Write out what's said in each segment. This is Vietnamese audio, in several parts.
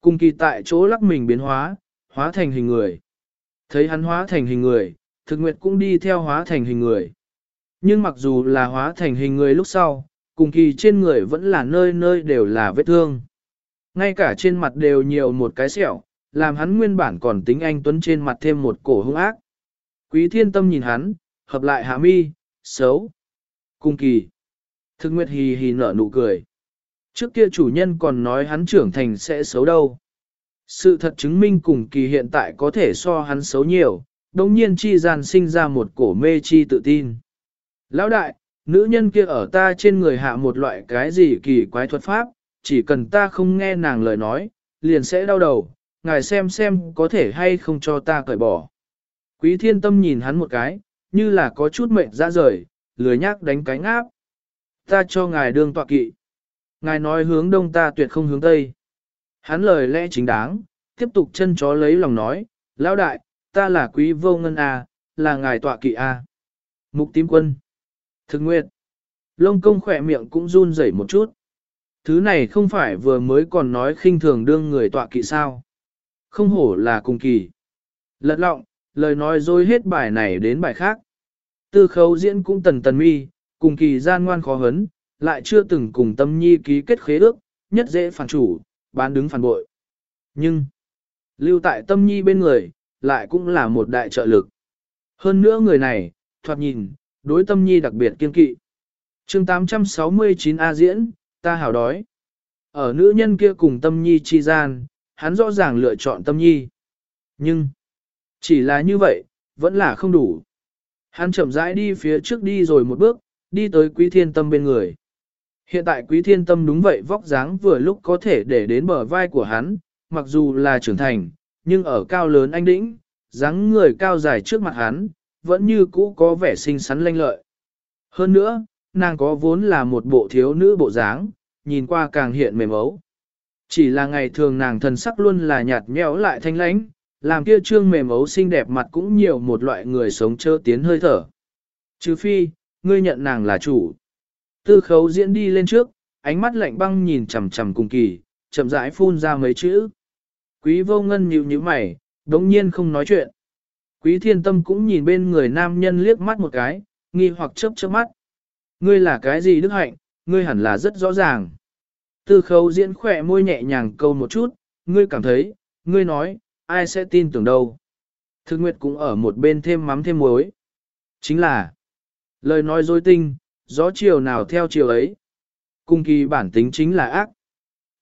Cùng kỳ tại chỗ lắc mình biến hóa, hóa thành hình người. Thấy hắn hóa thành hình người, thực nguyệt cũng đi theo hóa thành hình người. Nhưng mặc dù là hóa thành hình người lúc sau, cùng kỳ trên người vẫn là nơi nơi đều là vết thương. Ngay cả trên mặt đều nhiều một cái sẹo, làm hắn nguyên bản còn tính anh tuấn trên mặt thêm một cổ hung ác. Quý thiên tâm nhìn hắn, hợp lại hạ mi, xấu. Cung kỳ. Thực nguyệt hì hì nở nụ cười. Trước kia chủ nhân còn nói hắn trưởng thành sẽ xấu đâu. Sự thật chứng minh cùng kỳ hiện tại có thể so hắn xấu nhiều, đồng nhiên chi gian sinh ra một cổ mê chi tự tin. Lão đại, nữ nhân kia ở ta trên người hạ một loại cái gì kỳ quái thuật pháp, chỉ cần ta không nghe nàng lời nói, liền sẽ đau đầu, ngài xem xem có thể hay không cho ta cởi bỏ. Quý thiên tâm nhìn hắn một cái, như là có chút mệnh ra rời, lười nhác đánh cánh áp. Ta cho ngài đương tọa kỵ. Ngài nói hướng đông ta tuyệt không hướng tây. Hắn lời lẽ chính đáng, tiếp tục chân chó lấy lòng nói, lão đại, ta là quý vô ngân A, là ngài tọa kỵ A. Mục tím quân. Thực nguyệt. Lông công khỏe miệng cũng run rẩy một chút. Thứ này không phải vừa mới còn nói khinh thường đương người tọa kỵ sao. Không hổ là cùng kỳ. Lật lọng, lời nói dối hết bài này đến bài khác. Tư khấu diễn cũng tần tần mi, cùng kỳ gian ngoan khó hấn, lại chưa từng cùng tâm nhi ký kết khế ước, nhất dễ phản chủ, bán đứng phản bội. Nhưng, lưu tại tâm nhi bên người, lại cũng là một đại trợ lực. Hơn nữa người này, thoạt nhìn, đối tâm nhi đặc biệt kiên kỵ. chương 869 A diễn, ta hào đói. Ở nữ nhân kia cùng tâm nhi chi gian, hắn rõ ràng lựa chọn tâm nhi. Nhưng, chỉ là như vậy, vẫn là không đủ. Hắn chậm rãi đi phía trước đi rồi một bước, đi tới quý thiên tâm bên người. Hiện tại quý thiên tâm đúng vậy vóc dáng vừa lúc có thể để đến bờ vai của hắn, mặc dù là trưởng thành, nhưng ở cao lớn anh đĩnh, dáng người cao dài trước mặt hắn, vẫn như cũ có vẻ xinh xắn lanh lợi. Hơn nữa, nàng có vốn là một bộ thiếu nữ bộ dáng, nhìn qua càng hiện mềm ấu. Chỉ là ngày thường nàng thần sắc luôn là nhạt nhẽo lại thanh lãnh, làm kia trương mềm ấu xinh đẹp mặt cũng nhiều một loại người sống chơ tiến hơi thở. Chứ phi, ngươi nhận nàng là chủ. Tư khấu diễn đi lên trước, ánh mắt lạnh băng nhìn chằm chằm cùng kỳ, chậm rãi phun ra mấy chữ. Quý vô ngân nhíu nhíu mày, đống nhiên không nói chuyện. Quý thiên tâm cũng nhìn bên người nam nhân liếc mắt một cái, nghi hoặc chớp chớp mắt. Ngươi là cái gì đức hạnh, ngươi hẳn là rất rõ ràng. Tư khấu diễn khỏe môi nhẹ nhàng câu một chút, ngươi cảm thấy, ngươi nói, ai sẽ tin tưởng đâu. Thực nguyệt cũng ở một bên thêm mắm thêm muối. Chính là, lời nói dối tinh, gió chiều nào theo chiều ấy. Cung kỳ bản tính chính là ác.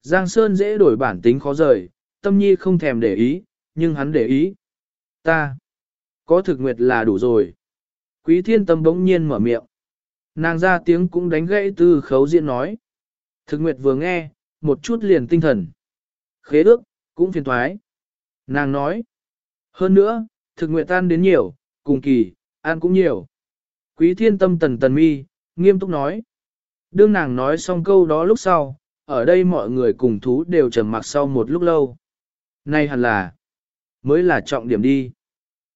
Giang Sơn dễ đổi bản tính khó rời, tâm nhi không thèm để ý, nhưng hắn để ý. Ta, có thực nguyệt là đủ rồi. Quý thiên tâm bỗng nhiên mở miệng. Nàng ra tiếng cũng đánh gãy tư khấu diễn nói. Thực nguyệt vừa nghe, một chút liền tinh thần. Khế ước, cũng phiền thoái. Nàng nói. Hơn nữa, thực nguyệt tan đến nhiều, cùng kỳ, ăn cũng nhiều. Quý thiên tâm tần tần mi, nghiêm túc nói. Đương nàng nói xong câu đó lúc sau, ở đây mọi người cùng thú đều trầm mặc sau một lúc lâu. Nay hẳn là, mới là trọng điểm đi.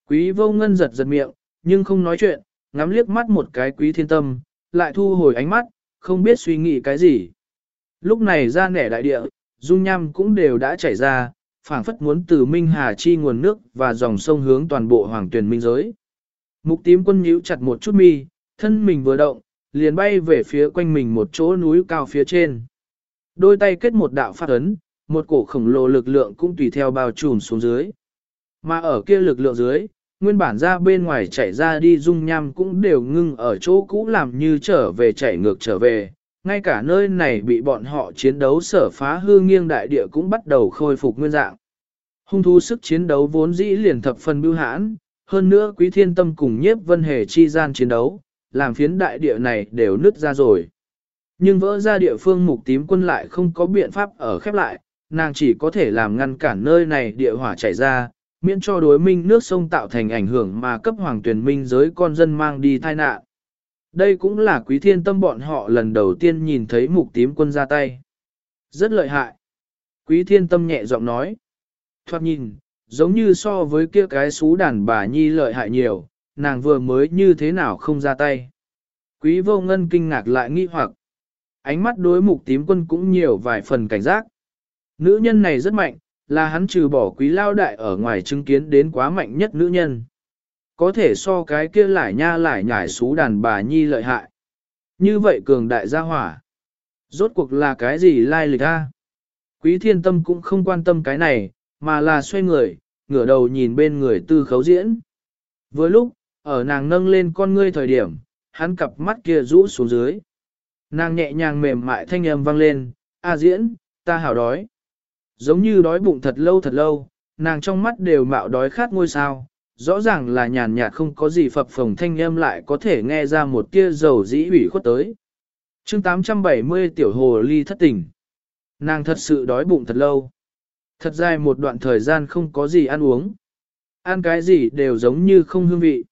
Quý vô ngân giật giật miệng, nhưng không nói chuyện, ngắm liếc mắt một cái quý thiên tâm, lại thu hồi ánh mắt, không biết suy nghĩ cái gì. Lúc này ra nẻ đại địa, dung nham cũng đều đã chảy ra, phảng phất muốn từ Minh Hà chi nguồn nước và dòng sông hướng toàn bộ hoàng tuyển minh giới. Mục tím quân nhíu chặt một chút mi, thân mình vừa động, liền bay về phía quanh mình một chỗ núi cao phía trên. Đôi tay kết một đạo phát ấn, một cổ khổng lồ lực lượng cũng tùy theo bao trùm xuống dưới. Mà ở kia lực lượng dưới, nguyên bản ra bên ngoài chảy ra đi dung nham cũng đều ngưng ở chỗ cũ làm như trở về chảy ngược trở về. Ngay cả nơi này bị bọn họ chiến đấu sở phá hư nghiêng đại địa cũng bắt đầu khôi phục nguyên dạng. Hung thú sức chiến đấu vốn dĩ liền thập phần bưu hãn, hơn nữa quý thiên tâm cùng nhiếp vân hề chi gian chiến đấu, làm phiến đại địa này đều nứt ra rồi. Nhưng vỡ ra địa phương mục tím quân lại không có biện pháp ở khép lại, nàng chỉ có thể làm ngăn cản nơi này địa hỏa chảy ra, miễn cho đối minh nước sông tạo thành ảnh hưởng mà cấp hoàng tuyển minh giới con dân mang đi tai nạn. Đây cũng là quý thiên tâm bọn họ lần đầu tiên nhìn thấy mục tím quân ra tay. Rất lợi hại. Quý thiên tâm nhẹ giọng nói. Thoát nhìn, giống như so với kia cái xú đàn bà nhi lợi hại nhiều, nàng vừa mới như thế nào không ra tay. Quý vô ngân kinh ngạc lại nghi hoặc. Ánh mắt đối mục tím quân cũng nhiều vài phần cảnh giác. Nữ nhân này rất mạnh, Là hắn trừ bỏ quý lao đại ở ngoài chứng kiến đến quá mạnh nhất nữ nhân. Có thể so cái kia lại nha lại nhảy xú đàn bà nhi lợi hại. Như vậy cường đại gia hỏa. Rốt cuộc là cái gì lai lịch a? Quý thiên tâm cũng không quan tâm cái này, mà là xoay người, ngửa đầu nhìn bên người tư khấu diễn. Vừa lúc, ở nàng nâng lên con ngươi thời điểm, hắn cặp mắt kia rũ xuống dưới. Nàng nhẹ nhàng mềm mại thanh âm vang lên, a diễn, ta hảo đói. Giống như đói bụng thật lâu thật lâu, nàng trong mắt đều mạo đói khát ngôi sao, rõ ràng là nhàn nhạt không có gì phập phồng thanh âm lại có thể nghe ra một tia dầu dĩ ủy khuất tới. chương 870 tiểu hồ ly thất tình. Nàng thật sự đói bụng thật lâu. Thật dài một đoạn thời gian không có gì ăn uống. Ăn cái gì đều giống như không hương vị.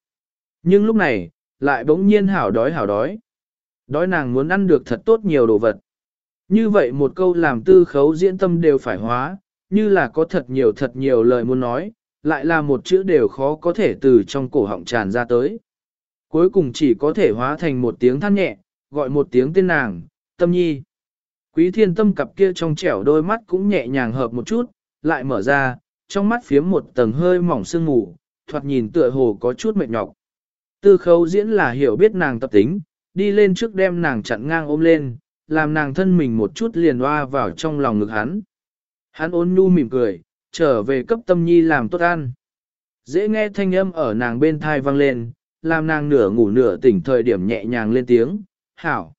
Nhưng lúc này, lại bỗng nhiên hảo đói hảo đói. Đói nàng muốn ăn được thật tốt nhiều đồ vật. Như vậy một câu làm tư khấu diễn tâm đều phải hóa, như là có thật nhiều thật nhiều lời muốn nói, lại là một chữ đều khó có thể từ trong cổ họng tràn ra tới. Cuối cùng chỉ có thể hóa thành một tiếng than nhẹ, gọi một tiếng tên nàng, tâm nhi. Quý thiên tâm cặp kia trong trẻo đôi mắt cũng nhẹ nhàng hợp một chút, lại mở ra, trong mắt phiếm một tầng hơi mỏng sương mù, thoạt nhìn tựa hồ có chút mệt nhọc. Tư khấu diễn là hiểu biết nàng tập tính, đi lên trước đem nàng chặn ngang ôm lên, làm nàng thân mình một chút liền hoa vào trong lòng ngực hắn. Hắn ôn nhu mỉm cười, trở về cấp tâm nhi làm tốt ăn. Dễ nghe thanh âm ở nàng bên thai vang lên, làm nàng nửa ngủ nửa tỉnh thời điểm nhẹ nhàng lên tiếng, hảo.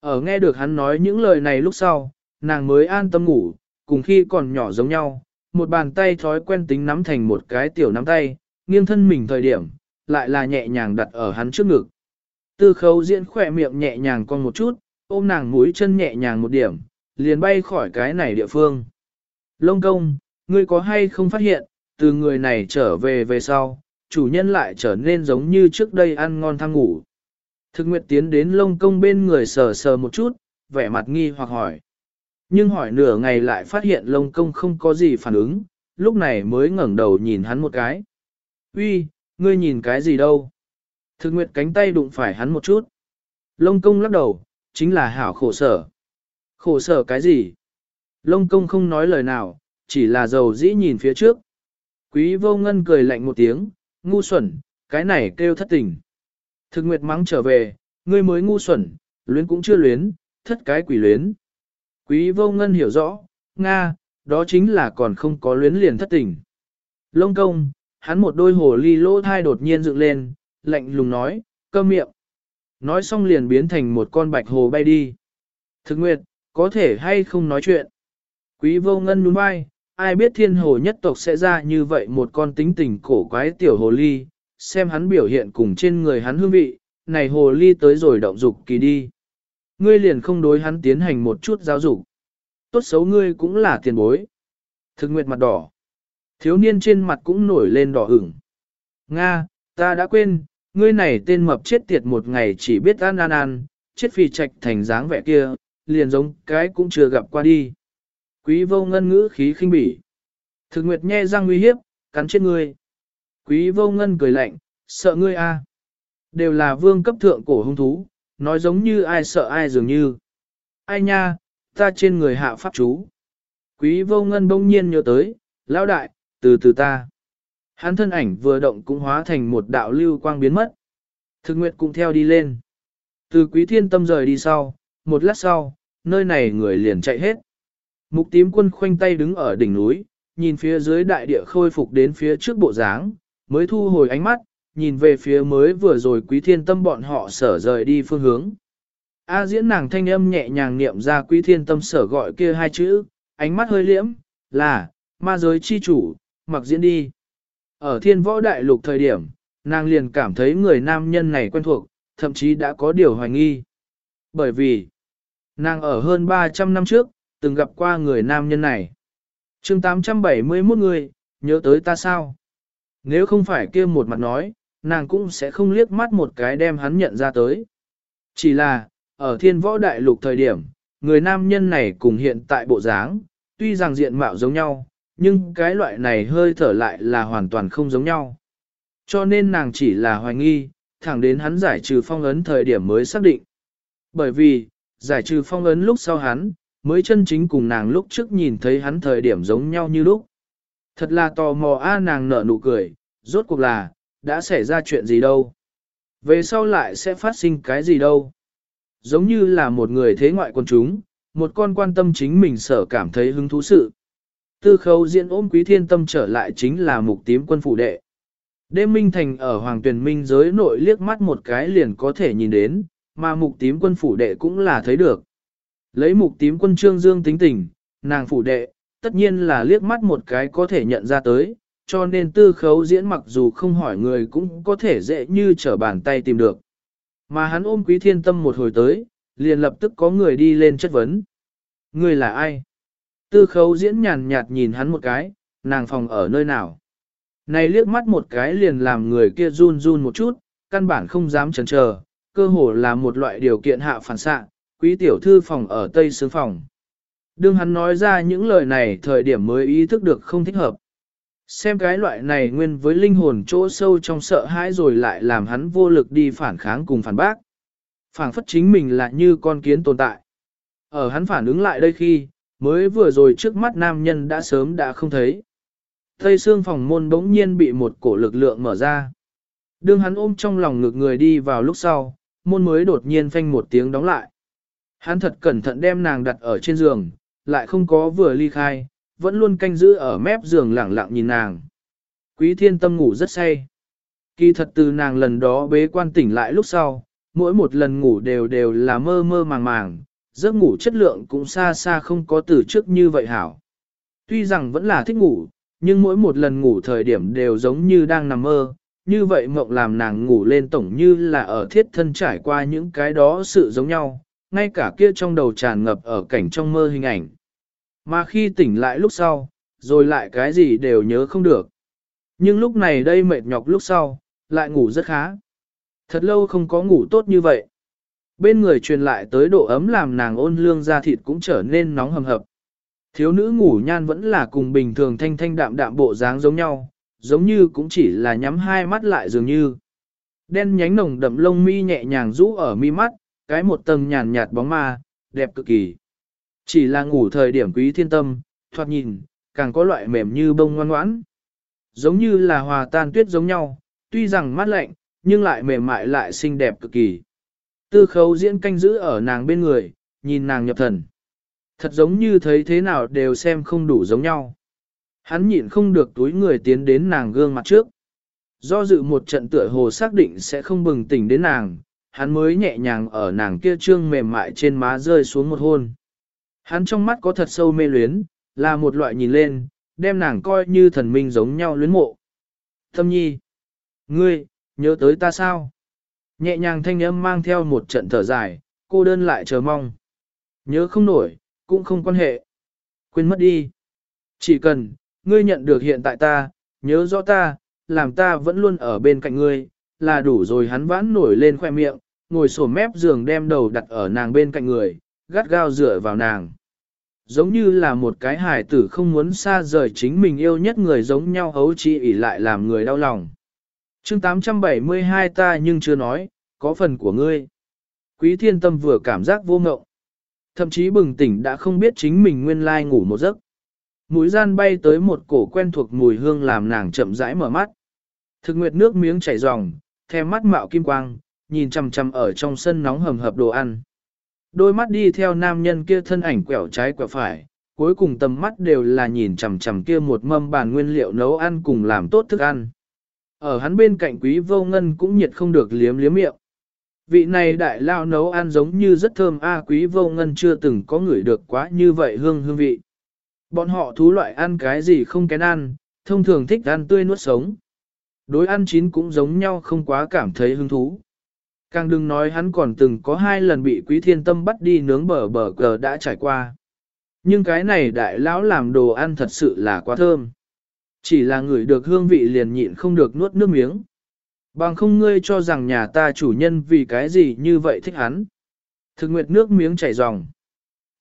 Ở nghe được hắn nói những lời này lúc sau, nàng mới an tâm ngủ, cùng khi còn nhỏ giống nhau, một bàn tay thói quen tính nắm thành một cái tiểu nắm tay, nghiêng thân mình thời điểm, lại là nhẹ nhàng đặt ở hắn trước ngực. Tư khấu diễn khỏe miệng nhẹ nhàng con một chút, ôm nàng mũi chân nhẹ nhàng một điểm, liền bay khỏi cái này địa phương. Lông công, ngươi có hay không phát hiện, từ người này trở về về sau, chủ nhân lại trở nên giống như trước đây ăn ngon thăng ngủ. Thực nguyệt tiến đến lông công bên người sờ sờ một chút, vẻ mặt nghi hoặc hỏi. Nhưng hỏi nửa ngày lại phát hiện lông công không có gì phản ứng, lúc này mới ngẩng đầu nhìn hắn một cái. Uy, ngươi nhìn cái gì đâu? Thực nguyệt cánh tay đụng phải hắn một chút. Lông công lắc đầu, chính là hảo khổ sở. Khổ sở cái gì? Lông công không nói lời nào, chỉ là dầu dĩ nhìn phía trước. Quý vô ngân cười lạnh một tiếng, ngu xuẩn, cái này kêu thất tình. Thực nguyệt mắng trở về, ngươi mới ngu xuẩn, luyến cũng chưa luyến, thất cái quỷ luyến. Quý vô ngân hiểu rõ, Nga, đó chính là còn không có luyến liền thất tình. Lông công, hắn một đôi hồ ly lỗ thai đột nhiên dựng lên, lạnh lùng nói, cơm miệng. Nói xong liền biến thành một con bạch hồ bay đi. Thực nguyệt, có thể hay không nói chuyện. Quý vô ngân nhún vai, ai biết thiên hồ nhất tộc sẽ ra như vậy một con tính tình cổ quái tiểu hồ ly, xem hắn biểu hiện cùng trên người hắn hương vị, này hồ ly tới rồi động dục kỳ đi. Ngươi liền không đối hắn tiến hành một chút giáo dục. Tốt xấu ngươi cũng là tiền bối. Thực nguyệt mặt đỏ. Thiếu niên trên mặt cũng nổi lên đỏ ửng. Nga, ta đã quên, ngươi này tên mập chết tiệt một ngày chỉ biết ăn ăn ăn, chết phì trạch thành dáng vẻ kia, liền giống cái cũng chưa gặp qua đi. Quý vô ngân ngữ khí khinh bỉ. Thực nguyệt nhe răng nguy hiếp, cắn chết ngươi. Quý vô ngân cười lạnh, sợ ngươi a à. Đều là vương cấp thượng cổ hung thú, nói giống như ai sợ ai dường như. Ai nha, ta trên người hạ pháp chú. Quý vô ngân bỗng nhiên nhớ tới, lão đại, từ từ ta. Hắn thân ảnh vừa động cũng hóa thành một đạo lưu quang biến mất. Thực nguyệt cũng theo đi lên. Từ quý thiên tâm rời đi sau, một lát sau, nơi này người liền chạy hết. Mục tím quân khoanh tay đứng ở đỉnh núi, nhìn phía dưới đại địa khôi phục đến phía trước bộ dáng, mới thu hồi ánh mắt, nhìn về phía mới vừa rồi quý thiên tâm bọn họ sở rời đi phương hướng. A diễn nàng thanh âm nhẹ nhàng niệm ra quý thiên tâm sở gọi kia hai chữ, ánh mắt hơi liễm, là, ma giới chi chủ, mặc diễn đi. Ở thiên võ đại lục thời điểm, nàng liền cảm thấy người nam nhân này quen thuộc, thậm chí đã có điều hoài nghi. Bởi vì, nàng ở hơn 300 năm trước, từng gặp qua người nam nhân này. chương 871 người, nhớ tới ta sao? Nếu không phải kia một mặt nói, nàng cũng sẽ không liếc mắt một cái đem hắn nhận ra tới. Chỉ là, ở thiên võ đại lục thời điểm, người nam nhân này cùng hiện tại bộ dáng, tuy rằng diện mạo giống nhau, nhưng cái loại này hơi thở lại là hoàn toàn không giống nhau. Cho nên nàng chỉ là hoài nghi, thẳng đến hắn giải trừ phong ấn thời điểm mới xác định. Bởi vì, giải trừ phong ấn lúc sau hắn, mới chân chính cùng nàng lúc trước nhìn thấy hắn thời điểm giống nhau như lúc. Thật là tò mò a nàng nở nụ cười, rốt cuộc là, đã xảy ra chuyện gì đâu. Về sau lại sẽ phát sinh cái gì đâu. Giống như là một người thế ngoại quân chúng, một con quan tâm chính mình sở cảm thấy hứng thú sự. Tư khấu diễn ôm quý thiên tâm trở lại chính là mục tím quân phụ đệ. Đêm minh thành ở hoàng tuyển minh giới nội liếc mắt một cái liền có thể nhìn đến, mà mục tím quân phủ đệ cũng là thấy được. Lấy mục tím quân trương dương tính tình, nàng phủ đệ, tất nhiên là liếc mắt một cái có thể nhận ra tới, cho nên tư khấu diễn mặc dù không hỏi người cũng có thể dễ như trở bàn tay tìm được. Mà hắn ôm quý thiên tâm một hồi tới, liền lập tức có người đi lên chất vấn. Người là ai? Tư khấu diễn nhàn nhạt nhìn hắn một cái, nàng phòng ở nơi nào? Này liếc mắt một cái liền làm người kia run run một chút, căn bản không dám chần chờ, cơ hồ là một loại điều kiện hạ phản xạ, quý tiểu thư phòng ở tây sướng phòng. Đương hắn nói ra những lời này thời điểm mới ý thức được không thích hợp. Xem cái loại này nguyên với linh hồn chỗ sâu trong sợ hãi rồi lại làm hắn vô lực đi phản kháng cùng phản bác. Phản phất chính mình là như con kiến tồn tại. Ở hắn phản ứng lại đây khi, mới vừa rồi trước mắt nam nhân đã sớm đã không thấy. Tây xương phòng môn bỗng nhiên bị một cổ lực lượng mở ra. Đương hắn ôm trong lòng ngực người đi vào lúc sau, môn mới đột nhiên phanh một tiếng đóng lại. Hắn thật cẩn thận đem nàng đặt ở trên giường, lại không có vừa ly khai, vẫn luôn canh giữ ở mép giường lẳng lặng nhìn nàng. Quý thiên tâm ngủ rất say. Kỳ thật từ nàng lần đó bế quan tỉnh lại lúc sau, mỗi một lần ngủ đều đều là mơ mơ màng màng, giấc ngủ chất lượng cũng xa xa không có từ trước như vậy hảo. Tuy rằng vẫn là thích ngủ, nhưng mỗi một lần ngủ thời điểm đều giống như đang nằm mơ, như vậy mộng làm nàng ngủ lên tổng như là ở thiết thân trải qua những cái đó sự giống nhau, ngay cả kia trong đầu tràn ngập ở cảnh trong mơ hình ảnh. Mà khi tỉnh lại lúc sau, rồi lại cái gì đều nhớ không được. Nhưng lúc này đây mệt nhọc lúc sau, lại ngủ rất khá. Thật lâu không có ngủ tốt như vậy. Bên người truyền lại tới độ ấm làm nàng ôn lương da thịt cũng trở nên nóng hầm hập. Thiếu nữ ngủ nhan vẫn là cùng bình thường thanh thanh đạm đạm bộ dáng giống nhau, giống như cũng chỉ là nhắm hai mắt lại dường như. Đen nhánh nồng đậm lông mi nhẹ nhàng rũ ở mi mắt, cái một tầng nhàn nhạt bóng ma, đẹp cực kỳ. Chỉ là ngủ thời điểm quý thiên tâm, thoạt nhìn, càng có loại mềm như bông ngoan ngoãn. Giống như là hòa tan tuyết giống nhau, tuy rằng mát lạnh, nhưng lại mềm mại lại xinh đẹp cực kỳ. Tư khấu diễn canh giữ ở nàng bên người, nhìn nàng nhập thần. Thật giống như thấy thế nào đều xem không đủ giống nhau. Hắn nhịn không được túi người tiến đến nàng gương mặt trước. Do dự một trận tựa hồ xác định sẽ không bừng tỉnh đến nàng, hắn mới nhẹ nhàng ở nàng kia trương mềm mại trên má rơi xuống một hôn. Hắn trong mắt có thật sâu mê luyến, là một loại nhìn lên, đem nàng coi như thần minh giống nhau luyến mộ. Thâm nhi, ngươi, nhớ tới ta sao? Nhẹ nhàng thanh âm mang theo một trận thở dài, cô đơn lại chờ mong. Nhớ không nổi, cũng không quan hệ. Quên mất đi. Chỉ cần, ngươi nhận được hiện tại ta, nhớ rõ ta, làm ta vẫn luôn ở bên cạnh ngươi, là đủ rồi hắn vãn nổi lên khoe miệng, ngồi sổ mép giường đem đầu đặt ở nàng bên cạnh người, gắt gao dựa vào nàng. Giống như là một cái hài tử không muốn xa rời chính mình yêu nhất người giống nhau hấu chi ỉ lại làm người đau lòng chương 872 ta nhưng chưa nói, có phần của ngươi. Quý thiên tâm vừa cảm giác vô ngộng. Thậm chí bừng tỉnh đã không biết chính mình nguyên lai ngủ một giấc. Mũi gian bay tới một cổ quen thuộc mùi hương làm nàng chậm rãi mở mắt. Thực nguyệt nước miếng chảy ròng, theo mắt mạo kim quang, nhìn chằm chằm ở trong sân nóng hầm hập đồ ăn. Đôi mắt đi theo nam nhân kia thân ảnh quẹo trái quẹo phải, cuối cùng tầm mắt đều là nhìn chằm chằm kia một mâm bàn nguyên liệu nấu ăn cùng làm tốt thức ăn. Ở hắn bên cạnh quý vô ngân cũng nhiệt không được liếm liếm miệng. Vị này đại lao nấu ăn giống như rất thơm a quý vô ngân chưa từng có người được quá như vậy hương hương vị. Bọn họ thú loại ăn cái gì không kén ăn, thông thường thích ăn tươi nuốt sống. Đối ăn chín cũng giống nhau không quá cảm thấy hứng thú. Càng đừng nói hắn còn từng có hai lần bị quý thiên tâm bắt đi nướng bờ bờ cờ đã trải qua. Nhưng cái này đại lão làm đồ ăn thật sự là quá thơm. Chỉ là người được hương vị liền nhịn không được nuốt nước miếng. Bằng không ngươi cho rằng nhà ta chủ nhân vì cái gì như vậy thích hắn. Thực nguyệt nước miếng chảy ròng.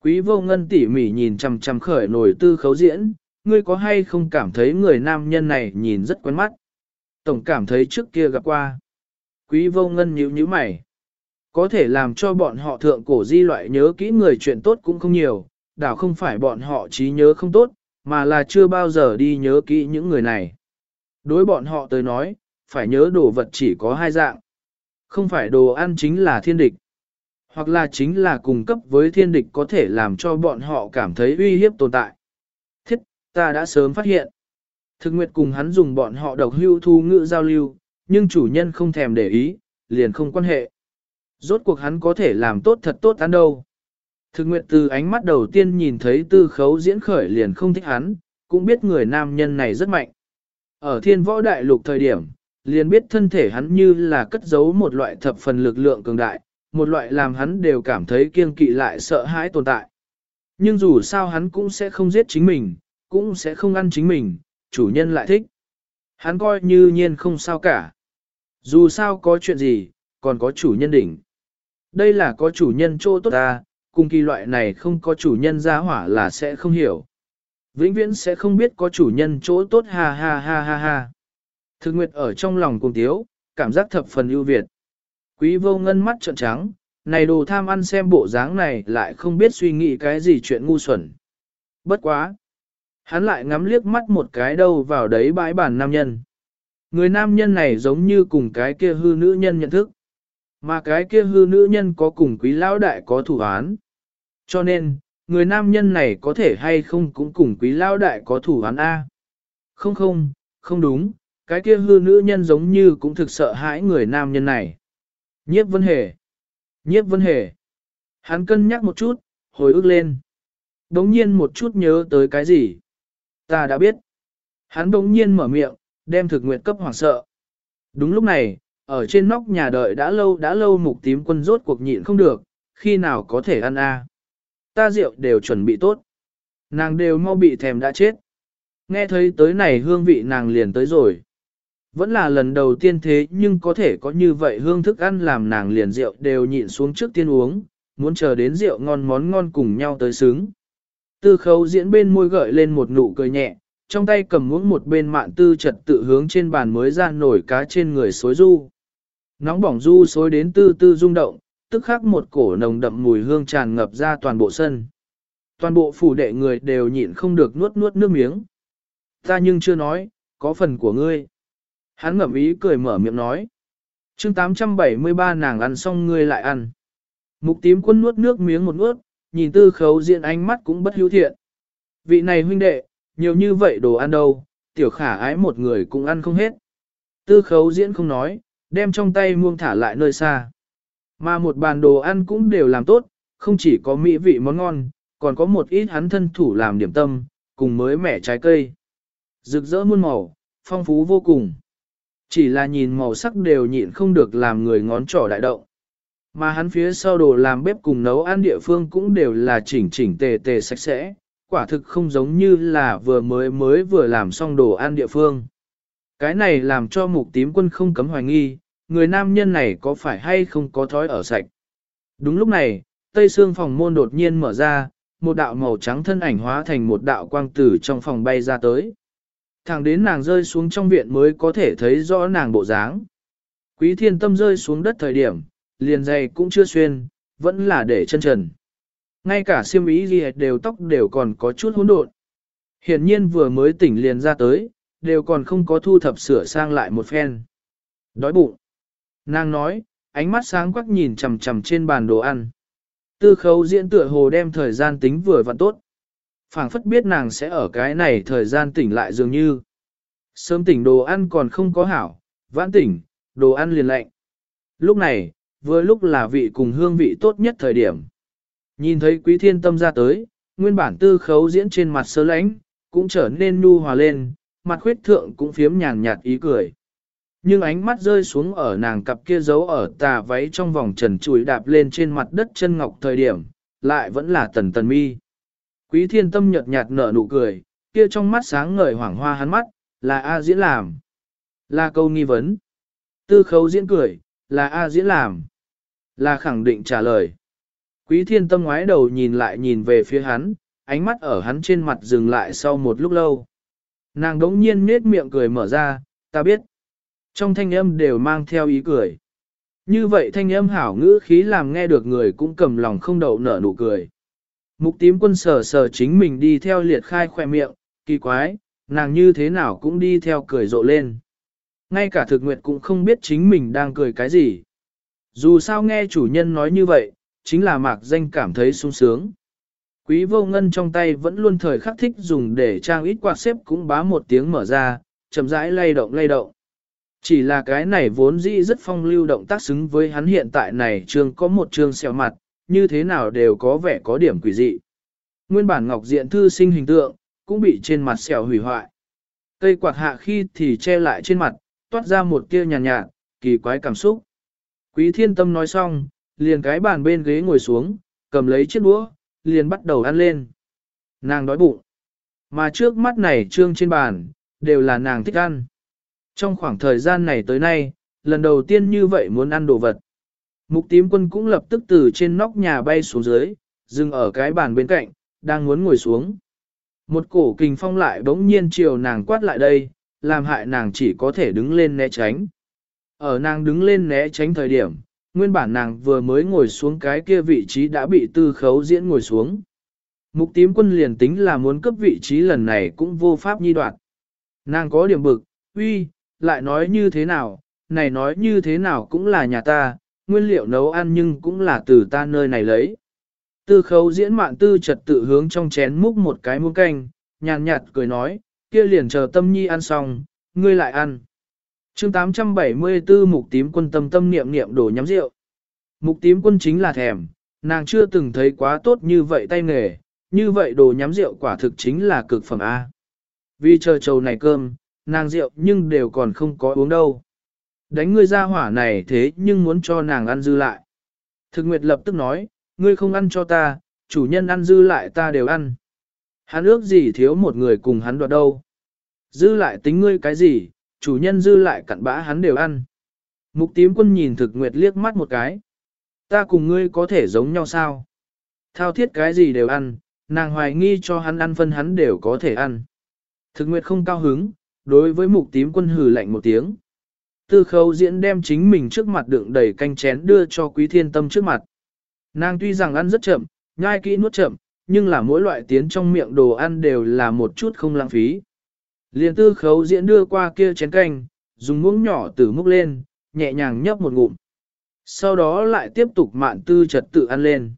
Quý vô ngân tỉ mỉ nhìn chằm chằm khởi nổi tư khấu diễn, ngươi có hay không cảm thấy người nam nhân này nhìn rất quen mắt. Tổng cảm thấy trước kia gặp qua. Quý vô ngân nhíu nhíu mày. Có thể làm cho bọn họ thượng cổ di loại nhớ kỹ người chuyện tốt cũng không nhiều, đảo không phải bọn họ trí nhớ không tốt, mà là chưa bao giờ đi nhớ kỹ những người này. Đối bọn họ tới nói, phải nhớ đồ vật chỉ có hai dạng. Không phải đồ ăn chính là thiên địch. Hoặc là chính là cung cấp với thiên địch có thể làm cho bọn họ cảm thấy uy hiếp tồn tại. Thiết, ta đã sớm phát hiện. Thực nguyệt cùng hắn dùng bọn họ độc hưu thu ngữ giao lưu, nhưng chủ nhân không thèm để ý, liền không quan hệ. Rốt cuộc hắn có thể làm tốt thật tốt ăn đâu. Thực nguyệt từ ánh mắt đầu tiên nhìn thấy tư khấu diễn khởi liền không thích hắn, cũng biết người nam nhân này rất mạnh. Ở thiên võ đại lục thời điểm, liền biết thân thể hắn như là cất giấu một loại thập phần lực lượng cường đại, một loại làm hắn đều cảm thấy kiêng kỵ lại sợ hãi tồn tại. Nhưng dù sao hắn cũng sẽ không giết chính mình, cũng sẽ không ăn chính mình, chủ nhân lại thích. Hắn coi như nhiên không sao cả. Dù sao có chuyện gì, còn có chủ nhân đỉnh. Đây là có chủ nhân chỗ tốt ta, cùng kỳ loại này không có chủ nhân ra hỏa là sẽ không hiểu. Vĩnh viễn sẽ không biết có chủ nhân chỗ tốt ha ha ha ha ha. Thực nguyệt ở trong lòng cùng tiếu, cảm giác thập phần ưu việt. Quý vô ngân mắt trợn trắng, này đồ tham ăn xem bộ dáng này lại không biết suy nghĩ cái gì chuyện ngu xuẩn. Bất quá. Hắn lại ngắm liếc mắt một cái đâu vào đấy bãi bản nam nhân. Người nam nhân này giống như cùng cái kia hư nữ nhân nhận thức. Mà cái kia hư nữ nhân có cùng quý lão đại có thủ án. Cho nên, người nam nhân này có thể hay không cũng cùng quý lão đại có thủ án A. Không không, không đúng, cái kia hư nữ nhân giống như cũng thực sợ hãi người nam nhân này. Nhiếp vân hề. Nhiếp vân hề. Hắn cân nhắc một chút, hồi ức lên. Đống nhiên một chút nhớ tới cái gì. Ta đã biết. Hắn đống nhiên mở miệng, đem thực nguyện cấp hoảng sợ. Đúng lúc này, ở trên nóc nhà đợi đã lâu đã lâu mục tím quân rốt cuộc nhịn không được, khi nào có thể ăn a? Ta rượu đều chuẩn bị tốt. Nàng đều mau bị thèm đã chết. Nghe thấy tới này hương vị nàng liền tới rồi. Vẫn là lần đầu tiên thế nhưng có thể có như vậy hương thức ăn làm nàng liền rượu đều nhịn xuống trước tiên uống, muốn chờ đến rượu ngon món ngon cùng nhau tới sướng. Tư khấu diễn bên môi gợi lên một nụ cười nhẹ, trong tay cầm muỗng một bên mạn tư trật tự hướng trên bàn mới ra nổi cá trên người xối du. Nóng bỏng du xối đến tư tư rung động, tức khắc một cổ nồng đậm mùi hương tràn ngập ra toàn bộ sân. Toàn bộ phủ đệ người đều nhịn không được nuốt nuốt nước miếng. Ta nhưng chưa nói, có phần của ngươi. Hắn ngậm ý cười mở miệng nói. chương 873 nàng ăn xong ngươi lại ăn. Mục tím quân nuốt nước miếng một nuốt, nhìn tư khấu diện ánh mắt cũng bất hữu thiện. Vị này huynh đệ, nhiều như vậy đồ ăn đâu, tiểu khả ái một người cũng ăn không hết. Tư khấu diễn không nói, đem trong tay muông thả lại nơi xa. Mà một bàn đồ ăn cũng đều làm tốt, không chỉ có mỹ vị món ngon, còn có một ít hắn thân thủ làm điểm tâm, cùng mới mẻ trái cây. Rực rỡ muôn màu, phong phú vô cùng. Chỉ là nhìn màu sắc đều nhịn không được làm người ngón trỏ đại động. Mà hắn phía sau đồ làm bếp cùng nấu ăn địa phương cũng đều là chỉnh chỉnh tề tề sạch sẽ, quả thực không giống như là vừa mới mới vừa làm xong đồ ăn địa phương. Cái này làm cho mục tím quân không cấm hoài nghi, người nam nhân này có phải hay không có thói ở sạch. Đúng lúc này, tây xương phòng môn đột nhiên mở ra, một đạo màu trắng thân ảnh hóa thành một đạo quang tử trong phòng bay ra tới. Thẳng đến nàng rơi xuống trong viện mới có thể thấy rõ nàng bộ dáng. Quý thiên tâm rơi xuống đất thời điểm, liền dày cũng chưa xuyên, vẫn là để chân trần. Ngay cả Siêm ý gì đều tóc đều còn có chút hỗn độn. Hiển nhiên vừa mới tỉnh liền ra tới, đều còn không có thu thập sửa sang lại một phen. Đói bụng. Nàng nói, ánh mắt sáng quắc nhìn chằm chằm trên bàn đồ ăn. Tư khấu diễn tựa hồ đem thời gian tính vừa vặn tốt phảng phất biết nàng sẽ ở cái này thời gian tỉnh lại dường như. Sớm tỉnh đồ ăn còn không có hảo, vãn tỉnh, đồ ăn liền lạnh. Lúc này, vừa lúc là vị cùng hương vị tốt nhất thời điểm. Nhìn thấy quý thiên tâm ra tới, nguyên bản tư khấu diễn trên mặt sơ lãnh, cũng trở nên nu hòa lên, mặt khuyết thượng cũng phiếm nhàn nhạt ý cười. Nhưng ánh mắt rơi xuống ở nàng cặp kia giấu ở tà váy trong vòng trần chùi đạp lên trên mặt đất chân ngọc thời điểm, lại vẫn là tần tần mi. Quý thiên tâm nhợt nhạt nở nụ cười, kia trong mắt sáng ngời hoảng hoa hắn mắt, là A diễn làm. Là câu nghi vấn. Tư khấu diễn cười, là A diễn làm. Là khẳng định trả lời. Quý thiên tâm ngoái đầu nhìn lại nhìn về phía hắn, ánh mắt ở hắn trên mặt dừng lại sau một lúc lâu. Nàng đống nhiên nết miệng cười mở ra, ta biết. Trong thanh âm đều mang theo ý cười. Như vậy thanh âm hảo ngữ khí làm nghe được người cũng cầm lòng không đậu nở nụ cười. Mục tím quân sở sở chính mình đi theo liệt khai khoe miệng, kỳ quái, nàng như thế nào cũng đi theo cười rộ lên. Ngay cả thực nguyệt cũng không biết chính mình đang cười cái gì. Dù sao nghe chủ nhân nói như vậy, chính là mạc danh cảm thấy sung sướng. Quý vô ngân trong tay vẫn luôn thời khắc thích dùng để trang ít quạt xếp cũng bá một tiếng mở ra, chậm rãi lay động lay động. Chỉ là cái này vốn dĩ rất phong lưu động tác xứng với hắn hiện tại này trường có một trường xẹo mặt, như thế nào đều có vẻ có điểm quỷ dị. Nguyên bản ngọc diện thư sinh hình tượng, cũng bị trên mặt xẹo hủy hoại. Cây quạt hạ khi thì che lại trên mặt, toát ra một tia nhàn nhạt, nhạt, kỳ quái cảm xúc. Quý thiên tâm nói xong, liền cái bàn bên ghế ngồi xuống, cầm lấy chiếc đũa, liền bắt đầu ăn lên. Nàng đói bụng. Mà trước mắt này trương trên bàn, đều là nàng thích ăn. Trong khoảng thời gian này tới nay, lần đầu tiên như vậy muốn ăn đồ vật. Mục tím quân cũng lập tức từ trên nóc nhà bay xuống dưới, dừng ở cái bàn bên cạnh, đang muốn ngồi xuống. Một cổ kình phong lại bỗng nhiên chiều nàng quát lại đây, làm hại nàng chỉ có thể đứng lên né tránh. Ở nàng đứng lên né tránh thời điểm, nguyên bản nàng vừa mới ngồi xuống cái kia vị trí đã bị tư khấu diễn ngồi xuống. Mục tím quân liền tính là muốn cấp vị trí lần này cũng vô pháp nhi đoạn. Nàng có điểm bực, uy, lại nói như thế nào, này nói như thế nào cũng là nhà ta, nguyên liệu nấu ăn nhưng cũng là từ ta nơi này lấy. Tư khấu diễn mạn tư trật tự hướng trong chén múc một cái muỗng canh, nhàn nhạt cười nói, kia liền chờ tâm nhi ăn xong, ngươi lại ăn. chương 874 mục tím quân tâm tâm niệm niệm đổ nhắm rượu. Mục tím quân chính là thèm, nàng chưa từng thấy quá tốt như vậy tay nghề, như vậy đồ nhắm rượu quả thực chính là cực phẩm A. Vì chờ trầu này cơm, nàng rượu nhưng đều còn không có uống đâu. Đánh ngươi ra hỏa này thế nhưng muốn cho nàng ăn dư lại. Thực nguyệt lập tức nói, ngươi không ăn cho ta, chủ nhân ăn dư lại ta đều ăn. Hắn ước gì thiếu một người cùng hắn đoạt đâu. Dư lại tính ngươi cái gì, chủ nhân dư lại cặn bã hắn đều ăn. Mục tím quân nhìn thực nguyệt liếc mắt một cái. Ta cùng ngươi có thể giống nhau sao? Thao thiết cái gì đều ăn, nàng hoài nghi cho hắn ăn phân hắn đều có thể ăn. Thực nguyệt không cao hứng, đối với mục tím quân hừ lạnh một tiếng. Tư khấu diễn đem chính mình trước mặt đựng đầy canh chén đưa cho quý thiên tâm trước mặt. Nàng tuy rằng ăn rất chậm, nhai kỹ nuốt chậm, nhưng là mỗi loại tiến trong miệng đồ ăn đều là một chút không lãng phí. Liên tư khấu diễn đưa qua kia chén canh, dùng muỗng nhỏ từ múc lên, nhẹ nhàng nhấp một ngụm. Sau đó lại tiếp tục mạn tư trật tự ăn lên.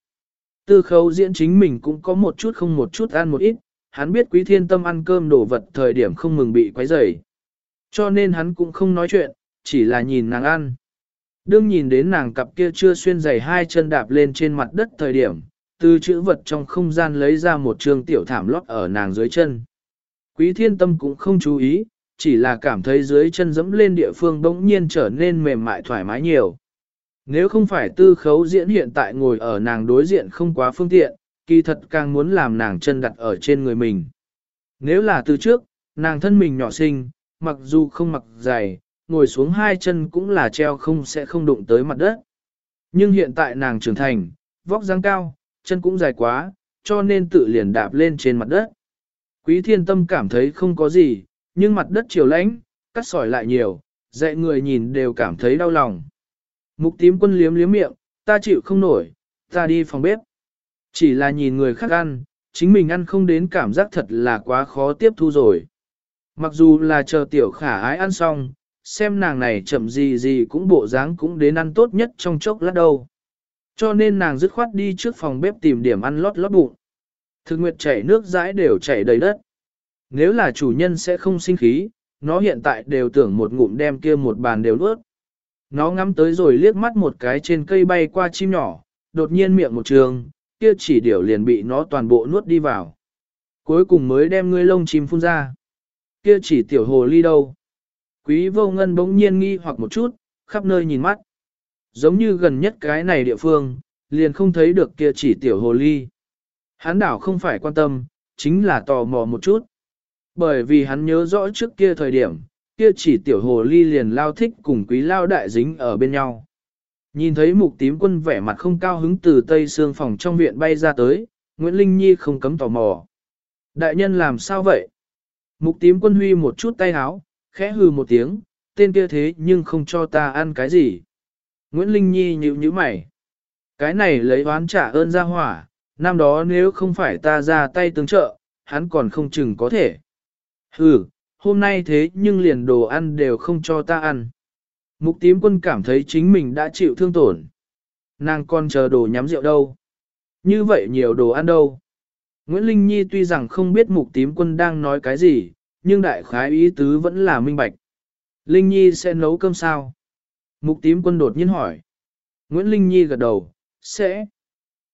Tư khấu diễn chính mình cũng có một chút không một chút ăn một ít, hắn biết quý thiên tâm ăn cơm đồ vật thời điểm không mừng bị quấy rầy. Cho nên hắn cũng không nói chuyện, chỉ là nhìn nàng ăn. Đương nhìn đến nàng cặp kia chưa xuyên giày hai chân đạp lên trên mặt đất thời điểm, từ chữ vật trong không gian lấy ra một trường tiểu thảm lót ở nàng dưới chân. Quý thiên tâm cũng không chú ý, chỉ là cảm thấy dưới chân dẫm lên địa phương bỗng nhiên trở nên mềm mại thoải mái nhiều. Nếu không phải tư khấu diễn hiện tại ngồi ở nàng đối diện không quá phương tiện, kỳ thật càng muốn làm nàng chân đặt ở trên người mình. Nếu là từ trước, nàng thân mình nhỏ xinh, mặc dù không mặc giày, ngồi xuống hai chân cũng là treo không sẽ không đụng tới mặt đất. Nhưng hiện tại nàng trưởng thành, vóc dáng cao, chân cũng dài quá, cho nên tự liền đạp lên trên mặt đất. Quý thiên tâm cảm thấy không có gì, nhưng mặt đất chiều lãnh, cắt sỏi lại nhiều, dạy người nhìn đều cảm thấy đau lòng. Mục tím quân liếm liếm miệng, ta chịu không nổi, ta đi phòng bếp. Chỉ là nhìn người khác ăn, chính mình ăn không đến cảm giác thật là quá khó tiếp thu rồi. Mặc dù là chờ tiểu khả ái ăn xong, xem nàng này chậm gì gì cũng bộ dáng cũng đến ăn tốt nhất trong chốc lát đâu. Cho nên nàng dứt khoát đi trước phòng bếp tìm điểm ăn lót lót bụng. Thực nguyệt chảy nước dãi đều chảy đầy đất. Nếu là chủ nhân sẽ không sinh khí, nó hiện tại đều tưởng một ngụm đem kia một bàn đều nuốt. Nó ngắm tới rồi liếc mắt một cái trên cây bay qua chim nhỏ, đột nhiên miệng một trường, kia chỉ điểu liền bị nó toàn bộ nuốt đi vào. Cuối cùng mới đem ngươi lông chim phun ra. Kia chỉ tiểu hồ ly đâu. Quý vô ngân bỗng nhiên nghi hoặc một chút, khắp nơi nhìn mắt. Giống như gần nhất cái này địa phương, liền không thấy được kia chỉ tiểu hồ ly. Hắn đảo không phải quan tâm, chính là tò mò một chút. Bởi vì hắn nhớ rõ trước kia thời điểm, kia chỉ tiểu hồ ly liền lao thích cùng quý lao đại dính ở bên nhau. Nhìn thấy mục tím quân vẻ mặt không cao hứng từ tây xương phòng trong viện bay ra tới, Nguyễn Linh Nhi không cấm tò mò. Đại nhân làm sao vậy? Mục tím quân huy một chút tay háo, khẽ hừ một tiếng, tên kia thế nhưng không cho ta ăn cái gì. Nguyễn Linh Nhi nhíu nhíu mày. Cái này lấy oán trả ơn ra hỏa, Năm đó nếu không phải ta ra tay tương trợ, hắn còn không chừng có thể. hừ hôm nay thế nhưng liền đồ ăn đều không cho ta ăn. Mục tím quân cảm thấy chính mình đã chịu thương tổn. Nàng còn chờ đồ nhắm rượu đâu. Như vậy nhiều đồ ăn đâu. Nguyễn Linh Nhi tuy rằng không biết mục tím quân đang nói cái gì, nhưng đại khái ý tứ vẫn là minh bạch. Linh Nhi sẽ nấu cơm sao? Mục tím quân đột nhiên hỏi. Nguyễn Linh Nhi gật đầu, sẽ.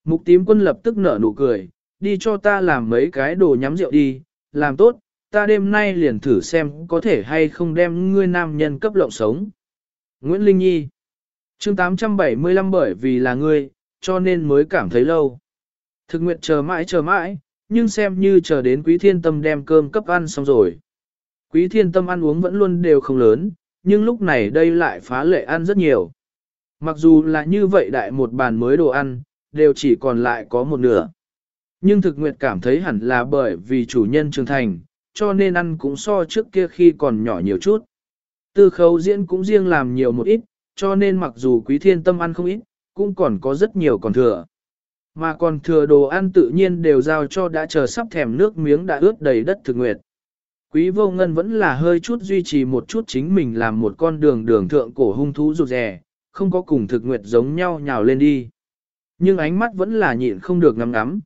Mục tím quân lập tức nở nụ cười, đi cho ta làm mấy cái đồ nhắm rượu đi, làm tốt, ta đêm nay liền thử xem có thể hay không đem ngươi nam nhân cấp lộng sống. Nguyễn Linh Nhi chương 875 bởi vì là ngươi, cho nên mới cảm thấy lâu. Thực nguyện chờ mãi chờ mãi, nhưng xem như chờ đến quý thiên tâm đem cơm cấp ăn xong rồi. Quý thiên tâm ăn uống vẫn luôn đều không lớn, nhưng lúc này đây lại phá lệ ăn rất nhiều. Mặc dù là như vậy đại một bàn mới đồ ăn, đều chỉ còn lại có một nửa. Nhưng thực nguyệt cảm thấy hẳn là bởi vì chủ nhân trưởng thành, cho nên ăn cũng so trước kia khi còn nhỏ nhiều chút. Tư khấu diễn cũng riêng làm nhiều một ít, cho nên mặc dù quý thiên tâm ăn không ít, cũng còn có rất nhiều còn thừa. Mà còn thừa đồ ăn tự nhiên đều giao cho đã chờ sắp thèm nước miếng đã ướt đầy đất thực nguyệt. Quý vô ngân vẫn là hơi chút duy trì một chút chính mình làm một con đường đường thượng cổ hung thú rụt rè, không có cùng thực nguyệt giống nhau nhào lên đi. Nhưng ánh mắt vẫn là nhịn không được ngắm ngắm.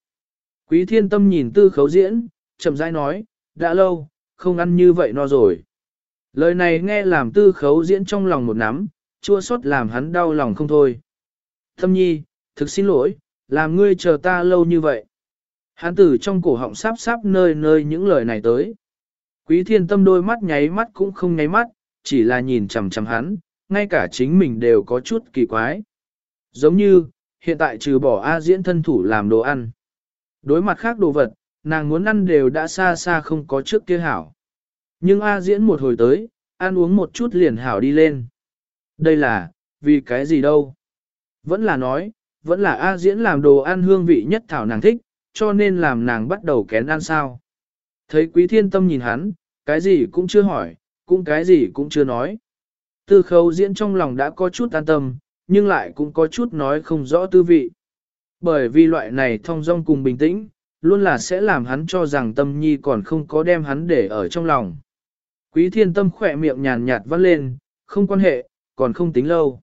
Quý thiên tâm nhìn tư khấu diễn, chậm rãi nói, đã lâu, không ăn như vậy no rồi. Lời này nghe làm tư khấu diễn trong lòng một nắm, chua xót làm hắn đau lòng không thôi. Thâm nhi, thực xin lỗi, làm ngươi chờ ta lâu như vậy. Hắn tử trong cổ họng sáp sáp nơi nơi những lời này tới. Quý thiên tâm đôi mắt nháy mắt cũng không nháy mắt, chỉ là nhìn chằm chằm hắn, ngay cả chính mình đều có chút kỳ quái. Giống như, hiện tại trừ bỏ A diễn thân thủ làm đồ ăn. Đối mặt khác đồ vật, nàng muốn ăn đều đã xa xa không có trước kia hảo. Nhưng A diễn một hồi tới, ăn uống một chút liền hảo đi lên. Đây là, vì cái gì đâu? Vẫn là nói, vẫn là A diễn làm đồ ăn hương vị nhất thảo nàng thích, cho nên làm nàng bắt đầu kén ăn sao. Thấy quý thiên tâm nhìn hắn, cái gì cũng chưa hỏi, cũng cái gì cũng chưa nói. Tư khâu diễn trong lòng đã có chút an tâm, nhưng lại cũng có chút nói không rõ tư vị. Bởi vì loại này thông dong cùng bình tĩnh, luôn là sẽ làm hắn cho rằng tâm nhi còn không có đem hắn để ở trong lòng. Quý thiên tâm khỏe miệng nhàn nhạt vắt lên, không quan hệ, còn không tính lâu.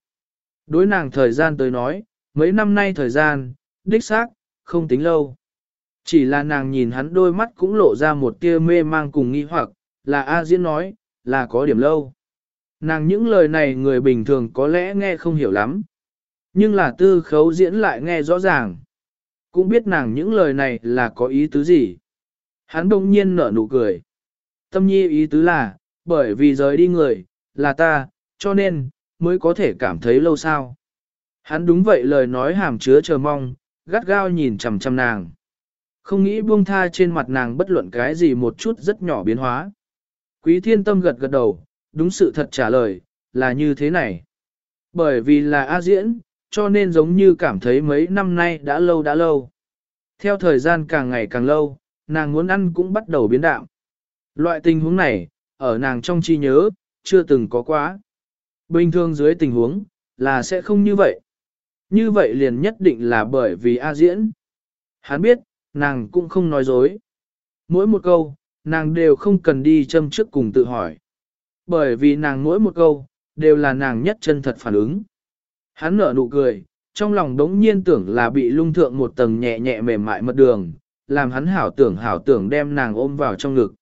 Đối nàng thời gian tới nói, mấy năm nay thời gian, đích xác, không tính lâu. Chỉ là nàng nhìn hắn đôi mắt cũng lộ ra một tia mê mang cùng nghi hoặc, là A Diễn nói, là có điểm lâu. Nàng những lời này người bình thường có lẽ nghe không hiểu lắm. Nhưng là tư khấu diễn lại nghe rõ ràng. Cũng biết nàng những lời này là có ý tứ gì. Hắn đông nhiên nở nụ cười. Tâm nhi ý tứ là, bởi vì rời đi người, là ta, cho nên, mới có thể cảm thấy lâu sao. Hắn đúng vậy lời nói hàm chứa chờ mong, gắt gao nhìn chằm chằm nàng. Không nghĩ buông tha trên mặt nàng bất luận cái gì một chút rất nhỏ biến hóa. Quý thiên tâm gật gật đầu, đúng sự thật trả lời, là như thế này. Bởi vì là A diễn, cho nên giống như cảm thấy mấy năm nay đã lâu đã lâu. Theo thời gian càng ngày càng lâu, nàng muốn ăn cũng bắt đầu biến đạo. Loại tình huống này, ở nàng trong chi nhớ, chưa từng có quá. Bình thường dưới tình huống, là sẽ không như vậy. Như vậy liền nhất định là bởi vì A diễn. Hắn biết, nàng cũng không nói dối. Mỗi một câu, nàng đều không cần đi châm trước cùng tự hỏi. Bởi vì nàng mỗi một câu, đều là nàng nhất chân thật phản ứng. Hắn nở nụ cười, trong lòng đống nhiên tưởng là bị lung thượng một tầng nhẹ nhẹ mềm mại mật đường, làm hắn hảo tưởng hảo tưởng đem nàng ôm vào trong ngực.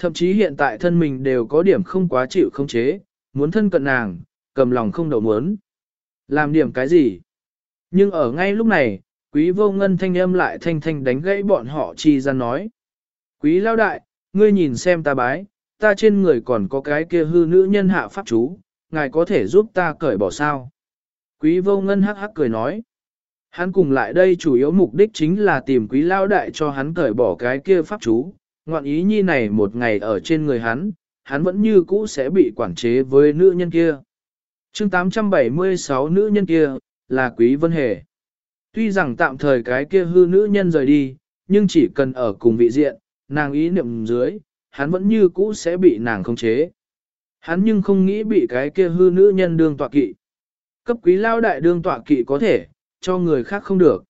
Thậm chí hiện tại thân mình đều có điểm không quá chịu không chế, muốn thân cận nàng, cầm lòng không đầu muốn. Làm điểm cái gì? Nhưng ở ngay lúc này, quý vô ngân thanh âm lại thanh thanh đánh gãy bọn họ chi ra nói. Quý lao đại, ngươi nhìn xem ta bái, ta trên người còn có cái kia hư nữ nhân hạ pháp chú, ngài có thể giúp ta cởi bỏ sao? Quý vô ngân hắc hắc cười nói. Hắn cùng lại đây chủ yếu mục đích chính là tìm quý lao đại cho hắn cởi bỏ cái kia pháp chú. Ngoạn ý nhi này một ngày ở trên người hắn, hắn vẫn như cũ sẽ bị quản chế với nữ nhân kia. chương 876 nữ nhân kia, là quý vân hề. Tuy rằng tạm thời cái kia hư nữ nhân rời đi, nhưng chỉ cần ở cùng vị diện, nàng ý niệm dưới, hắn vẫn như cũ sẽ bị nàng khống chế. Hắn nhưng không nghĩ bị cái kia hư nữ nhân đương tọa kỵ. Cấp quý lao đại đương tọa kỵ có thể, cho người khác không được.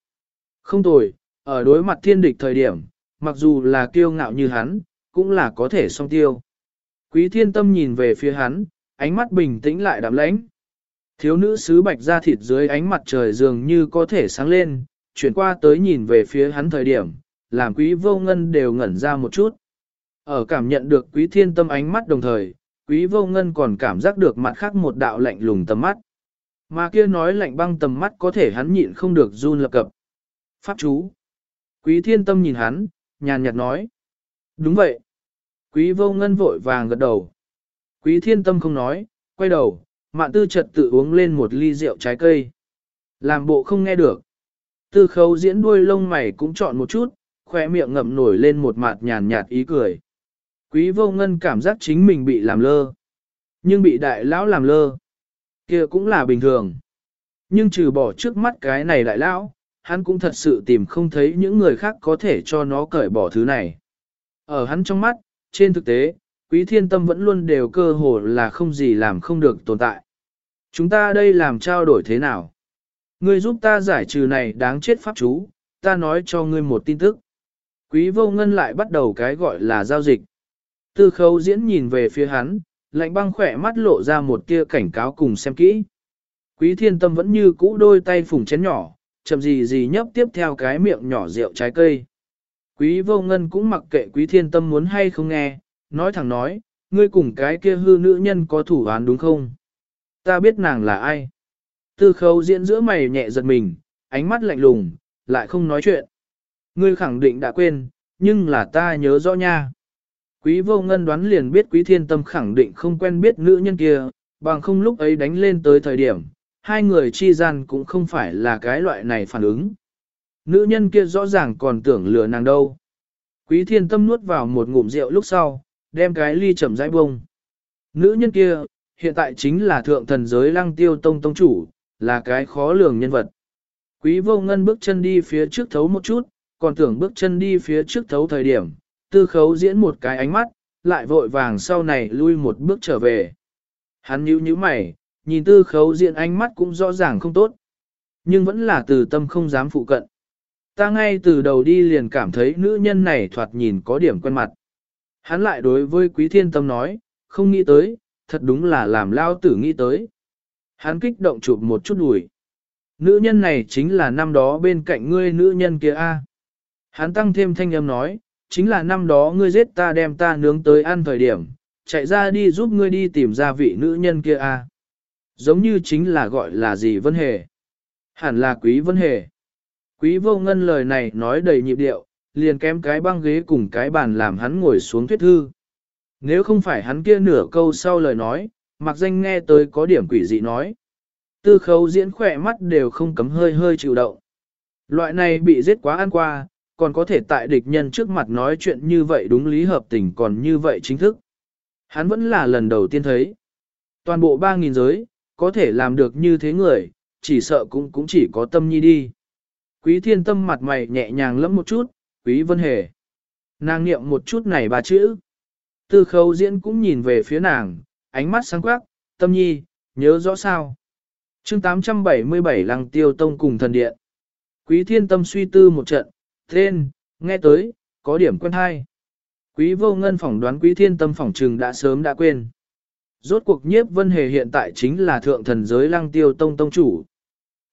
Không tồi, ở đối mặt thiên địch thời điểm, mặc dù là kiêu ngạo như hắn, cũng là có thể song tiêu. Quý thiên tâm nhìn về phía hắn, ánh mắt bình tĩnh lại đạm lãnh. Thiếu nữ sứ bạch da thịt dưới ánh mặt trời dường như có thể sáng lên, chuyển qua tới nhìn về phía hắn thời điểm, làm quý vô ngân đều ngẩn ra một chút. Ở cảm nhận được quý thiên tâm ánh mắt đồng thời, quý vô ngân còn cảm giác được mặt khác một đạo lạnh lùng tầm mắt. Mà kia nói lạnh băng tầm mắt có thể hắn nhịn không được run lập cập. Pháp chú. Quý thiên tâm nhìn hắn, nhàn nhạt nói. Đúng vậy. Quý vô ngân vội vàng gật đầu. Quý thiên tâm không nói, quay đầu, mạn tư trật tự uống lên một ly rượu trái cây. Làm bộ không nghe được. Tư khấu diễn đuôi lông mày cũng chọn một chút, khoe miệng ngậm nổi lên một mặt nhàn nhạt ý cười. Quý vô ngân cảm giác chính mình bị làm lơ. Nhưng bị đại lão làm lơ. kia cũng là bình thường. Nhưng trừ bỏ trước mắt cái này đại lão, hắn cũng thật sự tìm không thấy những người khác có thể cho nó cởi bỏ thứ này. Ở hắn trong mắt, trên thực tế, quý thiên tâm vẫn luôn đều cơ hồ là không gì làm không được tồn tại. Chúng ta đây làm trao đổi thế nào? Ngươi giúp ta giải trừ này đáng chết pháp chú, ta nói cho ngươi một tin tức. Quý vô ngân lại bắt đầu cái gọi là giao dịch. Tư khấu diễn nhìn về phía hắn, lạnh băng khỏe mắt lộ ra một tia cảnh cáo cùng xem kỹ. Quý thiên tâm vẫn như cũ đôi tay phùng chén nhỏ, chậm gì gì nhấp tiếp theo cái miệng nhỏ rượu trái cây. Quý vô ngân cũng mặc kệ quý thiên tâm muốn hay không nghe, nói thẳng nói, ngươi cùng cái kia hư nữ nhân có thủ án đúng không? Ta biết nàng là ai? Tư khấu diễn giữa mày nhẹ giật mình, ánh mắt lạnh lùng, lại không nói chuyện. Ngươi khẳng định đã quên, nhưng là ta nhớ rõ nha. Quý vô ngân đoán liền biết quý thiên tâm khẳng định không quen biết nữ nhân kia, bằng không lúc ấy đánh lên tới thời điểm, hai người chi gian cũng không phải là cái loại này phản ứng. Nữ nhân kia rõ ràng còn tưởng lừa nàng đâu. Quý thiên tâm nuốt vào một ngụm rượu lúc sau, đem cái ly chậm rãi bông. Nữ nhân kia, hiện tại chính là thượng thần giới lăng tiêu tông tông chủ, là cái khó lường nhân vật. Quý vô ngân bước chân đi phía trước thấu một chút, còn tưởng bước chân đi phía trước thấu thời điểm, tư khấu diễn một cái ánh mắt, lại vội vàng sau này lui một bước trở về. Hắn nhíu nhíu mày, nhìn tư khấu diện ánh mắt cũng rõ ràng không tốt. Nhưng vẫn là từ tâm không dám phụ cận. Ta ngay từ đầu đi liền cảm thấy nữ nhân này thoạt nhìn có điểm quen mặt. Hắn lại đối với quý thiên tâm nói, không nghĩ tới, thật đúng là làm lao tử nghĩ tới. Hắn kích động chụp một chút đùi. Nữ nhân này chính là năm đó bên cạnh ngươi nữ nhân kia a. Hắn tăng thêm thanh âm nói, chính là năm đó ngươi giết ta đem ta nướng tới ăn thời điểm, chạy ra đi giúp ngươi đi tìm ra vị nữ nhân kia a. Giống như chính là gọi là gì Vân Hề. Hẳn là Quý Vân Hề. Quý vô ngân lời này nói đầy nhịp điệu, liền kém cái băng ghế cùng cái bàn làm hắn ngồi xuống thuyết thư. Nếu không phải hắn kia nửa câu sau lời nói, mặc danh nghe tới có điểm quỷ dị nói. Tư khấu diễn khỏe mắt đều không cấm hơi hơi chịu động. Loại này bị giết quá ăn qua, còn có thể tại địch nhân trước mặt nói chuyện như vậy đúng lý hợp tình còn như vậy chính thức. Hắn vẫn là lần đầu tiên thấy. Toàn bộ 3.000 giới, có thể làm được như thế người, chỉ sợ cũng cũng chỉ có tâm nhi đi. Quý thiên tâm mặt mày nhẹ nhàng lắm một chút, quý vân hề. Nàng niệm một chút này ba chữ. Tư khâu diễn cũng nhìn về phía nàng, ánh mắt sáng quắc, tâm nhi, nhớ rõ sao. chương 877 lăng tiêu tông cùng thần điện. Quý thiên tâm suy tư một trận, tên, nghe tới, có điểm quen hay. Quý vô ngân phỏng đoán quý thiên tâm phỏng trừng đã sớm đã quên. Rốt cuộc nhiếp vân hề hiện tại chính là thượng thần giới lăng tiêu tông tông chủ.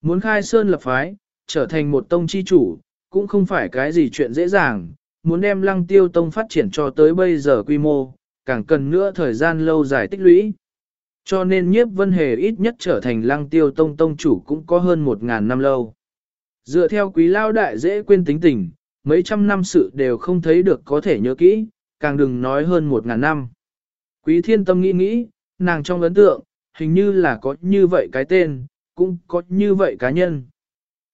Muốn khai sơn lập phái, trở thành một tông chi chủ, cũng không phải cái gì chuyện dễ dàng, muốn đem lăng tiêu tông phát triển cho tới bây giờ quy mô, càng cần nữa thời gian lâu dài tích lũy. Cho nên nhiếp vân hề ít nhất trở thành lăng tiêu tông tông chủ cũng có hơn một ngàn năm lâu. Dựa theo quý lao đại dễ quên tính tình, mấy trăm năm sự đều không thấy được có thể nhớ kỹ, càng đừng nói hơn một ngàn năm. Quý thiên tâm nghĩ nghĩ, nàng trong ấn tượng, hình như là có như vậy cái tên, cũng có như vậy cá nhân.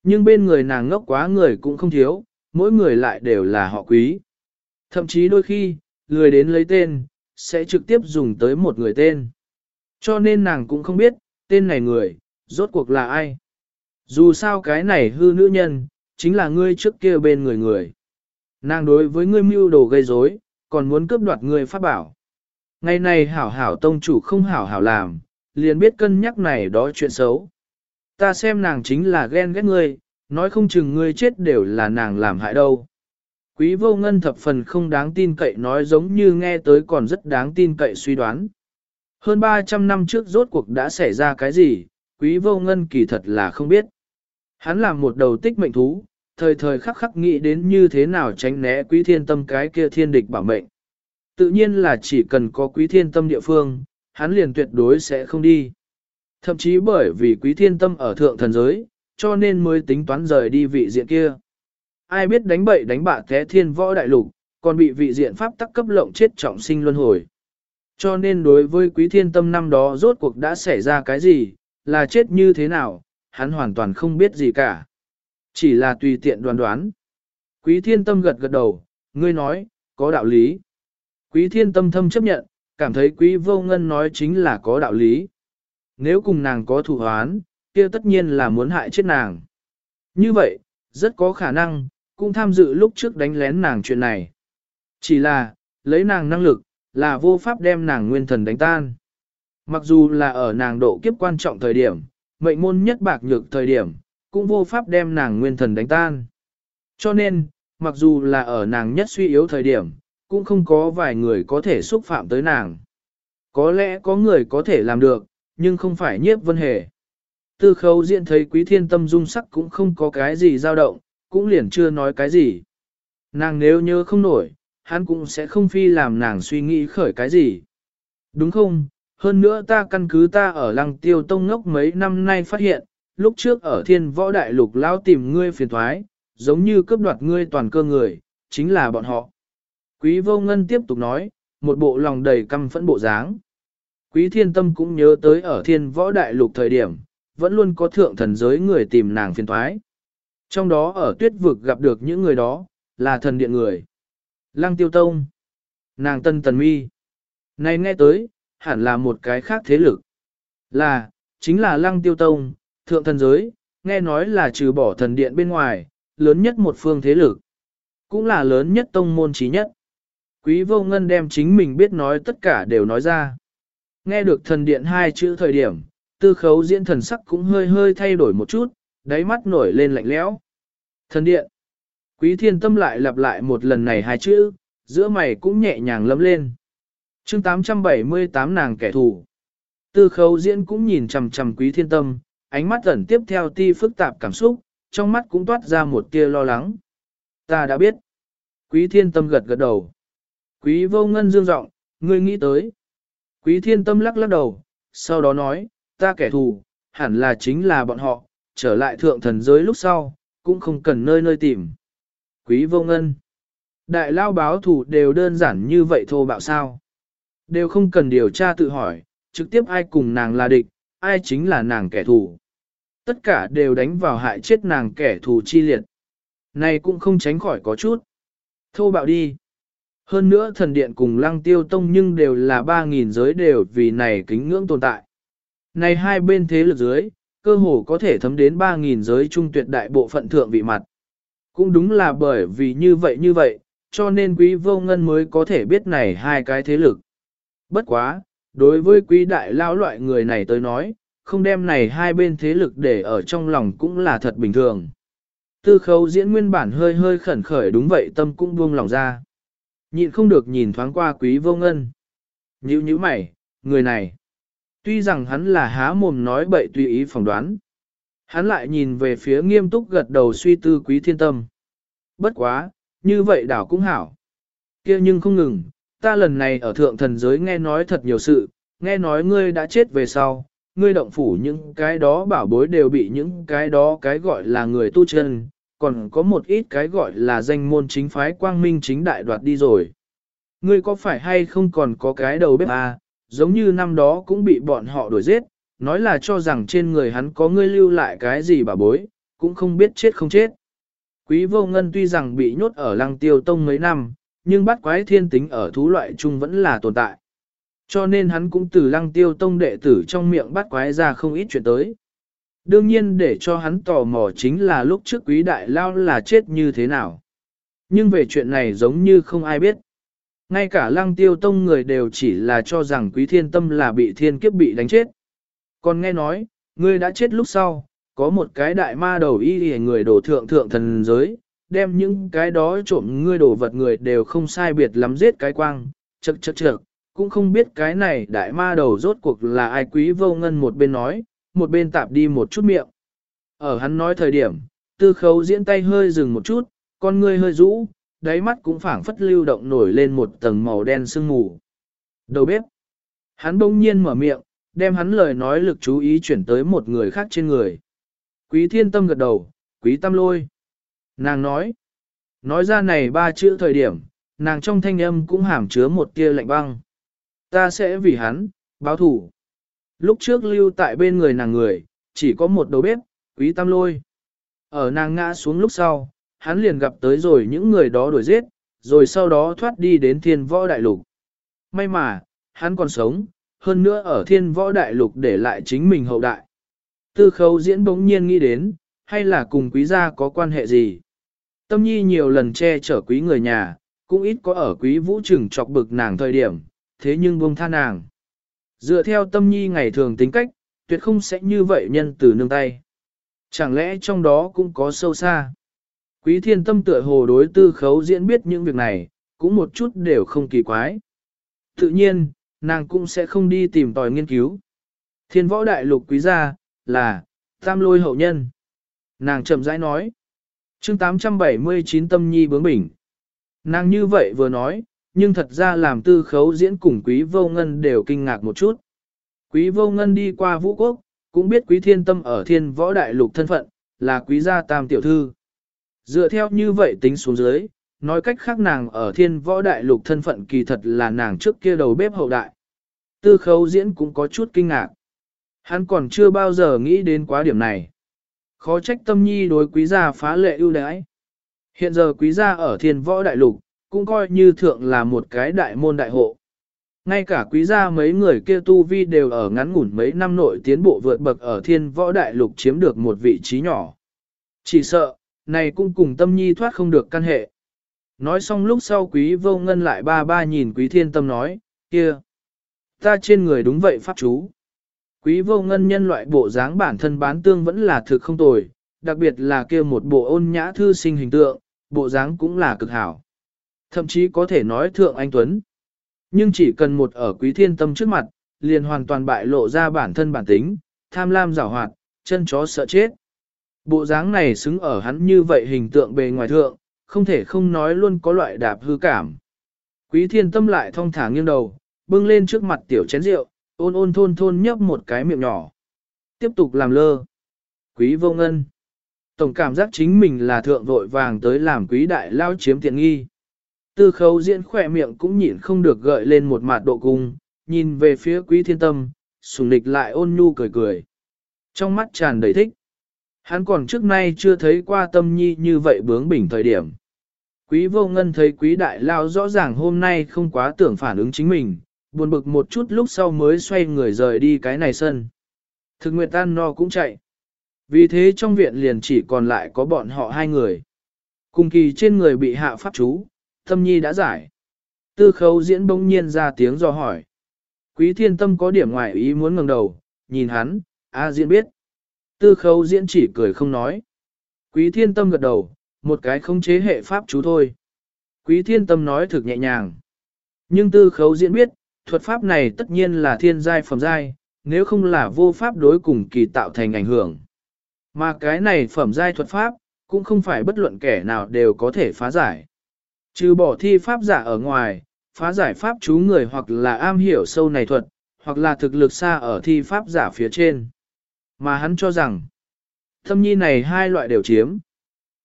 Nhưng bên người nàng ngốc quá người cũng không thiếu, mỗi người lại đều là họ quý. Thậm chí đôi khi, lười đến lấy tên, sẽ trực tiếp dùng tới một người tên. Cho nên nàng cũng không biết, tên này người, rốt cuộc là ai. Dù sao cái này hư nữ nhân, chính là ngươi trước kia bên người người. Nàng đối với ngươi mưu đồ gây rối, còn muốn cướp đoạt ngươi pháp bảo. Ngày này hảo hảo tông chủ không hảo hảo làm, liền biết cân nhắc này đó chuyện xấu. Ta xem nàng chính là ghen ghét ngươi, nói không chừng ngươi chết đều là nàng làm hại đâu. Quý vô ngân thập phần không đáng tin cậy nói giống như nghe tới còn rất đáng tin cậy suy đoán. Hơn 300 năm trước rốt cuộc đã xảy ra cái gì, quý vô ngân kỳ thật là không biết. Hắn làm một đầu tích mệnh thú, thời thời khắc khắc nghĩ đến như thế nào tránh né quý thiên tâm cái kia thiên địch bảo mệnh. Tự nhiên là chỉ cần có quý thiên tâm địa phương, hắn liền tuyệt đối sẽ không đi. Thậm chí bởi vì quý thiên tâm ở thượng thần giới, cho nên mới tính toán rời đi vị diện kia. Ai biết đánh bậy đánh bạ thế thiên võ đại lục, còn bị vị diện pháp tắc cấp lộng chết trọng sinh luân hồi. Cho nên đối với quý thiên tâm năm đó rốt cuộc đã xảy ra cái gì, là chết như thế nào, hắn hoàn toàn không biết gì cả. Chỉ là tùy tiện đoán đoán. Quý thiên tâm gật gật đầu, ngươi nói, có đạo lý. Quý thiên tâm thâm chấp nhận, cảm thấy quý vô ngân nói chính là có đạo lý. Nếu cùng nàng có thủ hoán, kia tất nhiên là muốn hại chết nàng. Như vậy, rất có khả năng, cũng tham dự lúc trước đánh lén nàng chuyện này. Chỉ là, lấy nàng năng lực, là vô pháp đem nàng nguyên thần đánh tan. Mặc dù là ở nàng độ kiếp quan trọng thời điểm, mệnh môn nhất bạc nhược thời điểm, cũng vô pháp đem nàng nguyên thần đánh tan. Cho nên, mặc dù là ở nàng nhất suy yếu thời điểm, cũng không có vài người có thể xúc phạm tới nàng. Có lẽ có người có thể làm được, nhưng không phải nhiếp vân hề. Tư khấu diện thấy quý thiên tâm dung sắc cũng không có cái gì dao động, cũng liền chưa nói cái gì. Nàng nếu nhớ không nổi, hắn cũng sẽ không phi làm nàng suy nghĩ khởi cái gì. Đúng không? Hơn nữa ta căn cứ ta ở lăng tiêu tông ngốc mấy năm nay phát hiện, lúc trước ở thiên võ đại lục lao tìm ngươi phiền thoái, giống như cướp đoạt ngươi toàn cơ người, chính là bọn họ. Quý vô ngân tiếp tục nói, một bộ lòng đầy căm phẫn bộ dáng. Quý thiên tâm cũng nhớ tới ở thiên võ đại lục thời điểm, vẫn luôn có thượng thần giới người tìm nàng phiền thoái. Trong đó ở tuyết vực gặp được những người đó, là thần điện người. Lăng tiêu tông. Nàng tân tần mi. Này nghe tới, hẳn là một cái khác thế lực. Là, chính là lăng tiêu tông, thượng thần giới, nghe nói là trừ bỏ thần điện bên ngoài, lớn nhất một phương thế lực. Cũng là lớn nhất tông môn trí nhất. Quý vô ngân đem chính mình biết nói tất cả đều nói ra. Nghe được thần điện hai chữ thời điểm, tư khấu diễn thần sắc cũng hơi hơi thay đổi một chút, đáy mắt nổi lên lạnh lẽo. Thần điện. Quý thiên tâm lại lặp lại một lần này hai chữ, giữa mày cũng nhẹ nhàng lấm lên. chương 878 nàng kẻ thù. Tư khấu diễn cũng nhìn chầm chầm quý thiên tâm, ánh mắt ẩn tiếp theo ti phức tạp cảm xúc, trong mắt cũng toát ra một tia lo lắng. Ta đã biết. Quý thiên tâm gật gật đầu. Quý vô ngân dương giọng ngươi nghĩ tới. Quý thiên tâm lắc lắc đầu, sau đó nói, ta kẻ thù, hẳn là chính là bọn họ, trở lại thượng thần giới lúc sau, cũng không cần nơi nơi tìm. Quý vô ngân. Đại lao báo thù đều đơn giản như vậy thô bạo sao. Đều không cần điều tra tự hỏi, trực tiếp ai cùng nàng là địch, ai chính là nàng kẻ thù. Tất cả đều đánh vào hại chết nàng kẻ thù chi liệt. Này cũng không tránh khỏi có chút. Thô bạo đi. Hơn nữa thần điện cùng lăng tiêu tông nhưng đều là 3.000 giới đều vì này kính ngưỡng tồn tại. Này hai bên thế lực dưới, cơ hồ có thể thấm đến 3.000 giới trung tuyệt đại bộ phận thượng vị mặt. Cũng đúng là bởi vì như vậy như vậy, cho nên quý vô ngân mới có thể biết này hai cái thế lực. Bất quá, đối với quý đại lao loại người này tới nói, không đem này hai bên thế lực để ở trong lòng cũng là thật bình thường. Tư khấu diễn nguyên bản hơi hơi khẩn khởi đúng vậy tâm cũng buông lòng ra. Nhịn không được nhìn thoáng qua quý vô ngân. Nhữ nhữ mày, người này. Tuy rằng hắn là há mồm nói bậy tùy ý phỏng đoán. Hắn lại nhìn về phía nghiêm túc gật đầu suy tư quý thiên tâm. Bất quá, như vậy đảo cũng hảo. kia nhưng không ngừng, ta lần này ở thượng thần giới nghe nói thật nhiều sự, nghe nói ngươi đã chết về sau, ngươi động phủ những cái đó bảo bối đều bị những cái đó cái gọi là người tu chân, còn có một ít cái gọi là danh môn chính phái quang minh chính đại đoạt đi rồi. Ngươi có phải hay không còn có cái đầu bếp à, giống như năm đó cũng bị bọn họ đuổi giết, nói là cho rằng trên người hắn có ngươi lưu lại cái gì bà bối, cũng không biết chết không chết. Quý vô ngân tuy rằng bị nhốt ở lăng tiêu tông mấy năm, nhưng bắt quái thiên tính ở thú loại chung vẫn là tồn tại. Cho nên hắn cũng từ lăng tiêu tông đệ tử trong miệng bắt quái ra không ít chuyện tới. Đương nhiên để cho hắn tò mò chính là lúc trước quý đại lao là chết như thế nào. Nhưng về chuyện này giống như không ai biết. Ngay cả lăng tiêu tông người đều chỉ là cho rằng quý thiên tâm là bị thiên kiếp bị đánh chết. Còn nghe nói, ngươi đã chết lúc sau, có một cái đại ma đầu y hề người đổ thượng thượng thần giới, đem những cái đó trộm ngươi đổ vật người đều không sai biệt lắm giết cái quang, chật chật chật, cũng không biết cái này đại ma đầu rốt cuộc là ai quý vô ngân một bên nói, một bên tạp đi một chút miệng. Ở hắn nói thời điểm, tư khấu diễn tay hơi dừng một chút, con ngươi hơi rũ, đáy mắt cũng phảng phất lưu động nổi lên một tầng màu đen sương mù. Đầu bếp. Hắn bỗng nhiên mở miệng, đem hắn lời nói lực chú ý chuyển tới một người khác trên người. Quý thiên tâm gật đầu, quý tâm lôi. Nàng nói. Nói ra này ba chữ thời điểm, nàng trong thanh âm cũng hàm chứa một tia lạnh băng. Ta sẽ vì hắn, báo thủ. Lúc trước lưu tại bên người nàng người, chỉ có một đầu bếp, quý tam lôi. Ở nàng ngã xuống lúc sau, hắn liền gặp tới rồi những người đó đuổi giết, rồi sau đó thoát đi đến thiên võ đại lục. May mà, hắn còn sống, hơn nữa ở thiên võ đại lục để lại chính mình hậu đại. Tư khấu diễn bỗng nhiên nghĩ đến, hay là cùng quý gia có quan hệ gì? Tâm nhi nhiều lần che chở quý người nhà, cũng ít có ở quý vũ trừng chọc bực nàng thời điểm, thế nhưng buông tha nàng. Dựa theo tâm nhi ngày thường tính cách, tuyệt không sẽ như vậy nhân từ nương tay. Chẳng lẽ trong đó cũng có sâu xa? Quý thiên tâm tựa hồ đối tư khấu diễn biết những việc này, cũng một chút đều không kỳ quái. Tự nhiên, nàng cũng sẽ không đi tìm tòi nghiên cứu. Thiên võ đại lục quý gia, là, tam lôi hậu nhân. Nàng chậm rãi nói. chương 879 tâm nhi bướng bỉnh. Nàng như vậy vừa nói, nhưng thật ra làm tư khấu diễn cùng quý vô ngân đều kinh ngạc một chút. Quý vô ngân đi qua vũ quốc, cũng biết quý thiên tâm ở thiên võ đại lục thân phận, là quý gia tam tiểu thư. Dựa theo như vậy tính xuống dưới, nói cách khác nàng ở thiên võ đại lục thân phận kỳ thật là nàng trước kia đầu bếp hậu đại. Tư khấu diễn cũng có chút kinh ngạc. Hắn còn chưa bao giờ nghĩ đến quá điểm này. Khó trách tâm nhi đối quý gia phá lệ ưu đãi. Hiện giờ quý gia ở thiên võ đại lục, cũng coi như thượng là một cái đại môn đại hộ. Ngay cả quý gia mấy người kia tu vi đều ở ngắn ngủn mấy năm nội tiến bộ vượt bậc ở thiên võ đại lục chiếm được một vị trí nhỏ. Chỉ sợ, này cũng cùng tâm nhi thoát không được căn hệ. Nói xong lúc sau quý vô ngân lại ba ba nhìn quý thiên tâm nói, kia, ta trên người đúng vậy pháp chú. Quý vô ngân nhân loại bộ dáng bản thân bán tương vẫn là thực không tồi, đặc biệt là kia một bộ ôn nhã thư sinh hình tượng, bộ dáng cũng là cực hảo. Thậm chí có thể nói thượng anh Tuấn. Nhưng chỉ cần một ở quý thiên tâm trước mặt, liền hoàn toàn bại lộ ra bản thân bản tính, tham lam giảo hoạt, chân chó sợ chết. Bộ dáng này xứng ở hắn như vậy hình tượng bề ngoài thượng, không thể không nói luôn có loại đạp hư cảm. Quý thiên tâm lại thong thả nghiêng đầu, bưng lên trước mặt tiểu chén rượu, ôn ôn thôn thôn nhấp một cái miệng nhỏ. Tiếp tục làm lơ. Quý vô ngân. Tổng cảm giác chính mình là thượng vội vàng tới làm quý đại lao chiếm tiện nghi. Tư khấu diễn khỏe miệng cũng nhịn không được gợi lên một mặt độ cung, nhìn về phía quý thiên tâm, sùng Lịch lại ôn nhu cười cười. Trong mắt tràn đầy thích. Hắn còn trước nay chưa thấy qua tâm nhi như vậy bướng bỉnh thời điểm. Quý vô ngân thấy quý đại lao rõ ràng hôm nay không quá tưởng phản ứng chính mình, buồn bực một chút lúc sau mới xoay người rời đi cái này sân. Thực nguyệt tan no cũng chạy. Vì thế trong viện liền chỉ còn lại có bọn họ hai người. Cùng kỳ trên người bị hạ pháp chú, tâm nhi đã giải. Tư khấu diễn bỗng nhiên ra tiếng do hỏi. Quý thiên tâm có điểm ngoại ý muốn ngẩng đầu, nhìn hắn, A diễn biết. Tư khấu diễn chỉ cười không nói. Quý thiên tâm gật đầu, một cái không chế hệ pháp chú thôi. Quý thiên tâm nói thực nhẹ nhàng. Nhưng tư khấu diễn biết, thuật pháp này tất nhiên là thiên giai phẩm giai, nếu không là vô pháp đối cùng kỳ tạo thành ảnh hưởng. Mà cái này phẩm giai thuật pháp, cũng không phải bất luận kẻ nào đều có thể phá giải. Trừ bỏ thi pháp giả ở ngoài, phá giải pháp chú người hoặc là am hiểu sâu này thuật, hoặc là thực lực xa ở thi pháp giả phía trên. Mà hắn cho rằng, tâm nhi này hai loại đều chiếm.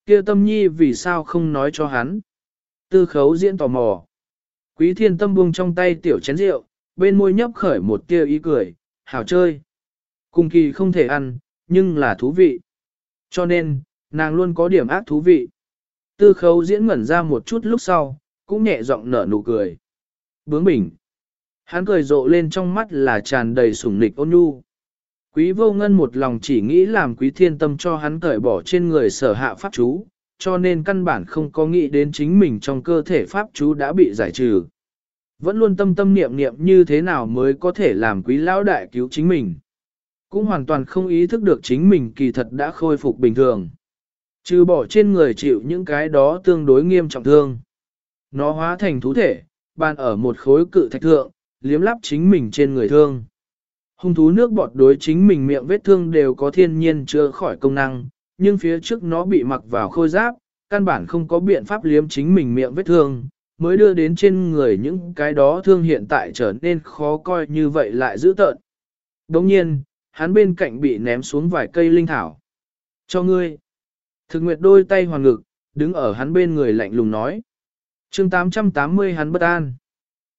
kia tâm nhi vì sao không nói cho hắn? Tư khấu diễn tò mò. Quý thiên tâm buông trong tay tiểu chén rượu, bên môi nhấp khởi một tia ý cười, hảo chơi. Cùng kỳ không thể ăn, nhưng là thú vị. Cho nên, nàng luôn có điểm ác thú vị. Tư khấu diễn ngẩn ra một chút lúc sau, cũng nhẹ giọng nở nụ cười. Bướng bỉnh. Hắn cười rộ lên trong mắt là tràn đầy sủng nịch ôn nhu. Quý vô ngân một lòng chỉ nghĩ làm quý thiên tâm cho hắn cởi bỏ trên người sở hạ pháp chú, cho nên căn bản không có nghĩ đến chính mình trong cơ thể pháp chú đã bị giải trừ. Vẫn luôn tâm tâm niệm niệm như thế nào mới có thể làm quý lão đại cứu chính mình. Cũng hoàn toàn không ý thức được chính mình kỳ thật đã khôi phục bình thường. Trừ bỏ trên người chịu những cái đó tương đối nghiêm trọng thương. Nó hóa thành thú thể, bàn ở một khối cự thạch thượng, liếm lắp chính mình trên người thương. Hung thú nước bọt đối chính mình miệng vết thương đều có thiên nhiên chữa khỏi công năng, nhưng phía trước nó bị mặc vào khôi giáp, căn bản không có biện pháp liếm chính mình miệng vết thương, mới đưa đến trên người những cái đó thương hiện tại trở nên khó coi như vậy lại dữ tợn. Đồng nhiên, hắn bên cạnh bị ném xuống vài cây linh thảo. Cho ngươi. Thực nguyệt đôi tay hoàn ngực, đứng ở hắn bên người lạnh lùng nói. chương 880 hắn bất an.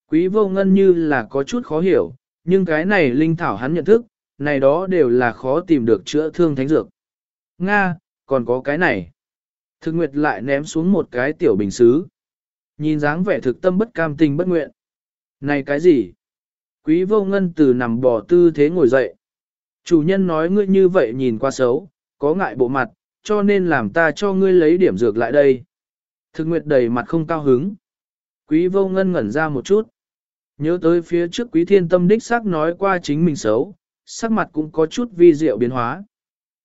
Quý vô ngân như là có chút khó hiểu, nhưng cái này linh thảo hắn nhận thức, này đó đều là khó tìm được chữa thương thánh dược. Nga, còn có cái này. Thực nguyệt lại ném xuống một cái tiểu bình xứ. Nhìn dáng vẻ thực tâm bất cam tình bất nguyện. Này cái gì? Quý vô ngân từ nằm bò tư thế ngồi dậy. Chủ nhân nói ngươi như vậy nhìn qua xấu, có ngại bộ mặt, cho nên làm ta cho ngươi lấy điểm dược lại đây. Thực nguyệt đầy mặt không cao hứng. Quý vô ngân ngẩn ra một chút. Nhớ tới phía trước quý thiên tâm đích xác nói qua chính mình xấu, sắc mặt cũng có chút vi diệu biến hóa.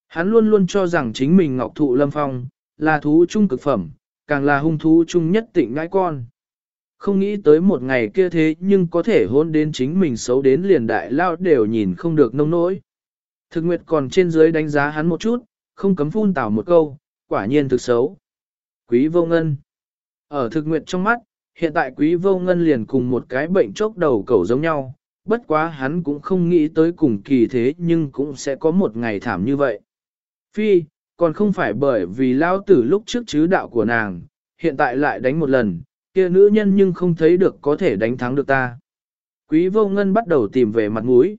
Hắn luôn luôn cho rằng chính mình ngọc thụ lâm phong, là thú trung cực phẩm, càng là hung thú trung nhất tịnh ngãi con. Không nghĩ tới một ngày kia thế nhưng có thể hôn đến chính mình xấu đến liền đại lao đều nhìn không được nông nỗi. Thực nguyệt còn trên dưới đánh giá hắn một chút, không cấm phun tào một câu, quả nhiên thực xấu. Quý vô ngân. Ở thực nguyện trong mắt, hiện tại quý vô ngân liền cùng một cái bệnh chốc đầu cầu giống nhau, bất quá hắn cũng không nghĩ tới cùng kỳ thế nhưng cũng sẽ có một ngày thảm như vậy. Phi, còn không phải bởi vì lao tử lúc trước chứ đạo của nàng, hiện tại lại đánh một lần, kia nữ nhân nhưng không thấy được có thể đánh thắng được ta. Quý vô ngân bắt đầu tìm về mặt mũi.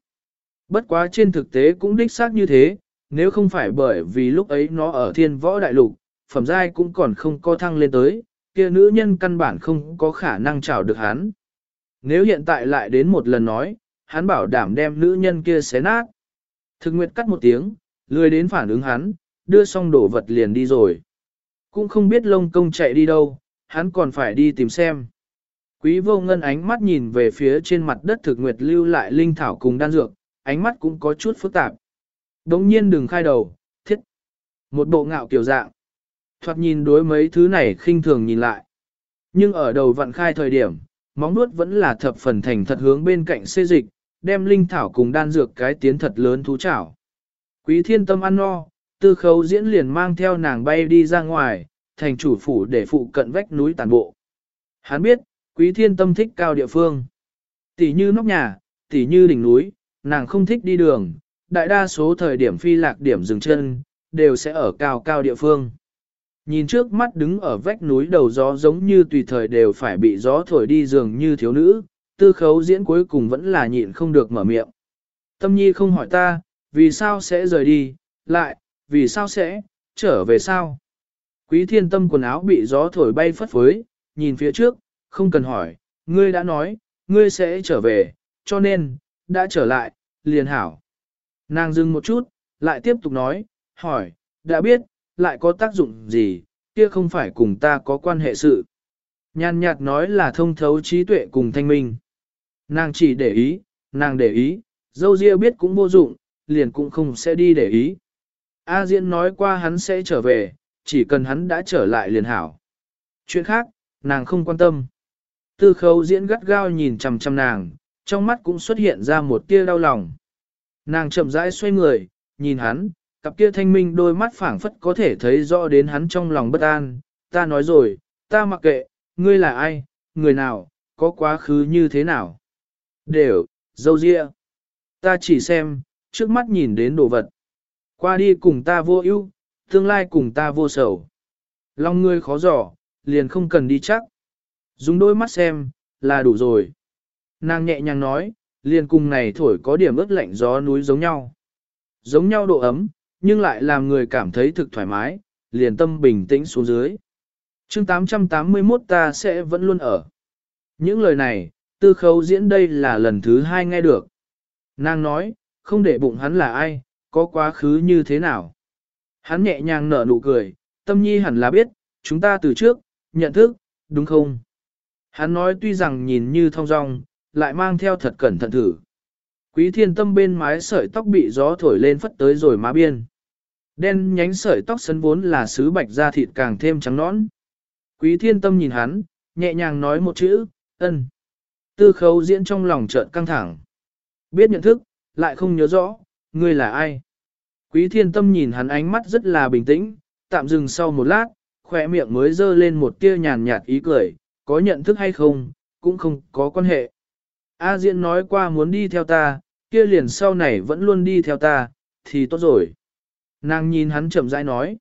Bất quá trên thực tế cũng đích xác như thế, nếu không phải bởi vì lúc ấy nó ở thiên võ đại lục, phẩm giai cũng còn không có thăng lên tới, kia nữ nhân căn bản không có khả năng chào được hắn. Nếu hiện tại lại đến một lần nói, hắn bảo đảm đem nữ nhân kia xé nát. Thực nguyệt cắt một tiếng, lười đến phản ứng hắn, đưa xong đổ vật liền đi rồi. Cũng không biết lông công chạy đi đâu, hắn còn phải đi tìm xem. Quý vô ngân ánh mắt nhìn về phía trên mặt đất thực nguyệt lưu lại linh thảo cùng đan dược, ánh mắt cũng có chút phức tạp. Đống nhiên đừng khai đầu, thiết. Một bộ ngạo kiểu dạng. Thoạt nhìn đối mấy thứ này khinh thường nhìn lại. Nhưng ở đầu vặn khai thời điểm, móng nuốt vẫn là thập phần thành thật hướng bên cạnh xê dịch, đem linh thảo cùng đan dược cái tiến thật lớn thú chảo. Quý thiên tâm ăn no, tư khấu diễn liền mang theo nàng bay đi ra ngoài, thành chủ phủ để phụ cận vách núi tàn bộ. Hắn biết, quý thiên tâm thích cao địa phương. Tỷ như nóc nhà, tỷ như đỉnh núi, nàng không thích đi đường, đại đa số thời điểm phi lạc điểm dừng chân, đều sẽ ở cao cao địa phương. Nhìn trước mắt đứng ở vách núi đầu gió giống như tùy thời đều phải bị gió thổi đi dường như thiếu nữ, tư khấu diễn cuối cùng vẫn là nhịn không được mở miệng. Tâm nhi không hỏi ta, vì sao sẽ rời đi, lại, vì sao sẽ, trở về sao? Quý thiên tâm quần áo bị gió thổi bay phất phới, nhìn phía trước, không cần hỏi, ngươi đã nói, ngươi sẽ trở về, cho nên, đã trở lại, liền hảo. Nàng dừng một chút, lại tiếp tục nói, hỏi, đã biết, lại có tác dụng gì, kia không phải cùng ta có quan hệ sự. Nhàn nhạt nói là thông thấu trí tuệ cùng thanh minh. Nàng chỉ để ý, nàng để ý, dâu ria biết cũng vô dụng, liền cũng không sẽ đi để ý. A Diễn nói qua hắn sẽ trở về, chỉ cần hắn đã trở lại liền hảo. Chuyện khác, nàng không quan tâm. Tư khấu diễn gắt gao nhìn chằm chằm nàng, trong mắt cũng xuất hiện ra một tia đau lòng. Nàng chậm rãi xoay người, nhìn hắn, cặp kia thanh minh đôi mắt phảng phất có thể thấy rõ đến hắn trong lòng bất an. Ta nói rồi, ta mặc kệ, ngươi là ai, người nào, có quá khứ như thế nào. Đều, dâu dịa, Ta chỉ xem, trước mắt nhìn đến đồ vật. Qua đi cùng ta vô ưu, tương lai cùng ta vô sầu. Lòng ngươi khó giỏ, liền không cần đi chắc. Dùng đôi mắt xem, là đủ rồi. Nàng nhẹ nhàng nói, liền cùng này thổi có điểm ướt lạnh gió núi giống nhau. Giống nhau độ ấm, nhưng lại làm người cảm thấy thực thoải mái, liền tâm bình tĩnh xuống dưới. chương 881 ta sẽ vẫn luôn ở. Những lời này, tư khấu diễn đây là lần thứ hai nghe được. Nàng nói, không để bụng hắn là ai, có quá khứ như thế nào. Hắn nhẹ nhàng nở nụ cười, tâm nhi hẳn là biết, chúng ta từ trước, nhận thức, đúng không? Hắn nói tuy rằng nhìn như thong dong, lại mang theo thật cẩn thận thử. Quý thiên tâm bên mái sợi tóc bị gió thổi lên phất tới rồi má biên. Đen nhánh sợi tóc sấn vốn là sứ bạch da thịt càng thêm trắng nõn. Quý thiên tâm nhìn hắn, nhẹ nhàng nói một chữ, ân. Tư khấu diễn trong lòng trợn căng thẳng. Biết nhận thức, lại không nhớ rõ, ngươi là ai. Quý thiên tâm nhìn hắn ánh mắt rất là bình tĩnh, tạm dừng sau một lát, khỏe miệng mới dơ lên một tia nhàn nhạt ý cười, có nhận thức hay không, cũng không có quan hệ. A Diễn nói qua muốn đi theo ta, kia liền sau này vẫn luôn đi theo ta, thì tốt rồi. Nàng nhìn hắn chậm rãi nói.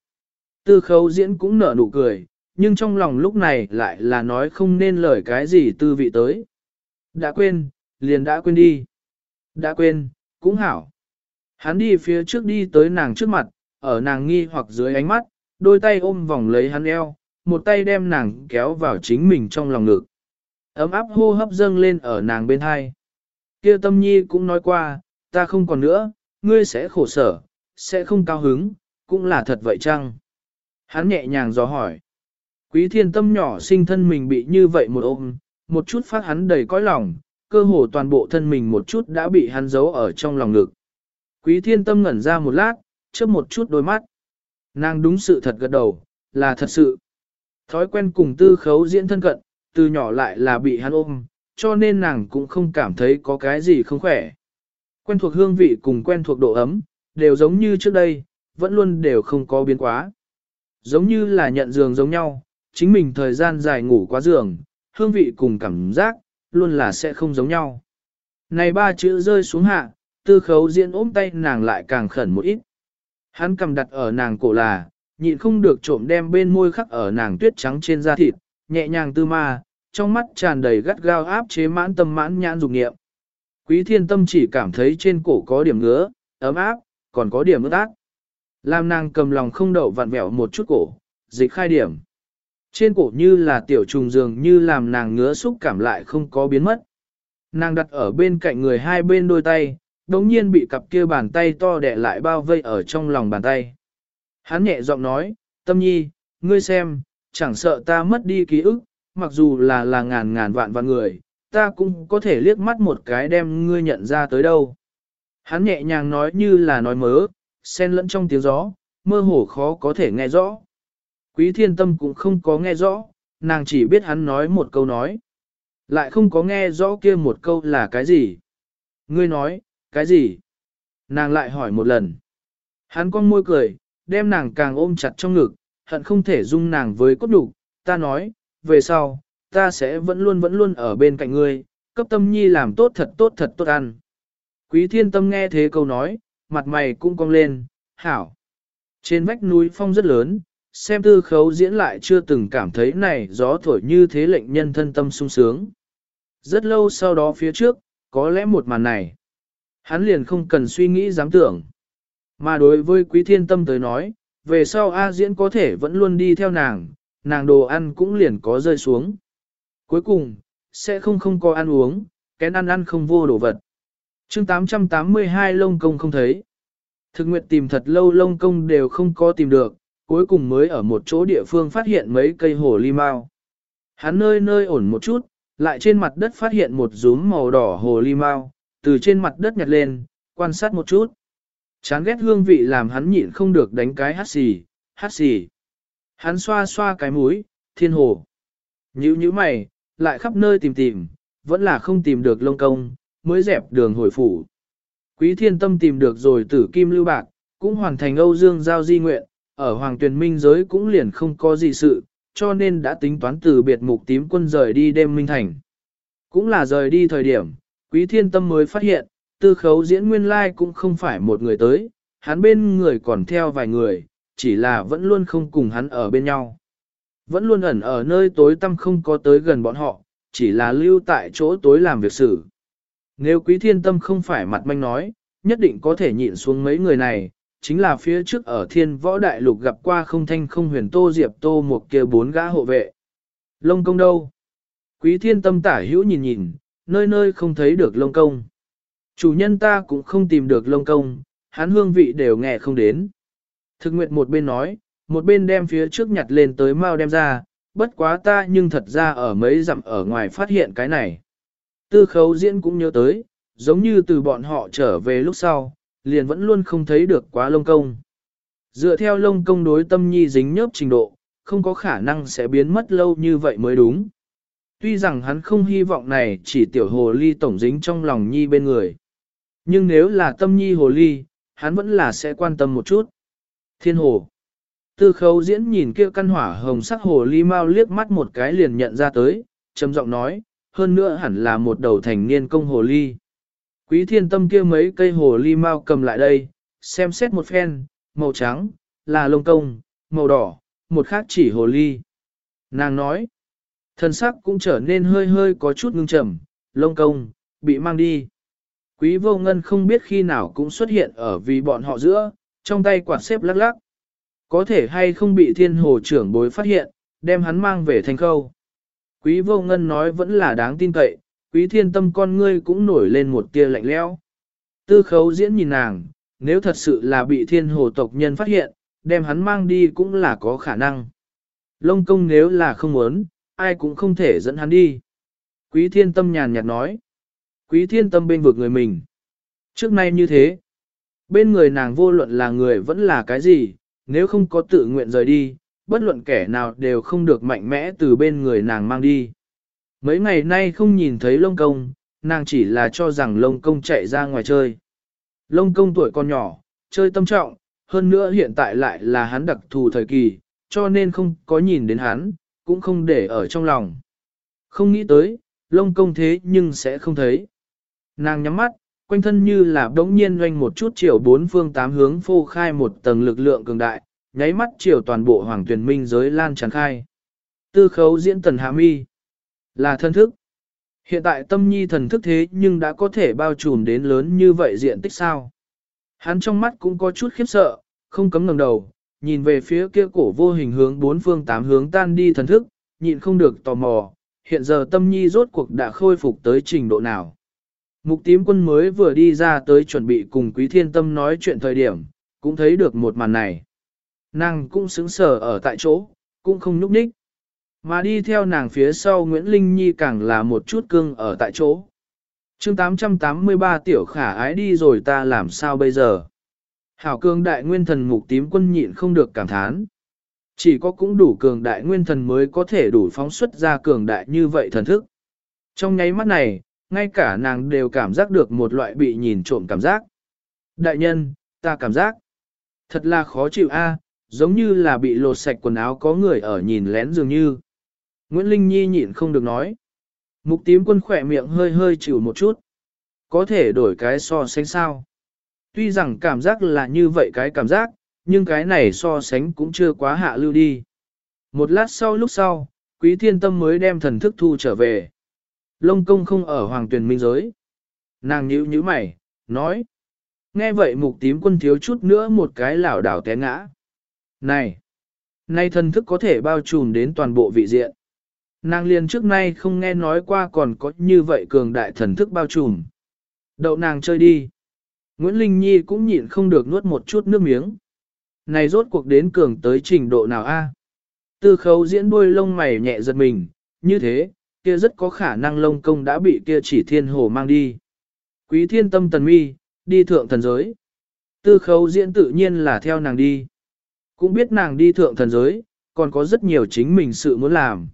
Tư khấu diễn cũng nở nụ cười, nhưng trong lòng lúc này lại là nói không nên lời cái gì tư vị tới. Đã quên, liền đã quên đi. Đã quên, cũng hảo. Hắn đi phía trước đi tới nàng trước mặt, ở nàng nghi hoặc dưới ánh mắt, đôi tay ôm vòng lấy hắn eo, một tay đem nàng kéo vào chính mình trong lòng ngực. Ấm áp hô hấp dâng lên ở nàng bên hai. Kia tâm nhi cũng nói qua, ta không còn nữa, ngươi sẽ khổ sở, sẽ không cao hứng, cũng là thật vậy chăng? Hắn nhẹ nhàng dò hỏi. Quý thiên tâm nhỏ sinh thân mình bị như vậy một ôm, một chút phát hắn đầy cõi lòng, cơ hồ toàn bộ thân mình một chút đã bị hắn giấu ở trong lòng ngực. Quý thiên tâm ngẩn ra một lát, chớp một chút đôi mắt. Nàng đúng sự thật gật đầu, là thật sự. Thói quen cùng tư khấu diễn thân cận, từ nhỏ lại là bị hắn ôm, cho nên nàng cũng không cảm thấy có cái gì không khỏe. Quen thuộc hương vị cùng quen thuộc độ ấm, đều giống như trước đây, vẫn luôn đều không có biến quá. Giống như là nhận giường giống nhau, chính mình thời gian dài ngủ quá giường, hương vị cùng cảm giác, luôn là sẽ không giống nhau. Này ba chữ rơi xuống hạ, tư khấu diễn ôm tay nàng lại càng khẩn một ít. Hắn cầm đặt ở nàng cổ là, nhịn không được trộm đem bên môi khắc ở nàng tuyết trắng trên da thịt, nhẹ nhàng tư ma, trong mắt tràn đầy gắt gao áp chế mãn tâm mãn nhãn dục nghiệm. Quý thiên tâm chỉ cảm thấy trên cổ có điểm ngứa, ấm áp, còn có điểm ướt ác. Lam nàng cầm lòng không đậu vặn vẹo một chút cổ, dịch khai điểm. Trên cổ như là tiểu trùng dường như làm nàng ngứa xúc cảm lại không có biến mất. Nàng đặt ở bên cạnh người hai bên đôi tay, đống nhiên bị cặp kia bàn tay to đẻ lại bao vây ở trong lòng bàn tay. Hắn nhẹ giọng nói, tâm nhi, ngươi xem, chẳng sợ ta mất đi ký ức, mặc dù là là ngàn ngàn vạn vạn người, ta cũng có thể liếc mắt một cái đem ngươi nhận ra tới đâu. Hắn nhẹ nhàng nói như là nói mớ, xen lẫn trong tiếng gió, mơ hồ khó có thể nghe rõ. Quý thiên tâm cũng không có nghe rõ, nàng chỉ biết hắn nói một câu nói. Lại không có nghe rõ kia một câu là cái gì. Ngươi nói, cái gì? Nàng lại hỏi một lần. Hắn con môi cười, đem nàng càng ôm chặt trong ngực, hận không thể dung nàng với cốt đủ. Ta nói, về sau, ta sẽ vẫn luôn vẫn luôn ở bên cạnh ngươi, cấp tâm nhi làm tốt thật tốt thật tốt ăn. Quý thiên tâm nghe thế câu nói, mặt mày cũng cong lên, hảo. Trên vách núi phong rất lớn, xem tư khấu diễn lại chưa từng cảm thấy này gió thổi như thế lệnh nhân thân tâm sung sướng. Rất lâu sau đó phía trước, có lẽ một màn này. Hắn liền không cần suy nghĩ dám tưởng. Mà đối với quý thiên tâm tới nói, về sau A diễn có thể vẫn luôn đi theo nàng, nàng đồ ăn cũng liền có rơi xuống. Cuối cùng, sẽ không không có ăn uống, kén ăn ăn không vô đồ vật. chương 882 lông công không thấy. Thực nguyện tìm thật lâu lông công đều không có tìm được, cuối cùng mới ở một chỗ địa phương phát hiện mấy cây hồ ly mau. Hắn nơi nơi ổn một chút, lại trên mặt đất phát hiện một rúm màu đỏ hồ ly mau, từ trên mặt đất nhặt lên, quan sát một chút. Chán ghét hương vị làm hắn nhịn không được đánh cái hát xì, hát xì. Hắn xoa xoa cái mũi, thiên hồ. Nhữ nhữ mày, lại khắp nơi tìm tìm, vẫn là không tìm được lông công, mới dẹp đường hồi phủ. Quý thiên tâm tìm được rồi tử kim lưu bạc, cũng hoàn thành Âu Dương giao di nguyện, ở Hoàng Tuyền Minh giới cũng liền không có gì sự, cho nên đã tính toán từ biệt mục tím quân rời đi đêm Minh Thành. Cũng là rời đi thời điểm, Quý thiên tâm mới phát hiện, tư khấu diễn nguyên lai cũng không phải một người tới, hắn bên người còn theo vài người, chỉ là vẫn luôn không cùng hắn ở bên nhau. Vẫn luôn ẩn ở nơi tối tăm không có tới gần bọn họ, chỉ là lưu tại chỗ tối làm việc xử. Nếu quý thiên tâm không phải mặt manh nói, nhất định có thể nhịn xuống mấy người này, chính là phía trước ở thiên võ đại lục gặp qua không thanh không huyền tô diệp tô một kia bốn gã hộ vệ. Lông công đâu? Quý thiên tâm tả hữu nhìn nhìn, nơi nơi không thấy được lông công. Chủ nhân ta cũng không tìm được lông công, hắn hương vị đều nghe không đến. Thực nguyện một bên nói, một bên đem phía trước nhặt lên tới mau đem ra, bất quá ta nhưng thật ra ở mấy dặm ở ngoài phát hiện cái này. Tư khấu diễn cũng nhớ tới, giống như từ bọn họ trở về lúc sau, liền vẫn luôn không thấy được quá lông công. Dựa theo lông công đối tâm nhi dính nhớp trình độ, không có khả năng sẽ biến mất lâu như vậy mới đúng. Tuy rằng hắn không hy vọng này chỉ tiểu hồ ly tổng dính trong lòng nhi bên người. Nhưng nếu là tâm nhi hồ ly, hắn vẫn là sẽ quan tâm một chút. Thiên hồ. Tư khấu diễn nhìn kia căn hỏa hồng sắc hồ ly mau liếc mắt một cái liền nhận ra tới, trầm giọng nói, hơn nữa hẳn là một đầu thành niên công hồ ly. Quý thiên tâm kia mấy cây hồ ly mau cầm lại đây, xem xét một phen, màu trắng, là lông công, màu đỏ, một khác chỉ hồ ly. Nàng nói, thân sắc cũng trở nên hơi hơi có chút ngưng trầm, lông công, bị mang đi. Quý vô ngân không biết khi nào cũng xuất hiện ở vì bọn họ giữa, trong tay quạt xếp lắc lắc. Có thể hay không bị thiên hồ trưởng bối phát hiện, đem hắn mang về thành khâu. Quý vô ngân nói vẫn là đáng tin cậy, quý thiên tâm con ngươi cũng nổi lên một tia lạnh lẽo. Tư khấu diễn nhìn nàng, nếu thật sự là bị thiên hồ tộc nhân phát hiện, đem hắn mang đi cũng là có khả năng. Lông công nếu là không muốn, ai cũng không thể dẫn hắn đi. Quý thiên tâm nhàn nhạt nói. Quý thiên tâm bên vực người mình. Trước nay như thế, bên người nàng vô luận là người vẫn là cái gì, nếu không có tự nguyện rời đi, bất luận kẻ nào đều không được mạnh mẽ từ bên người nàng mang đi. Mấy ngày nay không nhìn thấy lông công, nàng chỉ là cho rằng lông công chạy ra ngoài chơi. Lông công tuổi còn nhỏ, chơi tâm trọng, hơn nữa hiện tại lại là hắn đặc thù thời kỳ, cho nên không có nhìn đến hắn, cũng không để ở trong lòng. Không nghĩ tới, lông công thế nhưng sẽ không thấy. Nàng nhắm mắt, quanh thân như là đống nhiên doanh một chút chiều bốn phương tám hướng phô khai một tầng lực lượng cường đại, nháy mắt chiều toàn bộ hoàng tuyển minh giới lan tràn khai. Tư khấu diễn tần hạ mi là thân thức. Hiện tại tâm nhi thần thức thế nhưng đã có thể bao trùm đến lớn như vậy diện tích sao. Hắn trong mắt cũng có chút khiếp sợ, không cấm ngẩng đầu, nhìn về phía kia cổ vô hình hướng bốn phương tám hướng tan đi thần thức, nhịn không được tò mò, hiện giờ tâm nhi rốt cuộc đã khôi phục tới trình độ nào. Mục tím quân mới vừa đi ra tới chuẩn bị cùng quý thiên tâm nói chuyện thời điểm, cũng thấy được một màn này. Nàng cũng xứng sở ở tại chỗ, cũng không nhúc nhích. Mà đi theo nàng phía sau Nguyễn Linh Nhi càng là một chút cưng ở tại chỗ. chương 883 tiểu khả ái đi rồi ta làm sao bây giờ? Hảo cương đại nguyên thần mục tím quân nhịn không được cảm thán. Chỉ có cũng đủ cường đại nguyên thần mới có thể đủ phóng xuất ra cường đại như vậy thần thức. Trong nháy mắt này, ngay cả nàng đều cảm giác được một loại bị nhìn trộm cảm giác. Đại nhân, ta cảm giác thật là khó chịu a, giống như là bị lột sạch quần áo có người ở nhìn lén dường như. Nguyễn Linh Nhi nhịn không được nói. Mục tím quân khỏe miệng hơi hơi chịu một chút. Có thể đổi cái so sánh sao. Tuy rằng cảm giác là như vậy cái cảm giác, nhưng cái này so sánh cũng chưa quá hạ lưu đi. Một lát sau lúc sau, quý thiên tâm mới đem thần thức thu trở về. Lông công không ở hoàng tuyển minh giới. Nàng nhíu nhíu mày, nói. Nghe vậy mục tím quân thiếu chút nữa một cái lảo đảo té ngã. Này! Nay thần thức có thể bao trùm đến toàn bộ vị diện. Nàng liền trước nay không nghe nói qua còn có như vậy cường đại thần thức bao trùm. Đậu nàng chơi đi. Nguyễn Linh Nhi cũng nhịn không được nuốt một chút nước miếng. Này rốt cuộc đến cường tới trình độ nào a? Tư khấu diễn đuôi lông mày nhẹ giật mình, như thế, kia rất có khả năng lông công đã bị kia chỉ thiên hồ mang đi. Quý thiên tâm tần mi, đi thượng thần giới. Tư khấu diễn tự nhiên là theo nàng đi. Cũng biết nàng đi thượng thần giới, còn có rất nhiều chính mình sự muốn làm.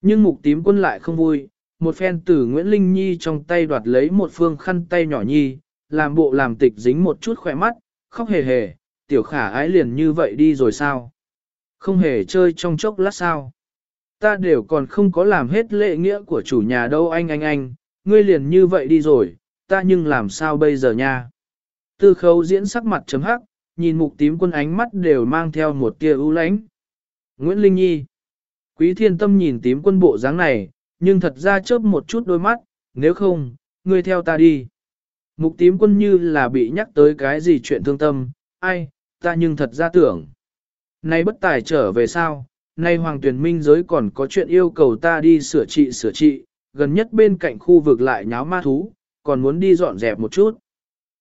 Nhưng mục tím quân lại không vui, một phen từ Nguyễn Linh Nhi trong tay đoạt lấy một phương khăn tay nhỏ nhi, làm bộ làm tịch dính một chút khỏe mắt, khóc hề hề, tiểu khả ái liền như vậy đi rồi sao? Không hề chơi trong chốc lát sao? Ta đều còn không có làm hết lệ nghĩa của chủ nhà đâu anh anh anh, ngươi liền như vậy đi rồi, ta nhưng làm sao bây giờ nha? Tư khấu diễn sắc mặt chấm hắc, nhìn mục tím quân ánh mắt đều mang theo một tia ưu lãnh. Nguyễn Linh Nhi Quý thiên tâm nhìn tím quân bộ dáng này, nhưng thật ra chớp một chút đôi mắt, nếu không, ngươi theo ta đi. Mục tím quân như là bị nhắc tới cái gì chuyện thương tâm, ai, ta nhưng thật ra tưởng. Nay bất tài trở về sao, nay hoàng tuyển minh giới còn có chuyện yêu cầu ta đi sửa trị sửa trị, gần nhất bên cạnh khu vực lại nháo ma thú, còn muốn đi dọn dẹp một chút.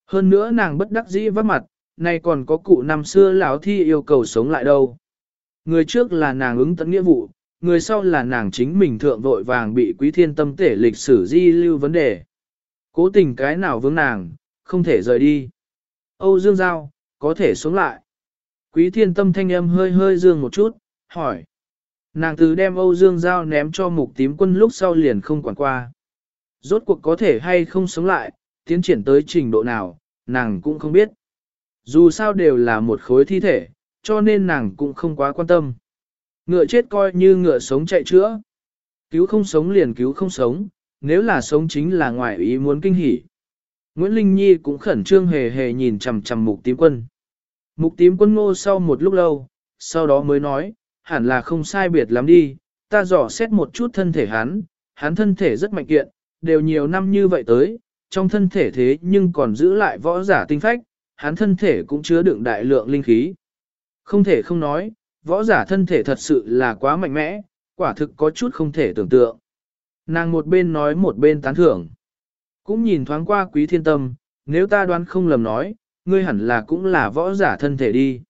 Hơn nữa nàng bất đắc dĩ vắt mặt, nay còn có cụ năm xưa lão thi yêu cầu sống lại đâu. Người trước là nàng ứng tận nghĩa vụ, người sau là nàng chính mình thượng vội vàng bị quý thiên tâm tể lịch sử di lưu vấn đề. Cố tình cái nào vướng nàng, không thể rời đi. Âu Dương Giao, có thể xuống lại. Quý thiên tâm thanh âm hơi hơi dương một chút, hỏi. Nàng từ đem Âu Dương Giao ném cho mục tím quân lúc sau liền không quản qua. Rốt cuộc có thể hay không sống lại, tiến triển tới trình độ nào, nàng cũng không biết. Dù sao đều là một khối thi thể, cho nên nàng cũng không quá quan tâm. Ngựa chết coi như ngựa sống chạy chữa. Cứu không sống liền cứu không sống, nếu là sống chính là ngoại ý muốn kinh hỉ. Nguyễn Linh Nhi cũng khẩn trương hề hề nhìn chằm chằm mục tím quân. Mục tím quân ngô sau một lúc lâu, sau đó mới nói, hẳn là không sai biệt lắm đi, ta dò xét một chút thân thể hắn, hắn thân thể rất mạnh kiện, đều nhiều năm như vậy tới, trong thân thể thế nhưng còn giữ lại võ giả tinh phách, hắn thân thể cũng chứa đựng đại lượng linh khí. Không thể không nói, võ giả thân thể thật sự là quá mạnh mẽ, quả thực có chút không thể tưởng tượng. Nàng một bên nói một bên tán thưởng. Cũng nhìn thoáng qua quý thiên tâm, nếu ta đoán không lầm nói, ngươi hẳn là cũng là võ giả thân thể đi.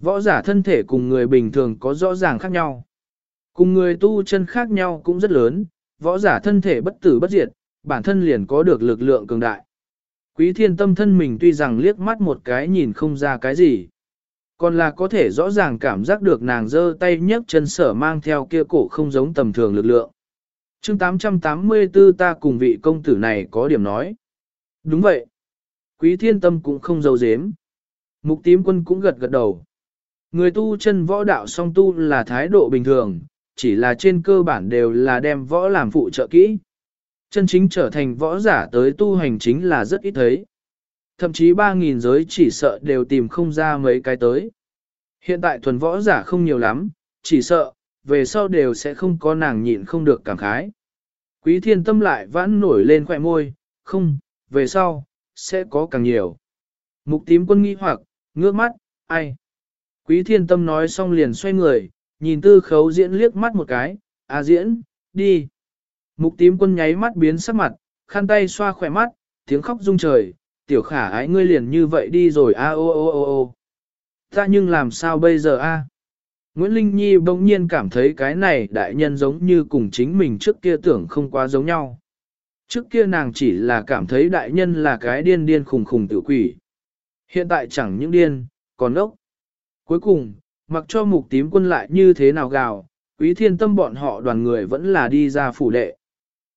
Võ giả thân thể cùng người bình thường có rõ ràng khác nhau. Cùng người tu chân khác nhau cũng rất lớn, võ giả thân thể bất tử bất diệt, bản thân liền có được lực lượng cường đại. Quý thiên tâm thân mình tuy rằng liếc mắt một cái nhìn không ra cái gì, còn là có thể rõ ràng cảm giác được nàng giơ tay nhấc chân sở mang theo kia cổ không giống tầm thường lực lượng. chương 884 ta cùng vị công tử này có điểm nói. Đúng vậy. Quý thiên tâm cũng không giấu dếm. Mục tím quân cũng gật gật đầu. Người tu chân võ đạo song tu là thái độ bình thường, chỉ là trên cơ bản đều là đem võ làm phụ trợ kỹ. Chân chính trở thành võ giả tới tu hành chính là rất ít thấy. Thậm chí 3.000 giới chỉ sợ đều tìm không ra mấy cái tới. Hiện tại thuần võ giả không nhiều lắm, chỉ sợ, về sau đều sẽ không có nàng nhịn không được cảm khái. Quý thiên tâm lại vãn nổi lên khỏe môi, không, về sau, sẽ có càng nhiều. Mục tím quân nghi hoặc, ngước mắt, ai? Quý thiên tâm nói xong liền xoay người, nhìn tư khấu diễn liếc mắt một cái, à diễn, đi. Mục tím quân nháy mắt biến sắc mặt, khăn tay xoa khỏe mắt, tiếng khóc rung trời, tiểu khả ái ngươi liền như vậy đi rồi a ô ô ô ô. Ta nhưng làm sao bây giờ a? Nguyễn Linh Nhi bỗng nhiên cảm thấy cái này đại nhân giống như cùng chính mình trước kia tưởng không quá giống nhau. Trước kia nàng chỉ là cảm thấy đại nhân là cái điên điên khùng khùng tự quỷ. Hiện tại chẳng những điên, còn ốc. Cuối cùng, mặc cho mục tím quân lại như thế nào gào, quý thiên tâm bọn họ đoàn người vẫn là đi ra phủ đệ.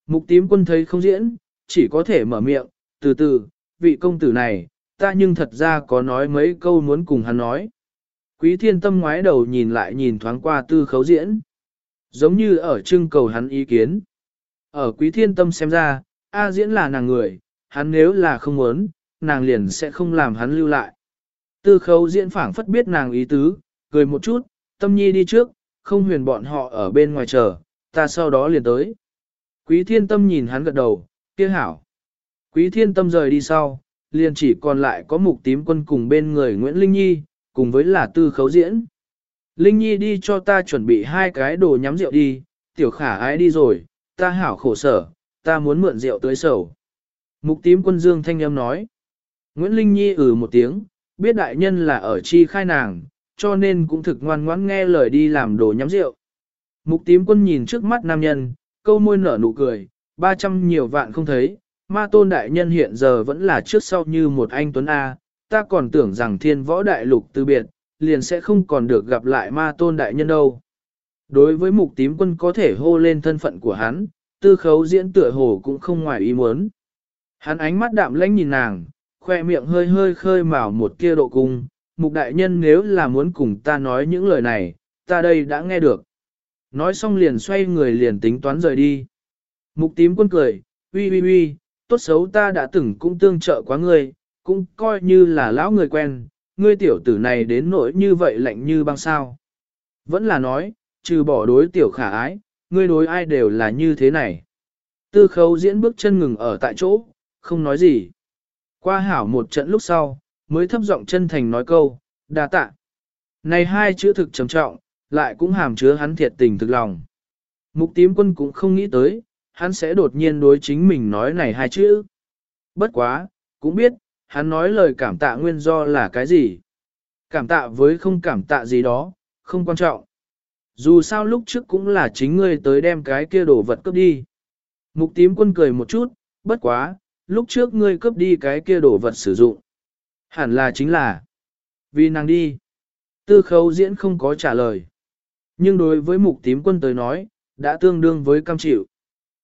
Mục tím quân thấy không diễn, chỉ có thể mở miệng, từ từ, vị công tử này, ta nhưng thật ra có nói mấy câu muốn cùng hắn nói. Quý thiên tâm ngoái đầu nhìn lại nhìn thoáng qua tư khấu diễn. Giống như ở trưng cầu hắn ý kiến. Ở quý thiên tâm xem ra, A diễn là nàng người, hắn nếu là không muốn, nàng liền sẽ không làm hắn lưu lại. Tư khấu diễn phảng phất biết nàng ý tứ, cười một chút, tâm nhi đi trước, không huyền bọn họ ở bên ngoài chờ, ta sau đó liền tới. Quý thiên tâm nhìn hắn gật đầu, kia hảo. Quý thiên tâm rời đi sau, liền chỉ còn lại có mục tím quân cùng bên người Nguyễn Linh Nhi, cùng với là tư khấu diễn. Linh Nhi đi cho ta chuẩn bị hai cái đồ nhắm rượu đi, tiểu khả ái đi rồi, ta hảo khổ sở, ta muốn mượn rượu tới sầu. Mục tím quân dương thanh âm nói. Nguyễn Linh Nhi ừ một tiếng, biết đại nhân là ở chi khai nàng, cho nên cũng thực ngoan ngoãn nghe lời đi làm đồ nhắm rượu. Mục tím quân nhìn trước mắt nam nhân, câu môi nở nụ cười, ba trăm nhiều vạn không thấy, ma tôn đại nhân hiện giờ vẫn là trước sau như một anh Tuấn A, ta còn tưởng rằng thiên võ đại lục từ biệt, liền sẽ không còn được gặp lại ma tôn đại nhân đâu. Đối với mục tím quân có thể hô lên thân phận của hắn, tư khấu diễn tựa hồ cũng không ngoài ý muốn. Hắn ánh mắt đạm lãnh nhìn nàng, khoe miệng hơi hơi khơi mào một kia độ cung, mục đại nhân nếu là muốn cùng ta nói những lời này, ta đây đã nghe được. Nói xong liền xoay người liền tính toán rời đi. Mục tím quân cười, uy uy uy, tốt xấu ta đã từng cũng tương trợ quá ngươi, cũng coi như là lão người quen, ngươi tiểu tử này đến nỗi như vậy lạnh như băng sao. Vẫn là nói, trừ bỏ đối tiểu khả ái, ngươi đối ai đều là như thế này. Tư khấu diễn bước chân ngừng ở tại chỗ, không nói gì. Qua hảo một trận lúc sau, mới thấp giọng chân thành nói câu, đa tạ. Này hai chữ thực trầm trọng, lại cũng hàm chứa hắn thiệt tình thực lòng. Mục tím quân cũng không nghĩ tới, hắn sẽ đột nhiên đối chính mình nói này hai chữ. Bất quá, cũng biết, hắn nói lời cảm tạ nguyên do là cái gì. Cảm tạ với không cảm tạ gì đó, không quan trọng. Dù sao lúc trước cũng là chính ngươi tới đem cái kia đồ vật cướp đi. Mục tím quân cười một chút, bất quá, lúc trước ngươi cướp đi cái kia đồ vật sử dụng. Hẳn là chính là vì nàng đi. Tư khấu diễn không có trả lời. Nhưng đối với mục tím quân tới nói, đã tương đương với cam chịu.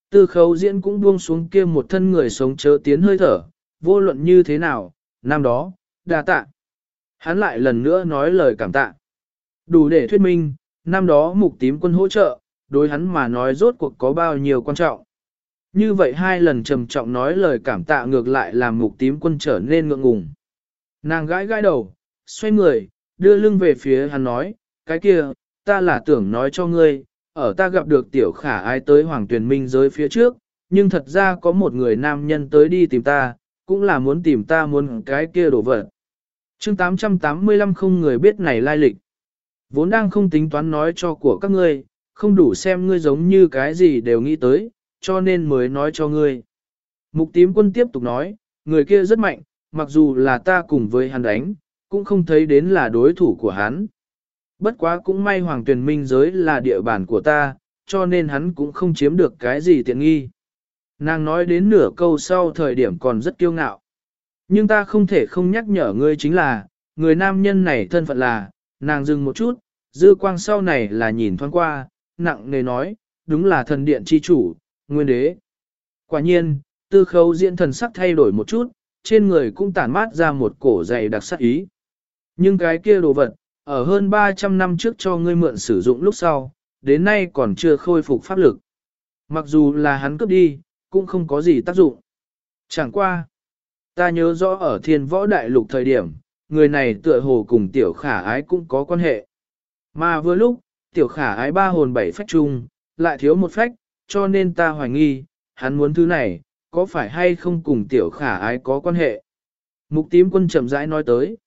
Tư khấu diễn cũng buông xuống kia một thân người sống chớ tiến hơi thở, vô luận như thế nào, năm đó, đa tạ. Hắn lại lần nữa nói lời cảm tạ. Đủ để thuyết minh, năm đó mục tím quân hỗ trợ, đối hắn mà nói rốt cuộc có bao nhiêu quan trọng. Như vậy hai lần trầm trọng nói lời cảm tạ ngược lại làm mục tím quân trở nên ngượng ngùng. Nàng gãi gãi đầu, xoay người, đưa lưng về phía hắn nói, cái kia, ta là tưởng nói cho ngươi, ở ta gặp được tiểu khả ai tới hoàng tuyển minh giới phía trước, nhưng thật ra có một người nam nhân tới đi tìm ta, cũng là muốn tìm ta muốn cái kia đổ vật. chương 885 không người biết này lai lịch. Vốn đang không tính toán nói cho của các ngươi, không đủ xem ngươi giống như cái gì đều nghĩ tới, cho nên mới nói cho ngươi. Mục tím quân tiếp tục nói, người kia rất mạnh, mặc dù là ta cùng với hắn đánh, cũng không thấy đến là đối thủ của hắn. Bất quá cũng may hoàng tuyển minh giới là địa bàn của ta, cho nên hắn cũng không chiếm được cái gì tiện nghi. Nàng nói đến nửa câu sau thời điểm còn rất kiêu ngạo. Nhưng ta không thể không nhắc nhở ngươi chính là, người nam nhân này thân phận là, nàng dừng một chút, dư quang sau này là nhìn thoáng qua, nặng nề nói, đúng là thần điện chi chủ, nguyên đế. Quả nhiên, tư khấu diễn thần sắc thay đổi một chút, trên người cũng tản mát ra một cổ dày đặc sắc ý. Nhưng cái kia đồ vật, ở hơn 300 năm trước cho ngươi mượn sử dụng lúc sau, đến nay còn chưa khôi phục pháp lực. Mặc dù là hắn cướp đi, cũng không có gì tác dụng. Chẳng qua, ta nhớ rõ ở thiên võ đại lục thời điểm, người này tựa hồ cùng tiểu khả ái cũng có quan hệ. Mà vừa lúc, tiểu khả ái ba hồn bảy phách chung, lại thiếu một phách, cho nên ta hoài nghi, hắn muốn thứ này, có phải hay không cùng tiểu khả ái có quan hệ. Mục tím quân chậm rãi nói tới.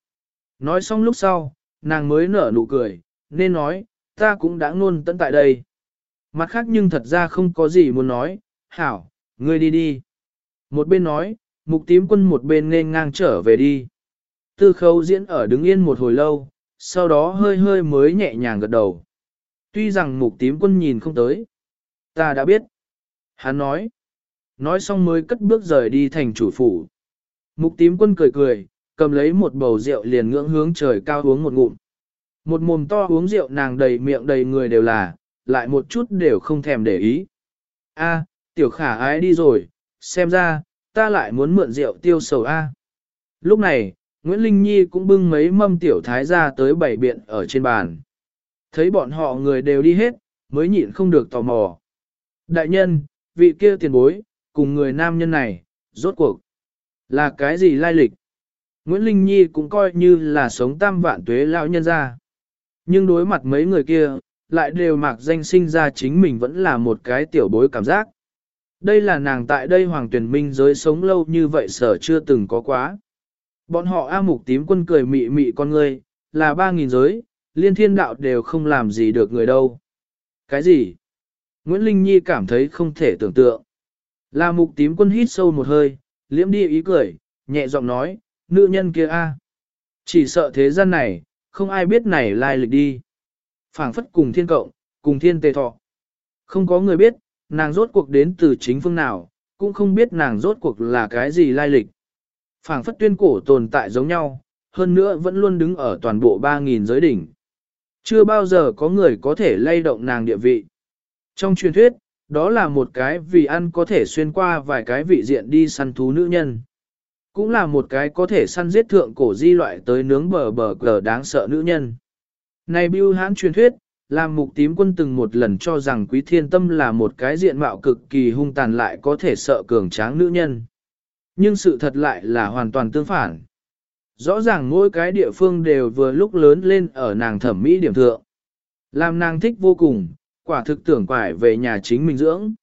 Nói xong lúc sau, nàng mới nở nụ cười, nên nói, ta cũng đã ngôn tận tại đây. Mặt khác nhưng thật ra không có gì muốn nói, hảo, ngươi đi đi. Một bên nói, mục tím quân một bên nên ngang trở về đi. Tư Khâu diễn ở đứng yên một hồi lâu, sau đó hơi hơi mới nhẹ nhàng gật đầu. Tuy rằng mục tím quân nhìn không tới. Ta đã biết. Hắn nói. Nói xong mới cất bước rời đi thành chủ phủ. Mục tím quân cười cười, cầm lấy một bầu rượu liền ngưỡng hướng trời cao uống một ngụm. Một mồm to uống rượu nàng đầy miệng đầy người đều là, lại một chút đều không thèm để ý. A, tiểu khả ái đi rồi, xem ra, ta lại muốn mượn rượu tiêu sầu A. Lúc này, Nguyễn Linh Nhi cũng bưng mấy mâm tiểu thái ra tới bảy biện ở trên bàn. Thấy bọn họ người đều đi hết, mới nhịn không được tò mò. Đại nhân, vị kia tiền bối, cùng người nam nhân này, rốt cuộc, là cái gì lai lịch? Nguyễn Linh Nhi cũng coi như là sống tam vạn tuế lão nhân ra. Nhưng đối mặt mấy người kia, lại đều mặc danh sinh ra chính mình vẫn là một cái tiểu bối cảm giác. Đây là nàng tại đây hoàng tuyển minh giới sống lâu như vậy sở chưa từng có quá. Bọn họ A mục tím quân cười mị mị con người, là ba nghìn giới, liên thiên đạo đều không làm gì được người đâu. Cái gì? Nguyễn Linh Nhi cảm thấy không thể tưởng tượng. Là mục tím quân hít sâu một hơi, liễm đi ý cười, nhẹ giọng nói, nữ nhân kia a, Chỉ sợ thế gian này, không ai biết này lai lịch đi. phảng phất cùng thiên cộng, cùng thiên tề thọ. Không có người biết, nàng rốt cuộc đến từ chính phương nào, cũng không biết nàng rốt cuộc là cái gì lai lịch. phảng phất tuyên cổ tồn tại giống nhau, hơn nữa vẫn luôn đứng ở toàn bộ 3.000 giới đỉnh. Chưa bao giờ có người có thể lay động nàng địa vị. Trong truyền thuyết, đó là một cái vì ăn có thể xuyên qua vài cái vị diện đi săn thú nữ nhân. Cũng là một cái có thể săn giết thượng cổ di loại tới nướng bờ bờ cờ đáng sợ nữ nhân. Này Bưu hãn truyền thuyết, làm mục tím quân từng một lần cho rằng quý thiên tâm là một cái diện mạo cực kỳ hung tàn lại có thể sợ cường tráng nữ nhân. Nhưng sự thật lại là hoàn toàn tương phản. Rõ ràng mỗi cái địa phương đều vừa lúc lớn lên ở nàng thẩm mỹ điểm thượng. Làm nàng thích vô cùng, quả thực tưởng quải về nhà chính mình dưỡng.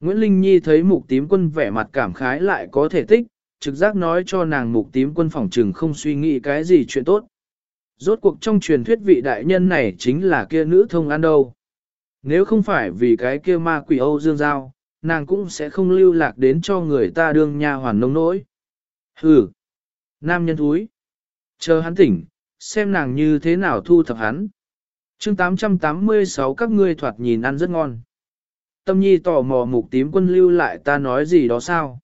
Nguyễn Linh Nhi thấy mục tím quân vẻ mặt cảm khái lại có thể tích, trực giác nói cho nàng mục tím quân phòng trừng không suy nghĩ cái gì chuyện tốt. Rốt cuộc trong truyền thuyết vị đại nhân này chính là kia nữ thông ăn đâu. Nếu không phải vì cái kia ma quỷ Âu Dương Giao, nàng cũng sẽ không lưu lạc đến cho người ta đương nha hoàn nông nỗi. Hừ! Nam nhân thúi! Chờ hắn tỉnh, xem nàng như thế nào thu thập hắn chương 886 các ngươi thoạt nhìn ăn rất ngon. Tâm nhi tò mò mục tím quân lưu lại ta nói gì đó sao?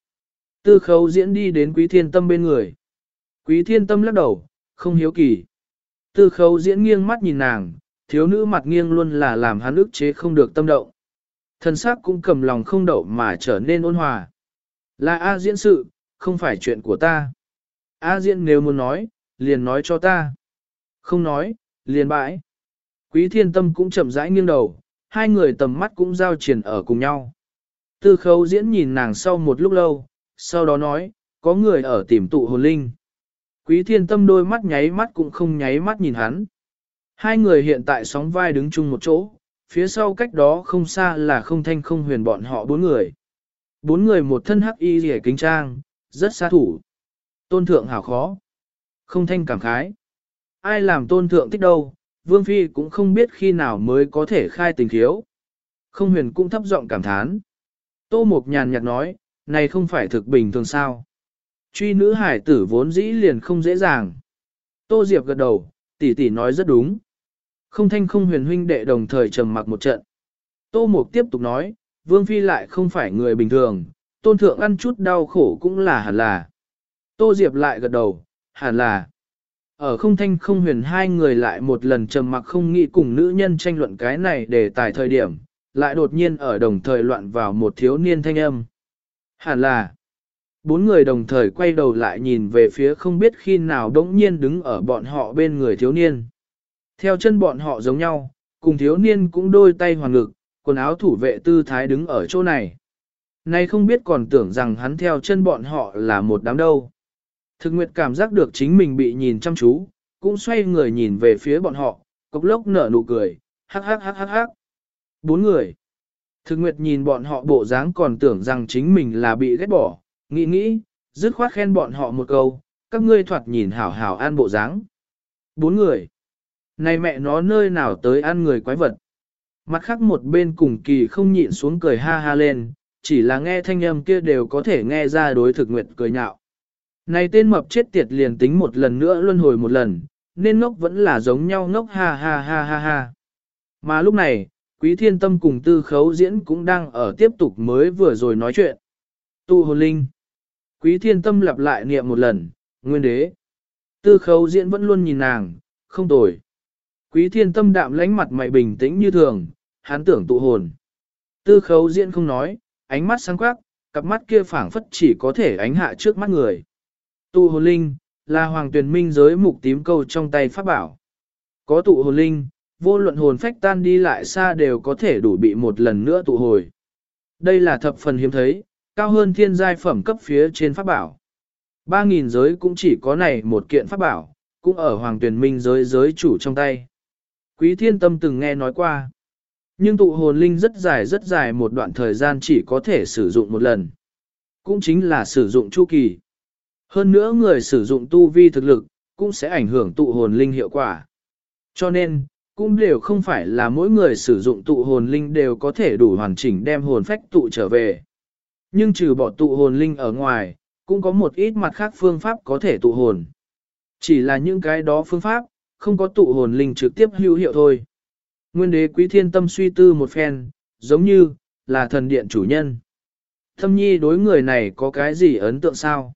Tư khấu diễn đi đến quý thiên tâm bên người. Quý thiên tâm lắc đầu, không hiếu kỳ. Tư khấu diễn nghiêng mắt nhìn nàng, thiếu nữ mặt nghiêng luôn là làm hắn ức chế không được tâm động. thần sắc cũng cầm lòng không đậu mà trở nên ôn hòa. Là A diễn sự, không phải chuyện của ta. A diễn nếu muốn nói, liền nói cho ta. Không nói, liền bãi. Quý thiên tâm cũng chậm rãi nghiêng đầu, hai người tầm mắt cũng giao triển ở cùng nhau. Tư khấu diễn nhìn nàng sau một lúc lâu, sau đó nói, có người ở tìm tụ hồn linh. Quý thiên tâm đôi mắt nháy mắt cũng không nháy mắt nhìn hắn. Hai người hiện tại sóng vai đứng chung một chỗ, phía sau cách đó không xa là không thanh không huyền bọn họ bốn người. Bốn người một thân hắc y rẻ kính trang, rất xa thủ. Tôn thượng hảo khó. Không thanh cảm khái. Ai làm tôn thượng thích đâu, Vương Phi cũng không biết khi nào mới có thể khai tình khiếu. Không huyền cũng thấp giọng cảm thán. Tô Mục nhàn nhạt nói, này không phải thực bình thường sao. Truy nữ hải tử vốn dĩ liền không dễ dàng. Tô Diệp gật đầu, tỷ tỷ nói rất đúng. Không thanh không huyền huynh đệ đồng thời trầm mặc một trận. Tô Mục tiếp tục nói, Vương Phi lại không phải người bình thường, tôn thượng ăn chút đau khổ cũng là hẳn là. Tô Diệp lại gật đầu, hẳn là. Ở không thanh không huyền hai người lại một lần trầm mặc không nghĩ cùng nữ nhân tranh luận cái này để tài thời điểm, lại đột nhiên ở đồng thời loạn vào một thiếu niên thanh âm. Hẳn là, bốn người đồng thời quay đầu lại nhìn về phía không biết khi nào đống nhiên đứng ở bọn họ bên người thiếu niên. Theo chân bọn họ giống nhau, cùng thiếu niên cũng đôi tay hoàn ngực, quần áo thủ vệ tư thái đứng ở chỗ này. Nay không biết còn tưởng rằng hắn theo chân bọn họ là một đám đâu. Thực nguyệt cảm giác được chính mình bị nhìn chăm chú, cũng xoay người nhìn về phía bọn họ, cốc lốc nở nụ cười, hắc hắc hắc hắc hắc. Bốn người. Thực nguyệt nhìn bọn họ bộ dáng còn tưởng rằng chính mình là bị ghét bỏ, nghĩ nghĩ, dứt khoát khen bọn họ một câu, các ngươi thoạt nhìn hảo hảo an bộ dáng. Bốn người. Này mẹ nó nơi nào tới ăn người quái vật. Mặt khác một bên cùng kỳ không nhịn xuống cười ha ha lên, chỉ là nghe thanh âm kia đều có thể nghe ra đối thực nguyệt cười nhạo. Này tên mập chết tiệt liền tính một lần nữa luân hồi một lần, nên ngốc vẫn là giống nhau ngốc ha ha ha ha ha. Mà lúc này, Quý Thiên Tâm cùng Tư Khấu Diễn cũng đang ở tiếp tục mới vừa rồi nói chuyện. Tu hồn linh. Quý Thiên Tâm lặp lại niệm một lần, nguyên đế. Tư Khấu Diễn vẫn luôn nhìn nàng, không tồi. Quý Thiên Tâm đạm lánh mặt mày bình tĩnh như thường, hắn tưởng tụ hồn. Tư Khấu Diễn không nói, ánh mắt sáng quắc, cặp mắt kia phảng phất chỉ có thể ánh hạ trước mắt người. Tụ hồn linh, là hoàng tuyển minh giới mục tím câu trong tay pháp bảo. Có tụ hồn linh, vô luận hồn phách tan đi lại xa đều có thể đủ bị một lần nữa tụ hồi. Đây là thập phần hiếm thấy, cao hơn thiên giai phẩm cấp phía trên pháp bảo. Ba nghìn giới cũng chỉ có này một kiện pháp bảo, cũng ở hoàng tuyển minh giới giới chủ trong tay. Quý thiên tâm từng nghe nói qua. Nhưng tụ hồn linh rất dài rất dài một đoạn thời gian chỉ có thể sử dụng một lần. Cũng chính là sử dụng chu kỳ. Hơn nữa người sử dụng tu vi thực lực, cũng sẽ ảnh hưởng tụ hồn linh hiệu quả. Cho nên, cũng đều không phải là mỗi người sử dụng tụ hồn linh đều có thể đủ hoàn chỉnh đem hồn phách tụ trở về. Nhưng trừ bỏ tụ hồn linh ở ngoài, cũng có một ít mặt khác phương pháp có thể tụ hồn. Chỉ là những cái đó phương pháp, không có tụ hồn linh trực tiếp hữu hiệu thôi. Nguyên đế quý thiên tâm suy tư một phen, giống như, là thần điện chủ nhân. Thâm nhi đối người này có cái gì ấn tượng sao?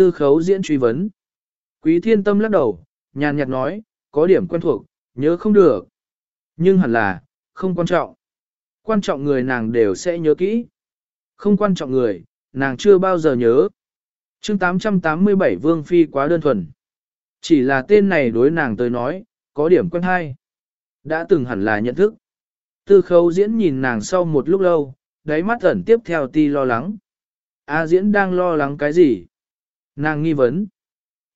Tư khấu diễn truy vấn. Quý thiên tâm lắc đầu, nhàn nhạt nói, có điểm quen thuộc, nhớ không được. Nhưng hẳn là, không quan trọng. Quan trọng người nàng đều sẽ nhớ kỹ. Không quan trọng người, nàng chưa bao giờ nhớ. chương 887 Vương Phi quá đơn thuần. Chỉ là tên này đối nàng tới nói, có điểm quen hay. Đã từng hẳn là nhận thức. Tư khấu diễn nhìn nàng sau một lúc lâu, đáy mắt ẩn tiếp theo ti lo lắng. A diễn đang lo lắng cái gì? Nàng nghi vấn.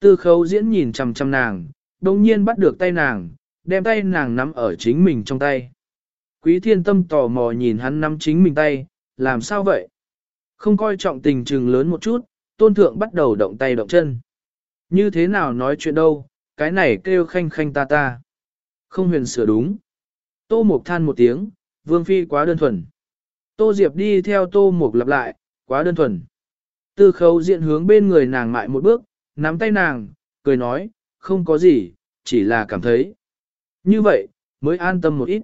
Tư khấu diễn nhìn chằm chằm nàng, đồng nhiên bắt được tay nàng, đem tay nàng nắm ở chính mình trong tay. Quý thiên tâm tò mò nhìn hắn nắm chính mình tay, làm sao vậy? Không coi trọng tình trừng lớn một chút, tôn thượng bắt đầu động tay động chân. Như thế nào nói chuyện đâu, cái này kêu khanh khanh ta ta. Không huyền sửa đúng. Tô Mục than một tiếng, Vương Phi quá đơn thuần. Tô Diệp đi theo Tô Mục lặp lại, quá đơn thuần. Tư khấu diện hướng bên người nàng mại một bước, nắm tay nàng, cười nói, không có gì, chỉ là cảm thấy. Như vậy, mới an tâm một ít.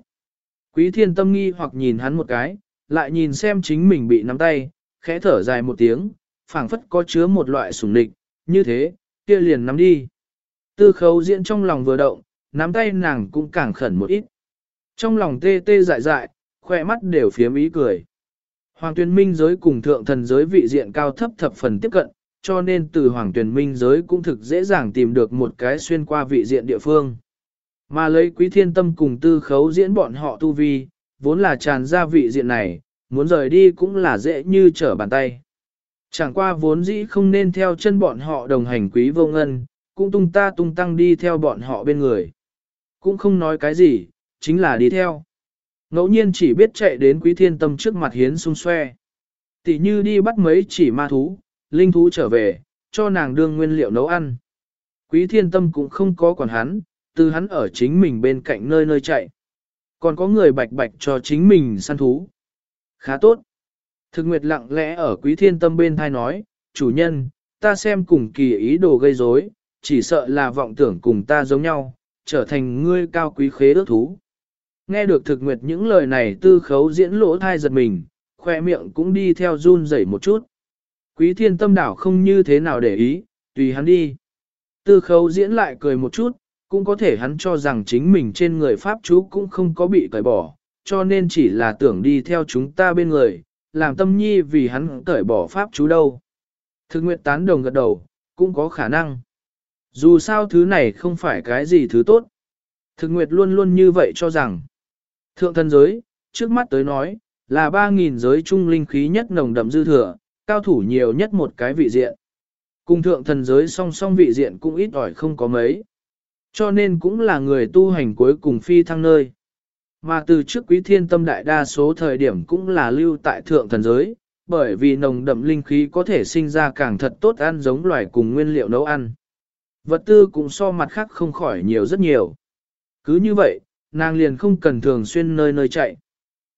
Quý thiên tâm nghi hoặc nhìn hắn một cái, lại nhìn xem chính mình bị nắm tay, khẽ thở dài một tiếng, phảng phất có chứa một loại sủng địch, như thế, kia liền nắm đi. Tư khấu diễn trong lòng vừa động, nắm tay nàng cũng càng khẩn một ít. Trong lòng tê tê dại dại, khoe mắt đều phiếm ý cười. Hoàng tuyên minh giới cùng thượng thần giới vị diện cao thấp thập phần tiếp cận, cho nên từ hoàng tuyển minh giới cũng thực dễ dàng tìm được một cái xuyên qua vị diện địa phương. Mà lấy quý thiên tâm cùng tư khấu diễn bọn họ tu vi, vốn là tràn ra vị diện này, muốn rời đi cũng là dễ như trở bàn tay. Chẳng qua vốn dĩ không nên theo chân bọn họ đồng hành quý vô ngân, cũng tung ta tung tăng đi theo bọn họ bên người. Cũng không nói cái gì, chính là đi theo. Ngẫu nhiên chỉ biết chạy đến quý thiên tâm trước mặt hiến sung xoe. Tỷ như đi bắt mấy chỉ ma thú, linh thú trở về, cho nàng đương nguyên liệu nấu ăn. Quý thiên tâm cũng không có còn hắn, từ hắn ở chính mình bên cạnh nơi nơi chạy. Còn có người bạch bạch cho chính mình săn thú. Khá tốt. Thực nguyệt lặng lẽ ở quý thiên tâm bên thai nói, chủ nhân, ta xem cùng kỳ ý đồ gây rối, chỉ sợ là vọng tưởng cùng ta giống nhau, trở thành ngươi cao quý khế ước thú. Nghe được thực nguyệt những lời này tư khấu diễn lỗ thai giật mình, khoe miệng cũng đi theo run rẩy một chút. Quý thiên tâm đảo không như thế nào để ý, tùy hắn đi. Tư khấu diễn lại cười một chút, cũng có thể hắn cho rằng chính mình trên người Pháp chú cũng không có bị cởi bỏ, cho nên chỉ là tưởng đi theo chúng ta bên người, làm tâm nhi vì hắn cởi bỏ Pháp chú đâu. Thực nguyện tán đồng gật đầu, cũng có khả năng. Dù sao thứ này không phải cái gì thứ tốt. Thực nguyệt luôn luôn như vậy cho rằng. Thượng thân giới, trước mắt tới nói, là 3.000 giới trung linh khí nhất nồng đậm dư thừa, cao thủ nhiều nhất một cái vị diện. Cùng thượng thần giới song song vị diện cũng ít ỏi không có mấy. Cho nên cũng là người tu hành cuối cùng phi thăng nơi. Mà từ trước quý thiên tâm đại đa số thời điểm cũng là lưu tại thượng thần giới, bởi vì nồng đậm linh khí có thể sinh ra càng thật tốt ăn giống loài cùng nguyên liệu nấu ăn. Vật tư cũng so mặt khác không khỏi nhiều rất nhiều. Cứ như vậy, nàng liền không cần thường xuyên nơi nơi chạy.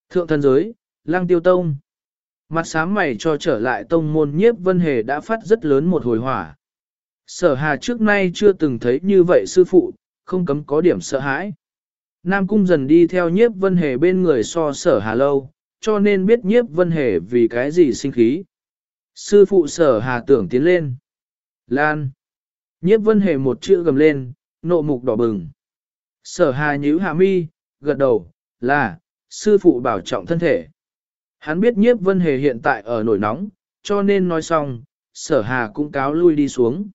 Thượng thần giới, lang tiêu tông. Mặt sám mày cho trở lại tông môn nhiếp vân hề đã phát rất lớn một hồi hỏa. Sở hà trước nay chưa từng thấy như vậy sư phụ, không cấm có điểm sợ hãi. Nam cung dần đi theo nhiếp vân hề bên người so sở hà lâu, cho nên biết nhiếp vân hề vì cái gì sinh khí. Sư phụ sở hà tưởng tiến lên. Lan. Nhiếp vân hề một chữ gầm lên, nộ mục đỏ bừng. Sở hà nhíu hạ mi, gật đầu, là, sư phụ bảo trọng thân thể. Hắn biết nhiếp vân hề hiện tại ở nổi nóng, cho nên nói xong, sở hà cũng cáo lui đi xuống.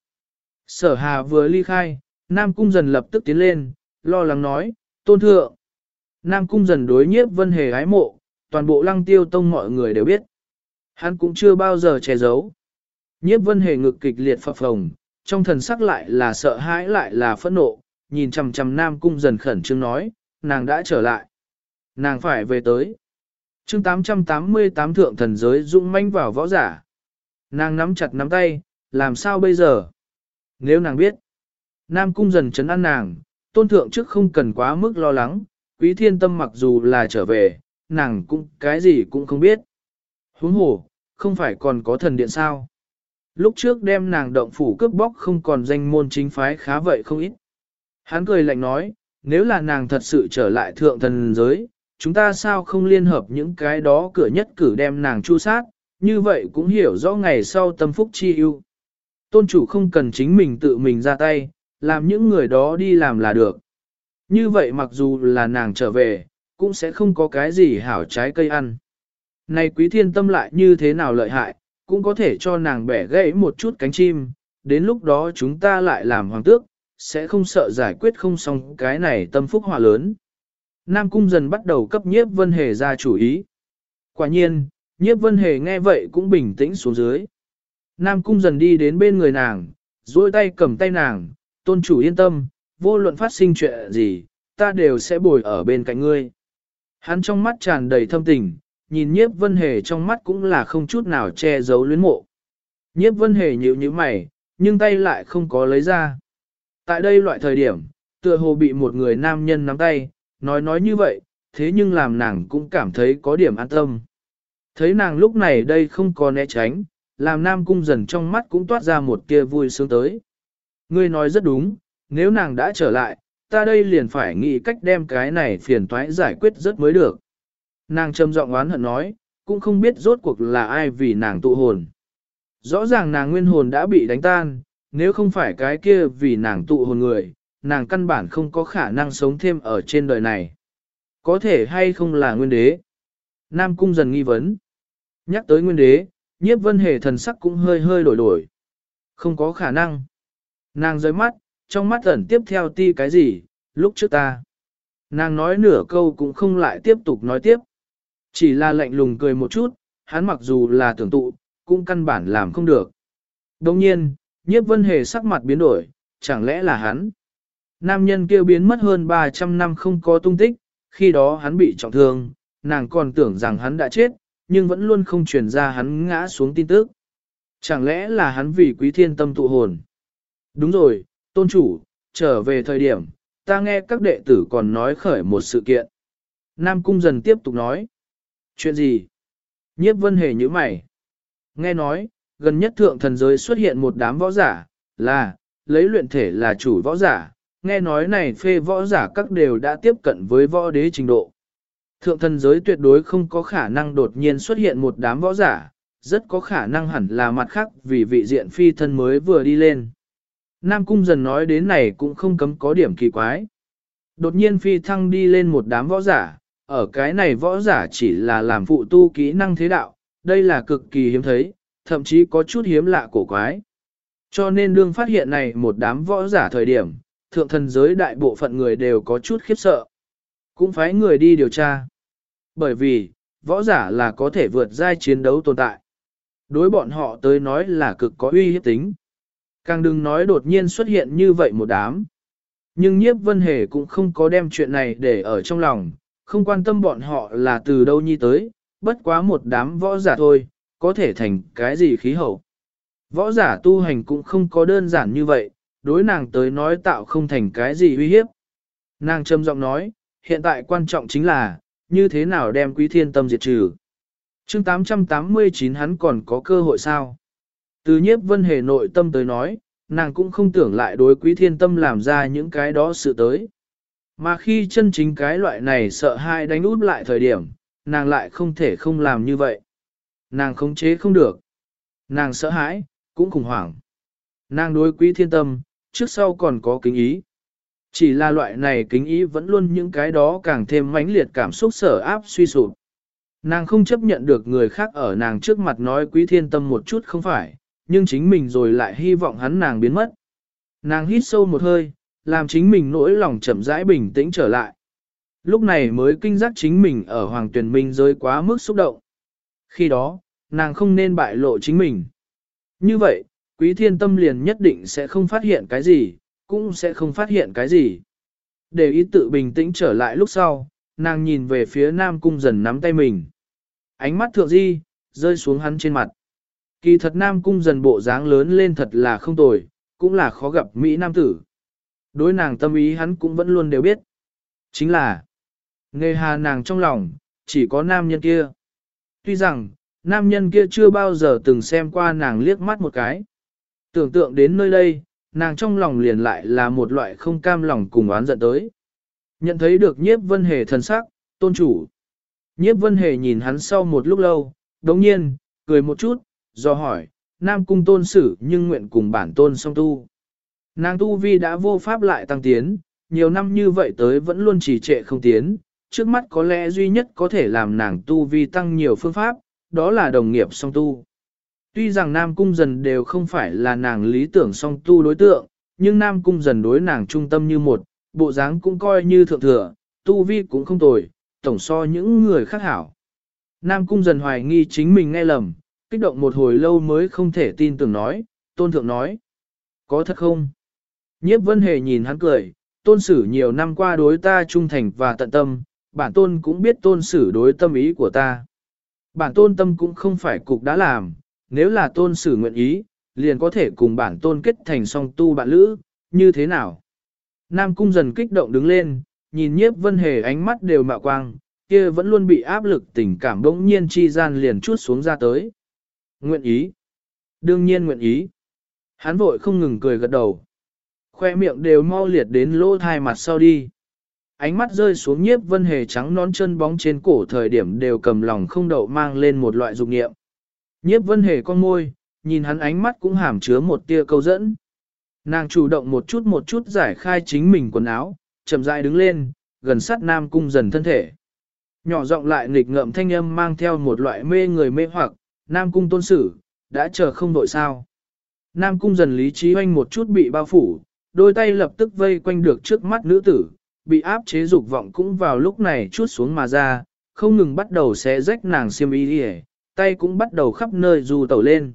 Sở hà vừa ly khai, Nam Cung dần lập tức tiến lên, lo lắng nói, tôn thượng. Nam Cung dần đối nhiếp vân hề ái mộ, toàn bộ lăng tiêu tông mọi người đều biết. Hắn cũng chưa bao giờ che giấu. Nhiếp vân hề ngực kịch liệt phập phồng, trong thần sắc lại là sợ hãi lại là phẫn nộ, nhìn chằm chằm Nam Cung dần khẩn trương nói, nàng đã trở lại. Nàng phải về tới. chương 888 thượng thần giới dũng manh vào võ giả. Nàng nắm chặt nắm tay, làm sao bây giờ? Nếu nàng biết, Nam Cung dần chấn an nàng, tôn thượng trước không cần quá mức lo lắng, quý thiên tâm mặc dù là trở về, nàng cũng cái gì cũng không biết. Huống hồ, không phải còn có thần điện sao? Lúc trước đem nàng động phủ cướp bóc không còn danh môn chính phái khá vậy không ít. Hắn cười lạnh nói, nếu là nàng thật sự trở lại thượng thần giới, chúng ta sao không liên hợp những cái đó cửa nhất cử đem nàng chu sát, như vậy cũng hiểu rõ ngày sau tâm phúc chi ưu. Tôn chủ không cần chính mình tự mình ra tay, làm những người đó đi làm là được. Như vậy mặc dù là nàng trở về, cũng sẽ không có cái gì hảo trái cây ăn. Này quý thiên tâm lại như thế nào lợi hại, cũng có thể cho nàng bẻ gãy một chút cánh chim, đến lúc đó chúng ta lại làm hoàng tước, sẽ không sợ giải quyết không xong cái này tâm phúc hỏa lớn. Nam Cung dần bắt đầu cấp nhiếp vân hề ra chủ ý. Quả nhiên, nhiếp vân hề nghe vậy cũng bình tĩnh xuống dưới. Nam Cung dần đi đến bên người nàng, duỗi tay cầm tay nàng, tôn chủ yên tâm, vô luận phát sinh chuyện gì, ta đều sẽ bồi ở bên cạnh ngươi. Hắn trong mắt tràn đầy thâm tình, nhìn nhiếp vân hề trong mắt cũng là không chút nào che giấu luyến mộ. Nhiếp vân hề nhíu như mày, nhưng tay lại không có lấy ra. Tại đây loại thời điểm, tựa hồ bị một người nam nhân nắm tay, nói nói như vậy, thế nhưng làm nàng cũng cảm thấy có điểm an tâm. Thấy nàng lúc này đây không có né tránh, làm nam cung dần trong mắt cũng toát ra một kia vui sướng tới. Ngươi nói rất đúng, nếu nàng đã trở lại, ta đây liền phải nghĩ cách đem cái này phiền toái giải quyết rất mới được. Nàng trầm giọng oán hận nói, cũng không biết rốt cuộc là ai vì nàng tụ hồn. Rõ ràng nàng nguyên hồn đã bị đánh tan, nếu không phải cái kia vì nàng tụ hồn người, nàng căn bản không có khả năng sống thêm ở trên đời này. Có thể hay không là nguyên đế? Nam cung dần nghi vấn. Nhắc tới nguyên đế, nhiếp vân hề thần sắc cũng hơi hơi đổi đổi. Không có khả năng. Nàng rơi mắt, trong mắt ẩn tiếp theo ti cái gì, lúc trước ta. Nàng nói nửa câu cũng không lại tiếp tục nói tiếp. Chỉ là lạnh lùng cười một chút, hắn mặc dù là tưởng tụ, cũng căn bản làm không được. Đồng nhiên, nhiếp vân hề sắc mặt biến đổi, chẳng lẽ là hắn? Nam nhân kia biến mất hơn 300 năm không có tung tích, khi đó hắn bị trọng thương, nàng còn tưởng rằng hắn đã chết, nhưng vẫn luôn không truyền ra hắn ngã xuống tin tức. Chẳng lẽ là hắn vì quý thiên tâm tụ hồn? Đúng rồi, tôn chủ, trở về thời điểm, ta nghe các đệ tử còn nói khởi một sự kiện. Nam Cung dần tiếp tục nói. Chuyện gì? Nhiếp vân hề như mày. Nghe nói, gần nhất thượng thần giới xuất hiện một đám võ giả, là, lấy luyện thể là chủ võ giả, nghe nói này phê võ giả các đều đã tiếp cận với võ đế trình độ. Thượng thần giới tuyệt đối không có khả năng đột nhiên xuất hiện một đám võ giả, rất có khả năng hẳn là mặt khác vì vị diện phi thân mới vừa đi lên. Nam Cung dần nói đến này cũng không cấm có điểm kỳ quái. Đột nhiên phi thăng đi lên một đám võ giả, ở cái này võ giả chỉ là làm phụ tu kỹ năng thế đạo, đây là cực kỳ hiếm thấy, thậm chí có chút hiếm lạ cổ quái. Cho nên đương phát hiện này một đám võ giả thời điểm, thượng thần giới đại bộ phận người đều có chút khiếp sợ. Cũng phải người đi điều tra. Bởi vì, võ giả là có thể vượt giai chiến đấu tồn tại. Đối bọn họ tới nói là cực có uy hiếp tính. Càng đừng nói đột nhiên xuất hiện như vậy một đám. Nhưng nhiếp vân hề cũng không có đem chuyện này để ở trong lòng, không quan tâm bọn họ là từ đâu nhi tới, bất quá một đám võ giả thôi, có thể thành cái gì khí hậu. Võ giả tu hành cũng không có đơn giản như vậy, đối nàng tới nói tạo không thành cái gì uy hiếp. Nàng trầm giọng nói, hiện tại quan trọng chính là, như thế nào đem quý thiên tâm diệt trừ. chương 889 hắn còn có cơ hội sao? Từ nhiếp vân hề nội tâm tới nói, nàng cũng không tưởng lại đối quý thiên tâm làm ra những cái đó sự tới. Mà khi chân chính cái loại này sợ hai đánh út lại thời điểm, nàng lại không thể không làm như vậy. Nàng khống chế không được. Nàng sợ hãi, cũng khủng hoảng. Nàng đối quý thiên tâm, trước sau còn có kính ý. Chỉ là loại này kính ý vẫn luôn những cái đó càng thêm mãnh liệt cảm xúc sở áp suy sụp. Nàng không chấp nhận được người khác ở nàng trước mặt nói quý thiên tâm một chút không phải, nhưng chính mình rồi lại hy vọng hắn nàng biến mất. Nàng hít sâu một hơi, làm chính mình nỗi lòng chậm rãi bình tĩnh trở lại. Lúc này mới kinh giác chính mình ở hoàng tuyển minh rơi quá mức xúc động. Khi đó, nàng không nên bại lộ chính mình. Như vậy, quý thiên tâm liền nhất định sẽ không phát hiện cái gì, cũng sẽ không phát hiện cái gì. Để ý tự bình tĩnh trở lại lúc sau, nàng nhìn về phía nam cung dần nắm tay mình. Ánh mắt thượng di, rơi xuống hắn trên mặt. Kỳ thật nam cung dần bộ dáng lớn lên thật là không tồi, cũng là khó gặp Mỹ nam tử. Đối nàng tâm ý hắn cũng vẫn luôn đều biết. Chính là, nghề hà nàng trong lòng, chỉ có nam nhân kia. Tuy rằng, nam nhân kia chưa bao giờ từng xem qua nàng liếc mắt một cái. Tưởng tượng đến nơi đây, nàng trong lòng liền lại là một loại không cam lòng cùng oán giận tới. Nhận thấy được nhiếp vân hề thần sắc, tôn chủ. Nhiếp vân hề nhìn hắn sau một lúc lâu, đồng nhiên, cười một chút, do hỏi, nam cung tôn sử nhưng nguyện cùng bản tôn song tu. Nàng tu vi đã vô pháp lại tăng tiến, nhiều năm như vậy tới vẫn luôn trì trệ không tiến, trước mắt có lẽ duy nhất có thể làm nàng tu vi tăng nhiều phương pháp, đó là đồng nghiệp song tu. Tuy rằng Nam Cung dần đều không phải là nàng lý tưởng song tu đối tượng, nhưng Nam Cung dần đối nàng trung tâm như một, bộ dáng cũng coi như thượng thừa, tu vi cũng không tồi, tổng so những người khác hảo. Nam Cung dần hoài nghi chính mình nghe lầm, kích động một hồi lâu mới không thể tin tưởng nói, tôn thượng nói. Có thật không? Nhiếp vân hề nhìn hắn cười, tôn sử nhiều năm qua đối ta trung thành và tận tâm, bản tôn cũng biết tôn sử đối tâm ý của ta. Bản tôn tâm cũng không phải cục đã làm, nếu là tôn sử nguyện ý, liền có thể cùng bản tôn kết thành song tu bạn lữ, như thế nào? Nam cung dần kích động đứng lên, nhìn nhiếp vân hề ánh mắt đều mạo quang, kia vẫn luôn bị áp lực tình cảm bỗng nhiên chi gian liền chút xuống ra tới. Nguyện ý. Đương nhiên nguyện ý. Hắn vội không ngừng cười gật đầu. Khoe miệng đều mau liệt đến lỗ thai mặt sau đi. Ánh mắt rơi xuống nhiếp vân hề trắng nón chân bóng trên cổ thời điểm đều cầm lòng không đậu mang lên một loại dục nghiệm. Nhiếp vân hề con môi, nhìn hắn ánh mắt cũng hàm chứa một tia câu dẫn. Nàng chủ động một chút một chút giải khai chính mình quần áo, chậm rãi đứng lên, gần sát Nam Cung dần thân thể. Nhỏ giọng lại nghịch ngợm thanh âm mang theo một loại mê người mê hoặc, Nam Cung tôn sử, đã chờ không đội sao. Nam Cung dần lý trí hoanh một chút bị bao phủ, đôi tay lập tức vây quanh được trước mắt nữ tử, bị áp chế dục vọng cũng vào lúc này chút xuống mà ra, không ngừng bắt đầu xé rách nàng xiêm y đi tay cũng bắt đầu khắp nơi du tẩu lên.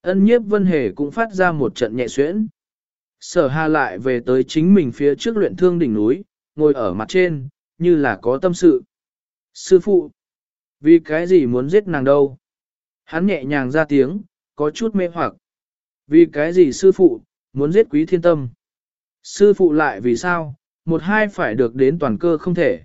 Ân nhiếp vân hề cũng phát ra một trận nhẹ xuyễn. Sở hà lại về tới chính mình phía trước luyện thương đỉnh núi, ngồi ở mặt trên, như là có tâm sự. Sư phụ, vì cái gì muốn giết nàng đâu? Hắn nhẹ nhàng ra tiếng, có chút mê hoặc. Vì cái gì sư phụ, muốn giết quý thiên tâm? Sư phụ lại vì sao, một hai phải được đến toàn cơ không thể.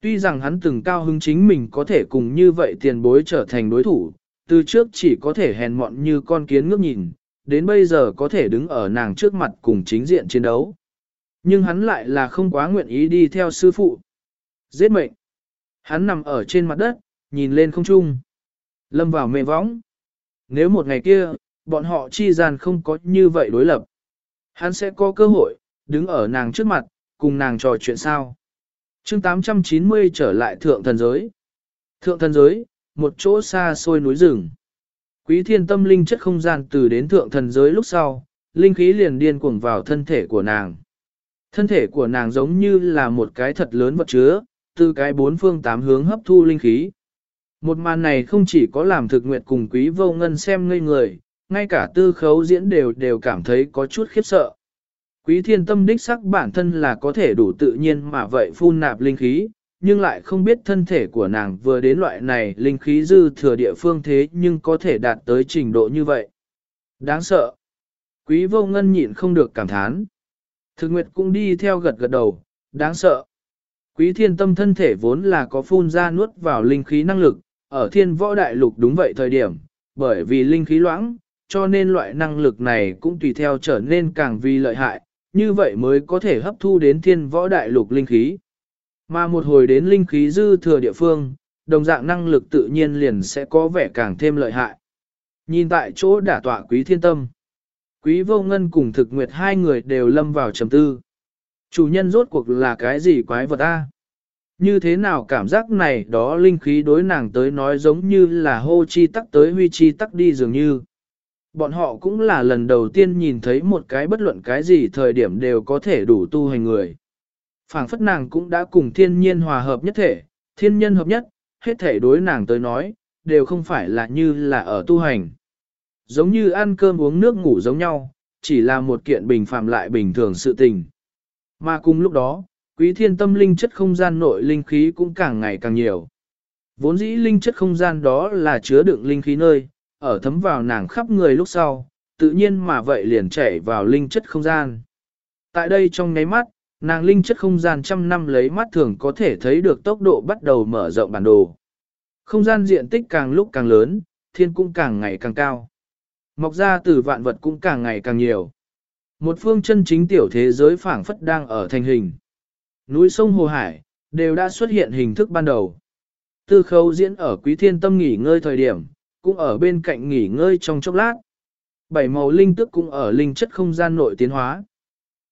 Tuy rằng hắn từng cao hứng chính mình có thể cùng như vậy tiền bối trở thành đối thủ, từ trước chỉ có thể hèn mọn như con kiến ngước nhìn, đến bây giờ có thể đứng ở nàng trước mặt cùng chính diện chiến đấu. Nhưng hắn lại là không quá nguyện ý đi theo sư phụ. Giết mệnh. Hắn nằm ở trên mặt đất, nhìn lên không trung. Lâm vào mê võng. Nếu một ngày kia, bọn họ chi gian không có như vậy đối lập. Hắn sẽ có cơ hội, đứng ở nàng trước mặt, cùng nàng trò chuyện sao. chương 890 trở lại thượng thần giới. Thượng thần giới, một chỗ xa xôi núi rừng. Quý thiên tâm linh chất không gian từ đến thượng thần giới lúc sau, linh khí liền điên cuồng vào thân thể của nàng. Thân thể của nàng giống như là một cái thật lớn vật chứa, từ cái bốn phương tám hướng hấp thu linh khí. Một màn này không chỉ có làm thực nguyệt cùng quý vô ngân xem ngây người, ngay cả tư khấu diễn đều đều cảm thấy có chút khiếp sợ. Quý thiên tâm đích sắc bản thân là có thể đủ tự nhiên mà vậy phun nạp linh khí, nhưng lại không biết thân thể của nàng vừa đến loại này linh khí dư thừa địa phương thế nhưng có thể đạt tới trình độ như vậy. Đáng sợ. Quý vô ngân nhịn không được cảm thán. Thực nguyệt cũng đi theo gật gật đầu, đáng sợ. Quý thiên tâm thân thể vốn là có phun ra nuốt vào linh khí năng lực, ở thiên võ đại lục đúng vậy thời điểm, bởi vì linh khí loãng, cho nên loại năng lực này cũng tùy theo trở nên càng vì lợi hại, như vậy mới có thể hấp thu đến thiên võ đại lục linh khí. Mà một hồi đến linh khí dư thừa địa phương, đồng dạng năng lực tự nhiên liền sẽ có vẻ càng thêm lợi hại. Nhìn tại chỗ đả tọa quý thiên tâm. Quý vô ngân cùng thực nguyệt hai người đều lâm vào trầm tư. Chủ nhân rốt cuộc là cái gì quái vật a? Như thế nào cảm giác này đó linh khí đối nàng tới nói giống như là hô chi tắc tới huy chi tắc đi dường như. Bọn họ cũng là lần đầu tiên nhìn thấy một cái bất luận cái gì thời điểm đều có thể đủ tu hành người phảng phất nàng cũng đã cùng thiên nhiên hòa hợp nhất thể, thiên nhân hợp nhất, hết thể đối nàng tới nói, đều không phải là như là ở tu hành. Giống như ăn cơm uống nước ngủ giống nhau, chỉ là một kiện bình phạm lại bình thường sự tình. Mà cùng lúc đó, quý thiên tâm linh chất không gian nội linh khí cũng càng ngày càng nhiều. Vốn dĩ linh chất không gian đó là chứa đựng linh khí nơi, ở thấm vào nàng khắp người lúc sau, tự nhiên mà vậy liền chảy vào linh chất không gian. Tại đây trong nháy mắt, Nàng linh chất không gian trăm năm lấy mắt thường có thể thấy được tốc độ bắt đầu mở rộng bản đồ. Không gian diện tích càng lúc càng lớn, thiên cũng càng ngày càng cao. Mọc ra từ vạn vật cũng càng ngày càng nhiều. Một phương chân chính tiểu thế giới phảng phất đang ở thành hình. Núi sông Hồ Hải, đều đã xuất hiện hình thức ban đầu. Tư khâu diễn ở quý thiên tâm nghỉ ngơi thời điểm, cũng ở bên cạnh nghỉ ngơi trong chốc lát. Bảy màu linh tức cũng ở linh chất không gian nội tiến hóa.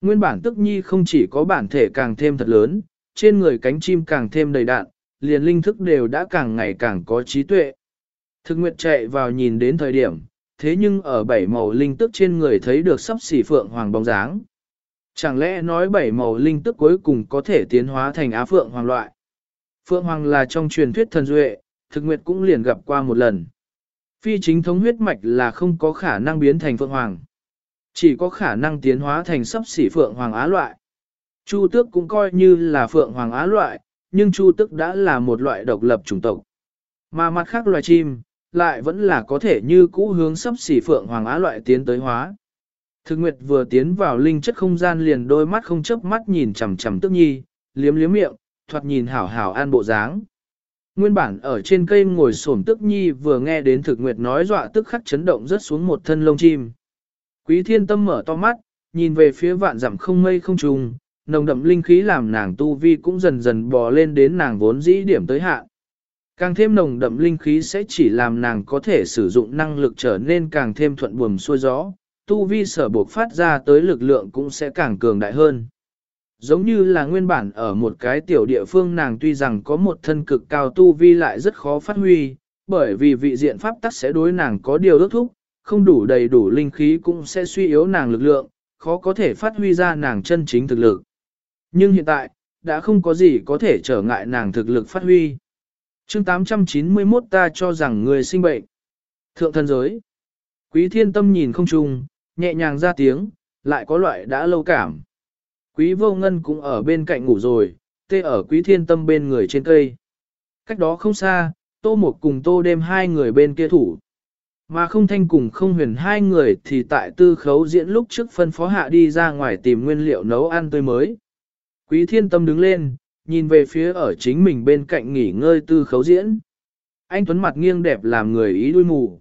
Nguyên bản tức nhi không chỉ có bản thể càng thêm thật lớn, trên người cánh chim càng thêm đầy đạn, liền linh thức đều đã càng ngày càng có trí tuệ. Thực nguyệt chạy vào nhìn đến thời điểm, thế nhưng ở bảy màu linh tức trên người thấy được sắp xỉ phượng hoàng bóng dáng. Chẳng lẽ nói bảy màu linh tức cuối cùng có thể tiến hóa thành á phượng hoàng loại? Phượng hoàng là trong truyền thuyết thần duệ, thực nguyệt cũng liền gặp qua một lần. Phi chính thống huyết mạch là không có khả năng biến thành phượng hoàng. Chỉ có khả năng tiến hóa thành sắp xỉ phượng hoàng á loại. Chu tước cũng coi như là phượng hoàng á loại, nhưng chu tước đã là một loại độc lập chủng tộc. Mà mặt khác loài chim, lại vẫn là có thể như cũ hướng sắp xỉ phượng hoàng á loại tiến tới hóa. Thực nguyệt vừa tiến vào linh chất không gian liền đôi mắt không chớp mắt nhìn chằm chằm tức nhi, liếm liếm miệng, thoạt nhìn hảo hảo an bộ dáng. Nguyên bản ở trên cây ngồi xổm tức nhi vừa nghe đến thực nguyệt nói dọa tức khắc chấn động rất xuống một thân lông chim. Quý thiên tâm mở to mắt, nhìn về phía vạn dặm không mây không trùng, nồng đậm linh khí làm nàng tu vi cũng dần dần bò lên đến nàng vốn dĩ điểm tới hạ. Càng thêm nồng đậm linh khí sẽ chỉ làm nàng có thể sử dụng năng lực trở nên càng thêm thuận buồm xuôi gió, tu vi sở buộc phát ra tới lực lượng cũng sẽ càng cường đại hơn. Giống như là nguyên bản ở một cái tiểu địa phương nàng tuy rằng có một thân cực cao tu vi lại rất khó phát huy, bởi vì vị diện pháp tắc sẽ đối nàng có điều ước thúc, không đủ đầy đủ linh khí cũng sẽ suy yếu nàng lực lượng, khó có thể phát huy ra nàng chân chính thực lực. Nhưng hiện tại, đã không có gì có thể trở ngại nàng thực lực phát huy. chương 891 ta cho rằng người sinh bệnh. Thượng thân giới. Quý thiên tâm nhìn không trùng, nhẹ nhàng ra tiếng, lại có loại đã lâu cảm. Quý vô ngân cũng ở bên cạnh ngủ rồi, tê ở quý thiên tâm bên người trên cây. Cách đó không xa, tô một cùng tô đêm hai người bên kia thủ. Mà không thanh cùng không huyền hai người thì tại tư khấu diễn lúc trước phân phó hạ đi ra ngoài tìm nguyên liệu nấu ăn tươi mới. Quý thiên tâm đứng lên, nhìn về phía ở chính mình bên cạnh nghỉ ngơi tư khấu diễn. Anh Tuấn mặt nghiêng đẹp làm người ý đuôi mù.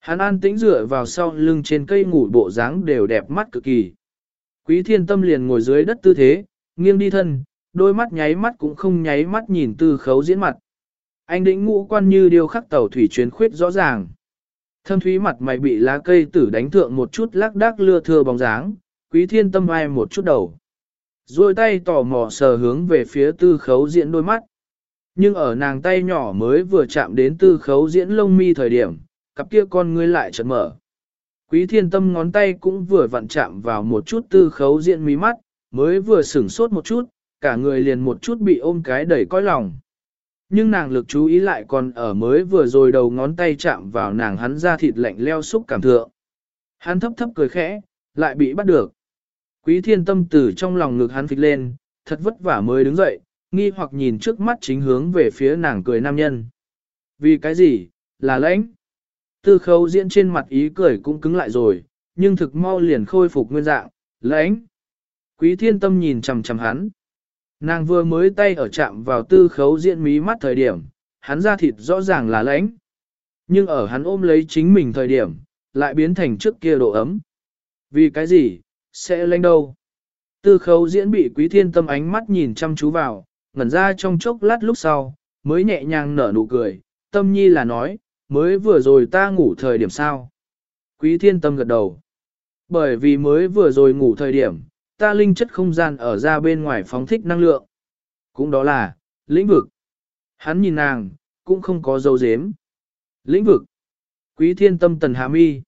Hắn an tĩnh dựa vào sau lưng trên cây ngủ bộ dáng đều đẹp mắt cực kỳ. Quý thiên tâm liền ngồi dưới đất tư thế, nghiêng đi thân, đôi mắt nháy mắt cũng không nháy mắt nhìn tư khấu diễn mặt. Anh đĩnh ngũ quan như điều khắc tàu thủy chuyến khuyết rõ ràng. Thâm thúy mặt mày bị lá cây tử đánh thượng một chút lác đác lưa thưa bóng dáng, quý thiên tâm ai một chút đầu. Rồi tay tò mò sờ hướng về phía tư khấu diễn đôi mắt. Nhưng ở nàng tay nhỏ mới vừa chạm đến tư khấu diễn lông mi thời điểm, cặp kia con ngươi lại chợt mở. Quý thiên tâm ngón tay cũng vừa vặn chạm vào một chút tư khấu diện mí mắt, mới vừa sửng sốt một chút, cả người liền một chút bị ôm cái đẩy coi lòng. Nhưng nàng lực chú ý lại còn ở mới vừa rồi đầu ngón tay chạm vào nàng hắn ra thịt lạnh leo xúc cảm thượng. Hắn thấp thấp cười khẽ, lại bị bắt được. Quý thiên tâm từ trong lòng ngực hắn phịch lên, thật vất vả mới đứng dậy, nghi hoặc nhìn trước mắt chính hướng về phía nàng cười nam nhân. Vì cái gì, là lãnh. Tư khấu diễn trên mặt ý cười cũng cứng lại rồi, nhưng thực mau liền khôi phục nguyên dạng, lãnh. Quý thiên tâm nhìn chằm chằm hắn. Nàng vừa mới tay ở chạm vào tư khấu diễn mí mắt thời điểm, hắn ra thịt rõ ràng là lãnh. Nhưng ở hắn ôm lấy chính mình thời điểm, lại biến thành trước kia độ ấm. Vì cái gì, sẽ lãnh đâu? Tư khấu diễn bị quý thiên tâm ánh mắt nhìn chăm chú vào, ngẩn ra trong chốc lát lúc sau, mới nhẹ nhàng nở nụ cười, tâm nhi là nói, mới vừa rồi ta ngủ thời điểm sao? Quý thiên tâm gật đầu. Bởi vì mới vừa rồi ngủ thời điểm, ta linh chất không gian ở ra bên ngoài phóng thích năng lượng. Cũng đó là, lĩnh vực. Hắn nhìn nàng, cũng không có dấu dếm. Lĩnh vực. Quý thiên tâm tần hà mi.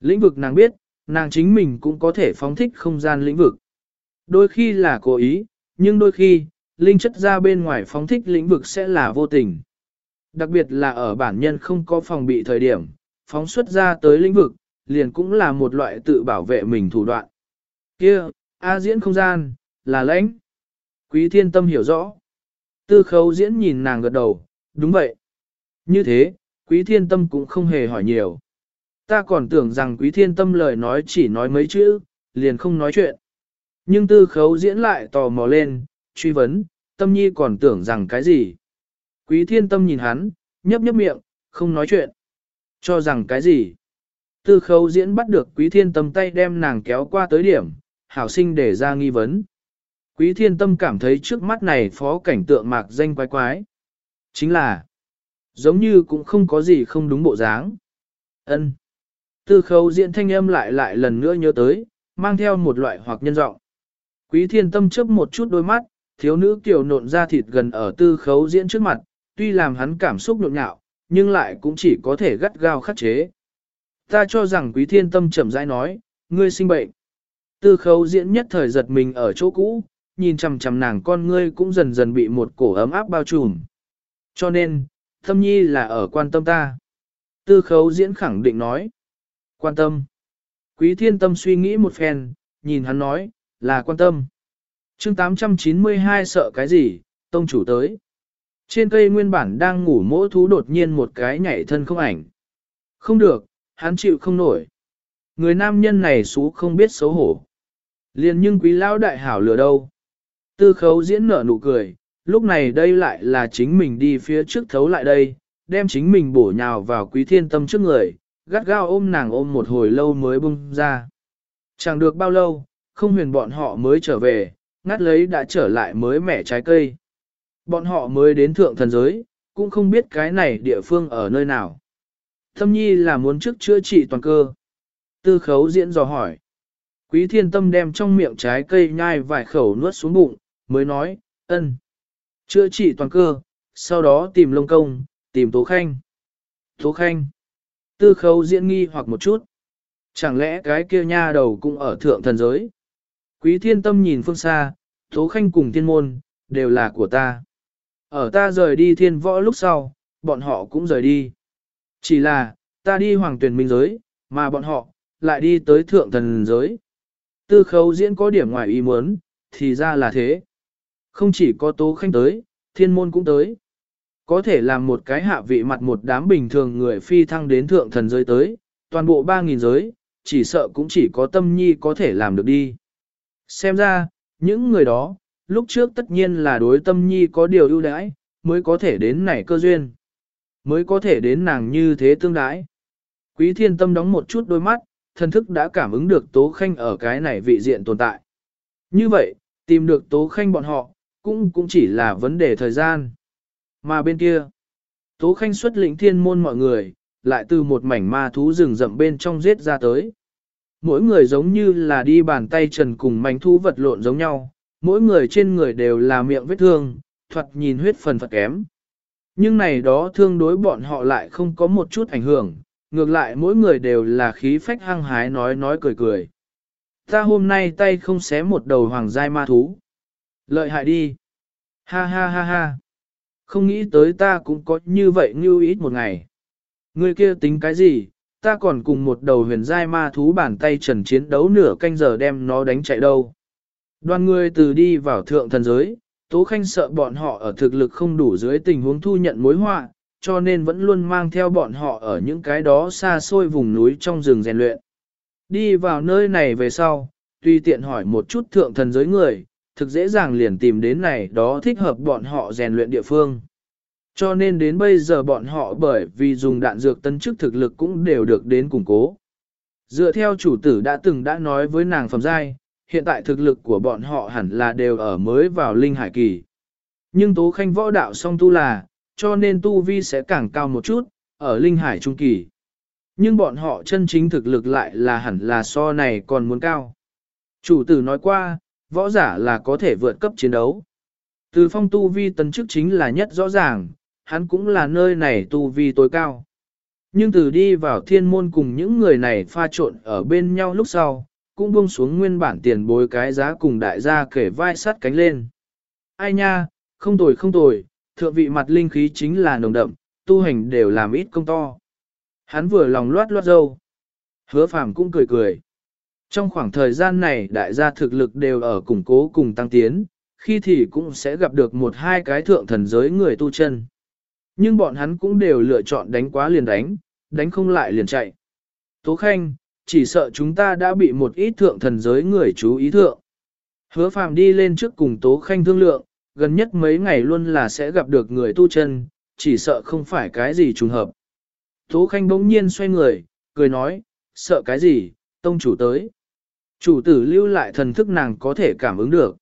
Lĩnh vực nàng biết, nàng chính mình cũng có thể phóng thích không gian lĩnh vực. Đôi khi là cố ý, nhưng đôi khi, linh chất ra bên ngoài phóng thích lĩnh vực sẽ là vô tình. Đặc biệt là ở bản nhân không có phòng bị thời điểm, phóng xuất ra tới lĩnh vực, liền cũng là một loại tự bảo vệ mình thủ đoạn. Kia, A diễn không gian, là lãnh. Quý thiên tâm hiểu rõ. Tư khấu diễn nhìn nàng gật đầu, đúng vậy. Như thế, quý thiên tâm cũng không hề hỏi nhiều. Ta còn tưởng rằng quý thiên tâm lời nói chỉ nói mấy chữ, liền không nói chuyện. Nhưng tư khấu diễn lại tò mò lên, truy vấn, tâm nhi còn tưởng rằng cái gì. Quý thiên tâm nhìn hắn, nhấp nhấp miệng, không nói chuyện. Cho rằng cái gì. Tư khấu diễn bắt được quý thiên tâm tay đem nàng kéo qua tới điểm, hảo sinh để ra nghi vấn. Quý thiên tâm cảm thấy trước mắt này phó cảnh tượng mạc danh quái quái. Chính là, giống như cũng không có gì không đúng bộ dáng. ân Tư khấu diễn thanh âm lại lại lần nữa nhớ tới, mang theo một loại hoặc nhân giọng. Quý thiên tâm chớp một chút đôi mắt, thiếu nữ kiểu nộn ra thịt gần ở tư khấu diễn trước mặt, tuy làm hắn cảm xúc nhộn nhạo, nhưng lại cũng chỉ có thể gắt gao khắc chế. Ta cho rằng quý thiên tâm chậm rãi nói, ngươi sinh bệnh. Tư khấu diễn nhất thời giật mình ở chỗ cũ, nhìn chằm chằm nàng con ngươi cũng dần dần bị một cổ ấm áp bao trùm. Cho nên, thâm nhi là ở quan tâm ta. Tư khấu diễn khẳng định nói. Quan tâm. Quý thiên tâm suy nghĩ một phen, nhìn hắn nói, là quan tâm. chương 892 sợ cái gì, tông chủ tới. Trên cây nguyên bản đang ngủ mỗ thú đột nhiên một cái nhảy thân không ảnh. Không được, hắn chịu không nổi. Người nam nhân này xú không biết xấu hổ. Liền nhưng quý lão đại hảo lừa đâu. Tư khấu diễn nở nụ cười, lúc này đây lại là chính mình đi phía trước thấu lại đây, đem chính mình bổ nhào vào quý thiên tâm trước người, gắt gao ôm nàng ôm một hồi lâu mới bung ra. Chẳng được bao lâu, không huyền bọn họ mới trở về, ngắt lấy đã trở lại mới mẻ trái cây. Bọn họ mới đến thượng thần giới, cũng không biết cái này địa phương ở nơi nào. Thâm nhi là muốn trước chữa trị toàn cơ. Tư khấu diễn dò hỏi. Quý thiên tâm đem trong miệng trái cây nhai vài khẩu nuốt xuống bụng, mới nói, ân. Chữa trị toàn cơ, sau đó tìm lông công, tìm tố khanh. Tố khanh. Tư khấu diễn nghi hoặc một chút. Chẳng lẽ cái kia nha đầu cũng ở thượng thần giới? Quý thiên tâm nhìn phương xa, tố khanh cùng thiên môn, đều là của ta. Ở ta rời đi thiên võ lúc sau, bọn họ cũng rời đi. Chỉ là, ta đi hoàng tuyển minh giới, mà bọn họ, lại đi tới thượng thần giới. Tư khấu diễn có điểm ngoài ý muốn, thì ra là thế. Không chỉ có tố khanh tới, thiên môn cũng tới. Có thể làm một cái hạ vị mặt một đám bình thường người phi thăng đến thượng thần giới tới, toàn bộ 3.000 giới, chỉ sợ cũng chỉ có tâm nhi có thể làm được đi. Xem ra, những người đó, lúc trước tất nhiên là đối tâm nhi có điều ưu đãi, mới có thể đến nảy cơ duyên. Mới có thể đến nàng như thế tương đãi. Quý thiên tâm đóng một chút đôi mắt, thân thức đã cảm ứng được tố khanh ở cái này vị diện tồn tại. Như vậy, tìm được tố khanh bọn họ, cũng cũng chỉ là vấn đề thời gian. Mà bên kia, tố khanh xuất lĩnh thiên môn mọi người, lại từ một mảnh ma thú rừng rậm bên trong giết ra tới. Mỗi người giống như là đi bàn tay trần cùng mảnh thú vật lộn giống nhau, mỗi người trên người đều là miệng vết thương, thoạt nhìn huyết phần phật kém. Nhưng này đó thương đối bọn họ lại không có một chút ảnh hưởng, ngược lại mỗi người đều là khí phách hăng hái nói nói cười cười. Ta hôm nay tay không xé một đầu hoàng giai ma thú. Lợi hại đi. Ha ha ha ha. Không nghĩ tới ta cũng có như vậy như ít một ngày. Người kia tính cái gì, ta còn cùng một đầu huyền giai ma thú bản tay trần chiến đấu nửa canh giờ đem nó đánh chạy đâu. Đoàn người từ đi vào thượng thần giới, Tố Khanh sợ bọn họ ở thực lực không đủ dưới tình huống thu nhận mối họa, cho nên vẫn luôn mang theo bọn họ ở những cái đó xa xôi vùng núi trong rừng rèn luyện. Đi vào nơi này về sau, tuy tiện hỏi một chút thượng thần giới người, thực dễ dàng liền tìm đến này đó thích hợp bọn họ rèn luyện địa phương. Cho nên đến bây giờ bọn họ bởi vì dùng đạn dược tân chức thực lực cũng đều được đến củng cố. Dựa theo chủ tử đã từng đã nói với nàng phẩm giai, hiện tại thực lực của bọn họ hẳn là đều ở mới vào linh hải kỳ. Nhưng tố khanh võ đạo song tu là, cho nên tu vi sẽ càng cao một chút, ở linh hải trung kỳ. Nhưng bọn họ chân chính thực lực lại là hẳn là so này còn muốn cao. Chủ tử nói qua, võ giả là có thể vượt cấp chiến đấu. Từ phong tu vi tấn chức chính là nhất rõ ràng, hắn cũng là nơi này tu vi tối cao. Nhưng từ đi vào thiên môn cùng những người này pha trộn ở bên nhau lúc sau, cũng buông xuống nguyên bản tiền bối cái giá cùng đại gia kể vai sát cánh lên. Ai nha, không tồi không tồi, thượng vị mặt linh khí chính là nồng đậm, tu hành đều làm ít công to. Hắn vừa lòng loát loát dâu. Hứa phàm cũng cười cười. Trong khoảng thời gian này đại gia thực lực đều ở củng cố cùng tăng tiến, khi thì cũng sẽ gặp được một hai cái thượng thần giới người tu chân. Nhưng bọn hắn cũng đều lựa chọn đánh quá liền đánh, đánh không lại liền chạy. Tố Khanh, chỉ sợ chúng ta đã bị một ít thượng thần giới người chú ý thượng. Hứa phàm đi lên trước cùng Tố Khanh thương lượng, gần nhất mấy ngày luôn là sẽ gặp được người tu chân, chỉ sợ không phải cái gì trùng hợp. Tố Khanh bỗng nhiên xoay người, cười nói, sợ cái gì, tông chủ tới. Chủ tử lưu lại thần thức nàng có thể cảm ứng được.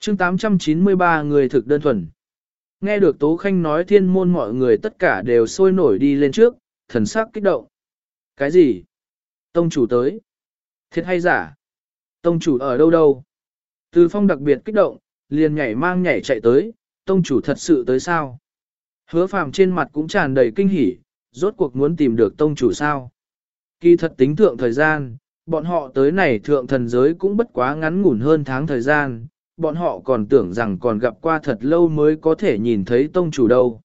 chương 893 người thực đơn thuần. Nghe được Tố Khanh nói thiên môn mọi người tất cả đều sôi nổi đi lên trước, thần sắc kích động. Cái gì? Tông chủ tới. Thiệt hay giả? Tông chủ ở đâu đâu? Từ phong đặc biệt kích động, liền nhảy mang nhảy chạy tới, tông chủ thật sự tới sao? Hứa phàm trên mặt cũng tràn đầy kinh hỉ, rốt cuộc muốn tìm được tông chủ sao? Kỳ thật tính thượng thời gian, bọn họ tới này thượng thần giới cũng bất quá ngắn ngủn hơn tháng thời gian, bọn họ còn tưởng rằng còn gặp qua thật lâu mới có thể nhìn thấy tông chủ đâu.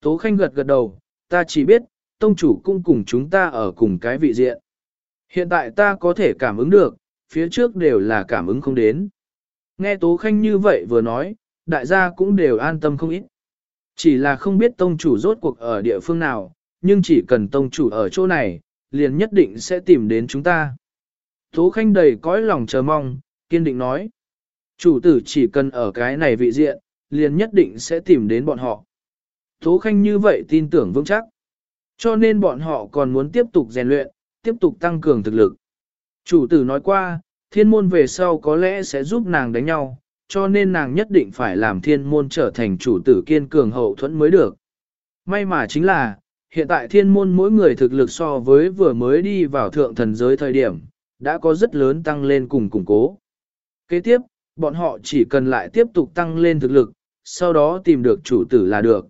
Tố Khanh gật gật đầu, ta chỉ biết, tông chủ cũng cùng chúng ta ở cùng cái vị diện. Hiện tại ta có thể cảm ứng được, phía trước đều là cảm ứng không đến. Nghe Tố Khanh như vậy vừa nói, đại gia cũng đều an tâm không ít. Chỉ là không biết tông chủ rốt cuộc ở địa phương nào, nhưng chỉ cần tông chủ ở chỗ này, liền nhất định sẽ tìm đến chúng ta. Tố Khanh đầy cõi lòng chờ mong, kiên định nói. Chủ tử chỉ cần ở cái này vị diện, liền nhất định sẽ tìm đến bọn họ. Tố Khanh như vậy tin tưởng vững chắc. Cho nên bọn họ còn muốn tiếp tục rèn luyện, tiếp tục tăng cường thực lực. Chủ tử nói qua, thiên môn về sau có lẽ sẽ giúp nàng đánh nhau, cho nên nàng nhất định phải làm thiên môn trở thành chủ tử kiên cường hậu thuẫn mới được. May mà chính là, hiện tại thiên môn mỗi người thực lực so với vừa mới đi vào thượng thần giới thời điểm, đã có rất lớn tăng lên cùng củng cố. Kế tiếp, bọn họ chỉ cần lại tiếp tục tăng lên thực lực, sau đó tìm được chủ tử là được.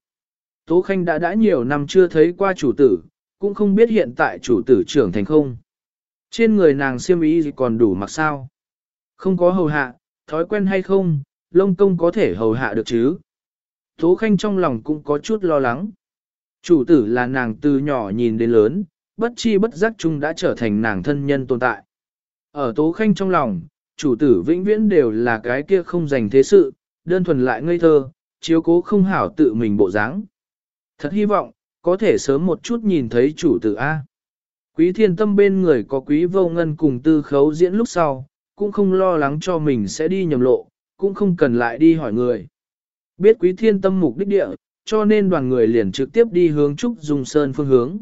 Tố Khanh đã đã nhiều năm chưa thấy qua chủ tử, cũng không biết hiện tại chủ tử trưởng thành không. Trên người nàng siêm ý gì còn đủ mặc sao? Không có hầu hạ, thói quen hay không, lông công có thể hầu hạ được chứ? Tố Khanh trong lòng cũng có chút lo lắng. Chủ tử là nàng từ nhỏ nhìn đến lớn, bất chi bất giác chung đã trở thành nàng thân nhân tồn tại. Ở Tố Khanh trong lòng, chủ tử vĩnh viễn đều là cái kia không dành thế sự, đơn thuần lại ngây thơ, chiếu cố không hảo tự mình bộ dáng. Thật hy vọng, có thể sớm một chút nhìn thấy chủ tử A. Quý thiên tâm bên người có quý vô ngân cùng tư khấu diễn lúc sau, cũng không lo lắng cho mình sẽ đi nhầm lộ, cũng không cần lại đi hỏi người. Biết quý thiên tâm mục đích địa, cho nên đoàn người liền trực tiếp đi hướng Trúc Dung Sơn phương hướng.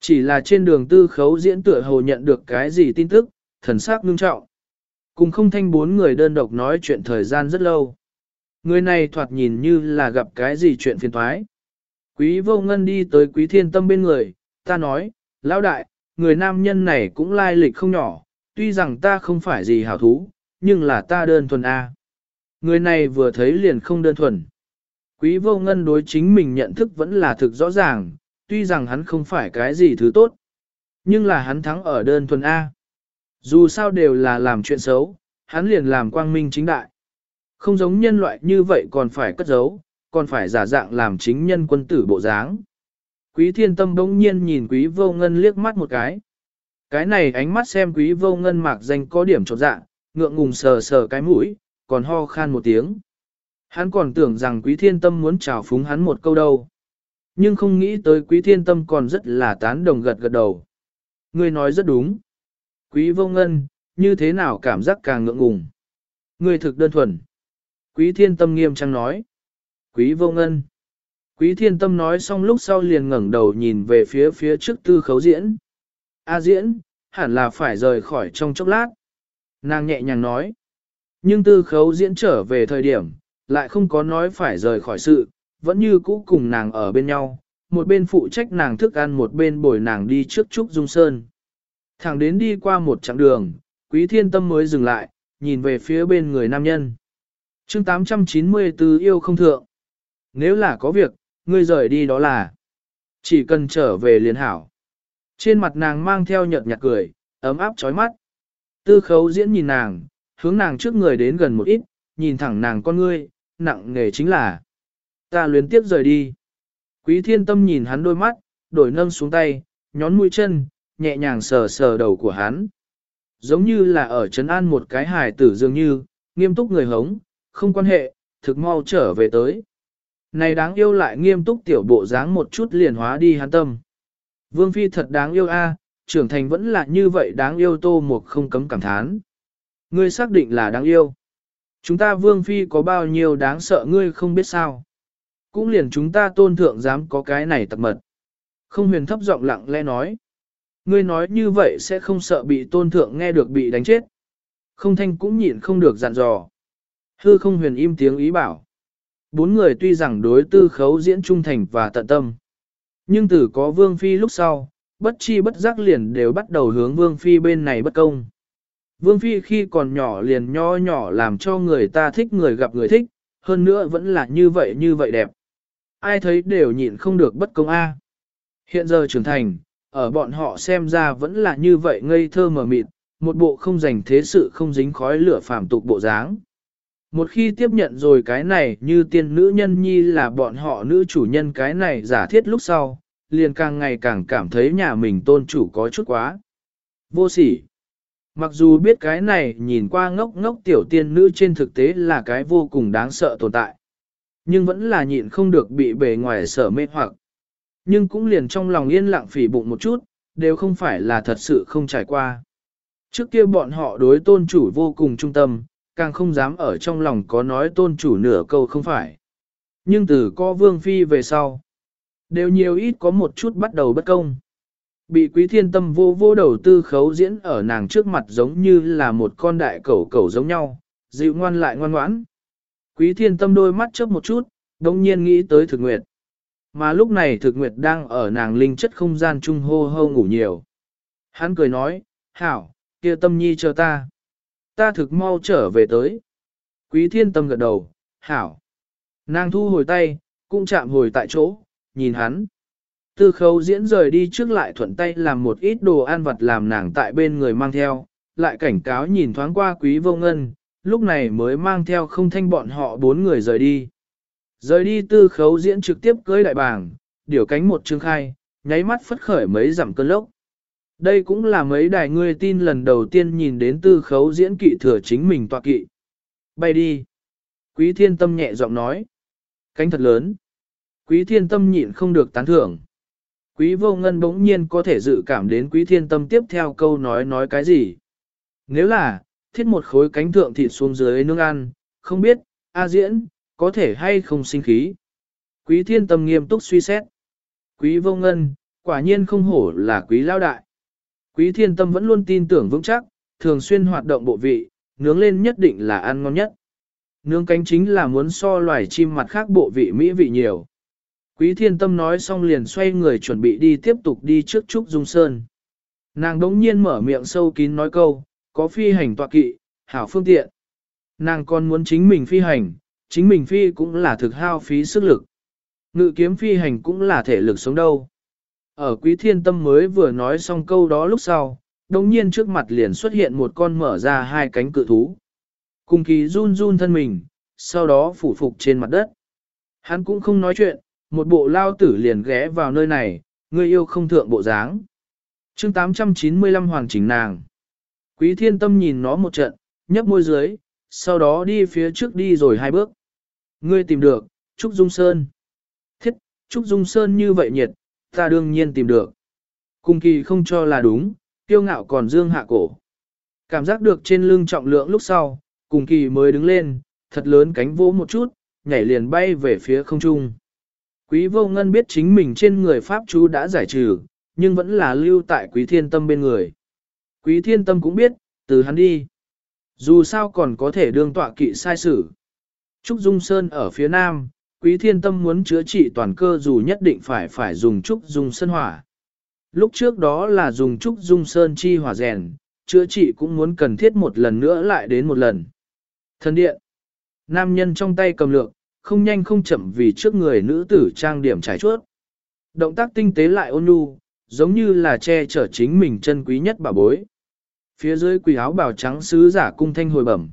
Chỉ là trên đường tư khấu diễn tựa hồ nhận được cái gì tin tức, thần sắc ngưng trọng. Cùng không thanh bốn người đơn độc nói chuyện thời gian rất lâu. Người này thoạt nhìn như là gặp cái gì chuyện phiền thoái. Quý vô ngân đi tới quý thiên tâm bên người, ta nói, lão đại, người nam nhân này cũng lai lịch không nhỏ, tuy rằng ta không phải gì hảo thú, nhưng là ta đơn thuần A. Người này vừa thấy liền không đơn thuần. Quý vô ngân đối chính mình nhận thức vẫn là thực rõ ràng, tuy rằng hắn không phải cái gì thứ tốt, nhưng là hắn thắng ở đơn thuần A. Dù sao đều là làm chuyện xấu, hắn liền làm quang minh chính đại. Không giống nhân loại như vậy còn phải cất giấu, còn phải giả dạng làm chính nhân quân tử bộ dáng. Quý thiên tâm bỗng nhiên nhìn quý vô ngân liếc mắt một cái. Cái này ánh mắt xem quý vô ngân mạc danh có điểm trột dạng, ngượng ngùng sờ sờ cái mũi, còn ho khan một tiếng. Hắn còn tưởng rằng quý thiên tâm muốn chào phúng hắn một câu đâu. Nhưng không nghĩ tới quý thiên tâm còn rất là tán đồng gật gật đầu. Ngươi nói rất đúng. Quý vô ngân, như thế nào cảm giác càng ngượng ngùng. Ngươi thực đơn thuần. Quý thiên tâm nghiêm trang nói. Quý vô ngân. Quý thiên tâm nói xong lúc sau liền ngẩng đầu nhìn về phía phía trước tư khấu diễn. A diễn, hẳn là phải rời khỏi trong chốc lát. Nàng nhẹ nhàng nói. Nhưng tư khấu diễn trở về thời điểm, lại không có nói phải rời khỏi sự, vẫn như cũ cùng nàng ở bên nhau, một bên phụ trách nàng thức ăn một bên bồi nàng đi trước Trúc Dung Sơn. Thẳng đến đi qua một chặng đường, quý thiên tâm mới dừng lại, nhìn về phía bên người nam nhân. chương 894 yêu không thượng. Nếu là có việc, ngươi rời đi đó là. Chỉ cần trở về liền hảo. Trên mặt nàng mang theo nhợt nhạt cười, ấm áp chói mắt. Tư khấu diễn nhìn nàng, hướng nàng trước người đến gần một ít, nhìn thẳng nàng con ngươi, nặng nghề chính là. Ta luyến tiếp rời đi. Quý thiên tâm nhìn hắn đôi mắt, đổi nâng xuống tay, nhón mũi chân, nhẹ nhàng sờ sờ đầu của hắn. Giống như là ở trấn an một cái hài tử dường như, nghiêm túc người hống, không quan hệ, thực mau trở về tới. Này đáng yêu lại nghiêm túc tiểu bộ dáng một chút liền hóa đi hắn tâm. Vương Phi thật đáng yêu a, trưởng thành vẫn là như vậy đáng yêu tô một không cấm cảm thán. Ngươi xác định là đáng yêu. Chúng ta Vương Phi có bao nhiêu đáng sợ ngươi không biết sao. Cũng liền chúng ta tôn thượng dám có cái này tật mật. Không huyền thấp giọng lặng lẽ nói. Ngươi nói như vậy sẽ không sợ bị tôn thượng nghe được bị đánh chết. Không thanh cũng nhịn không được dặn dò. Hư không huyền im tiếng ý bảo. Bốn người tuy rằng đối tư khấu diễn trung thành và tận tâm. Nhưng từ có vương phi lúc sau, bất chi bất giác liền đều bắt đầu hướng vương phi bên này bất công. Vương phi khi còn nhỏ liền nho nhỏ làm cho người ta thích người gặp người thích, hơn nữa vẫn là như vậy như vậy đẹp. Ai thấy đều nhịn không được bất công a. Hiện giờ trưởng thành, ở bọn họ xem ra vẫn là như vậy ngây thơ mờ mịt, một bộ không dành thế sự không dính khói lửa phàm tục bộ dáng. Một khi tiếp nhận rồi cái này như tiên nữ nhân nhi là bọn họ nữ chủ nhân cái này giả thiết lúc sau, liền càng ngày càng cảm thấy nhà mình tôn chủ có chút quá. Vô sỉ. Mặc dù biết cái này nhìn qua ngốc ngốc tiểu tiên nữ trên thực tế là cái vô cùng đáng sợ tồn tại. Nhưng vẫn là nhịn không được bị bề ngoài sở mê hoặc. Nhưng cũng liền trong lòng yên lặng phỉ bụng một chút, đều không phải là thật sự không trải qua. Trước kia bọn họ đối tôn chủ vô cùng trung tâm, càng không dám ở trong lòng có nói tôn chủ nửa câu không phải. Nhưng từ có vương phi về sau, đều nhiều ít có một chút bắt đầu bất công. Bị quý thiên tâm vô vô đầu tư khấu diễn ở nàng trước mặt giống như là một con đại cẩu cẩu giống nhau, dịu ngoan lại ngoan ngoãn. Quý thiên tâm đôi mắt chớp một chút, đồng nhiên nghĩ tới thực nguyệt. Mà lúc này thực nguyệt đang ở nàng linh chất không gian trung hô hô ngủ nhiều. Hắn cười nói, hảo, kia tâm nhi chờ ta. Ta thực mau trở về tới. Quý thiên tâm gật đầu, hảo. Nàng thu hồi tay, cũng chạm hồi tại chỗ, nhìn hắn. Tư khấu diễn rời đi trước lại thuận tay làm một ít đồ ăn vặt làm nàng tại bên người mang theo, lại cảnh cáo nhìn thoáng qua quý vô ngân, lúc này mới mang theo không thanh bọn họ bốn người rời đi. Rời đi tư khấu diễn trực tiếp cưới đại bảng, điều cánh một chương khai, nháy mắt phất khởi mấy giảm cơn lốc. Đây cũng là mấy đài ngươi tin lần đầu tiên nhìn đến tư khấu diễn kỵ thừa chính mình tọa kỵ. Bay đi. Quý thiên tâm nhẹ giọng nói. Cánh thật lớn. Quý thiên tâm nhịn không được tán thưởng. Quý vô ngân bỗng nhiên có thể dự cảm đến quý thiên tâm tiếp theo câu nói nói cái gì. Nếu là, thiết một khối cánh thượng thịt xuống dưới nương ăn, không biết, A diễn, có thể hay không sinh khí. Quý thiên tâm nghiêm túc suy xét. Quý vô ngân, quả nhiên không hổ là quý lao đại. Quý thiên tâm vẫn luôn tin tưởng vững chắc, thường xuyên hoạt động bộ vị, nướng lên nhất định là ăn ngon nhất. Nướng cánh chính là muốn so loài chim mặt khác bộ vị mỹ vị nhiều. Quý thiên tâm nói xong liền xoay người chuẩn bị đi tiếp tục đi trước Trúc Dung Sơn. Nàng đống nhiên mở miệng sâu kín nói câu, có phi hành tọa kỵ, hảo phương tiện. Nàng còn muốn chính mình phi hành, chính mình phi cũng là thực hao phí sức lực. Ngự kiếm phi hành cũng là thể lực sống đâu. Ở quý thiên tâm mới vừa nói xong câu đó lúc sau, đồng nhiên trước mặt liền xuất hiện một con mở ra hai cánh cự thú. Cùng kỳ run run thân mình, sau đó phủ phục trên mặt đất. Hắn cũng không nói chuyện, một bộ lao tử liền ghé vào nơi này, người yêu không thượng bộ dáng. chương 895 hoàng chỉnh nàng. Quý thiên tâm nhìn nó một trận, nhấp môi dưới, sau đó đi phía trước đi rồi hai bước. Ngươi tìm được, Trúc Dung Sơn. Thiết, Trúc Dung Sơn như vậy nhiệt, ta đương nhiên tìm được. Cung kỳ không cho là đúng, kiêu ngạo còn dương hạ cổ. Cảm giác được trên lưng trọng lượng lúc sau, cùng kỳ mới đứng lên, thật lớn cánh vỗ một chút, nhảy liền bay về phía không trung. Quý vô ngân biết chính mình trên người Pháp chú đã giải trừ, nhưng vẫn là lưu tại quý thiên tâm bên người. Quý thiên tâm cũng biết, từ hắn đi. Dù sao còn có thể đương tọa kỵ sai sử. Trúc Dung Sơn ở phía nam, quý thiên tâm muốn chữa trị toàn cơ dù nhất định phải phải dùng Trúc Dung Sơn hỏa. Lúc trước đó là dùng Trúc Dung Sơn chi hỏa rèn, chữa trị cũng muốn cần thiết một lần nữa lại đến một lần. Thần điện. Nam nhân trong tay cầm lượng, không nhanh không chậm vì trước người nữ tử trang điểm trải chuốt. Động tác tinh tế lại ôn nhu, giống như là che chở chính mình chân quý nhất bà bối. Phía dưới quỳ áo bào trắng sứ giả cung thanh hồi bẩm.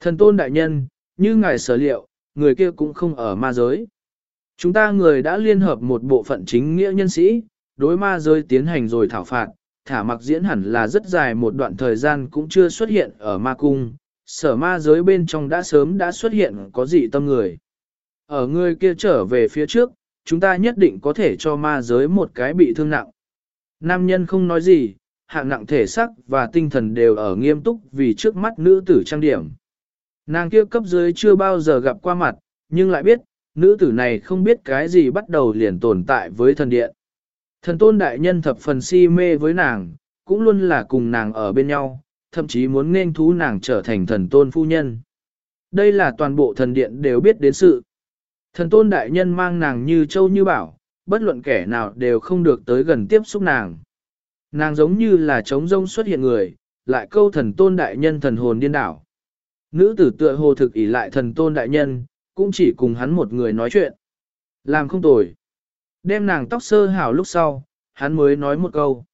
Thần tôn đại nhân, như ngài sở liệu, người kia cũng không ở ma giới. Chúng ta người đã liên hợp một bộ phận chính nghĩa nhân sĩ, đối ma giới tiến hành rồi thảo phạt, thả mặc diễn hẳn là rất dài một đoạn thời gian cũng chưa xuất hiện ở ma cung, sở ma giới bên trong đã sớm đã xuất hiện có dị tâm người. Ở người kia trở về phía trước, chúng ta nhất định có thể cho ma giới một cái bị thương nặng. Nam nhân không nói gì, hạng nặng thể sắc và tinh thần đều ở nghiêm túc vì trước mắt nữ tử trang điểm. Nàng kia cấp dưới chưa bao giờ gặp qua mặt, nhưng lại biết, nữ tử này không biết cái gì bắt đầu liền tồn tại với thần điện. Thần tôn đại nhân thập phần si mê với nàng, cũng luôn là cùng nàng ở bên nhau, thậm chí muốn nên thú nàng trở thành thần tôn phu nhân. Đây là toàn bộ thần điện đều biết đến sự. Thần tôn đại nhân mang nàng như châu như bảo, bất luận kẻ nào đều không được tới gần tiếp xúc nàng. Nàng giống như là trống rông xuất hiện người, lại câu thần tôn đại nhân thần hồn điên đảo. Nữ tử tựa hồ thực ỷ lại thần tôn đại nhân, cũng chỉ cùng hắn một người nói chuyện. Làm không tồi. Đem nàng tóc sơ hảo lúc sau, hắn mới nói một câu.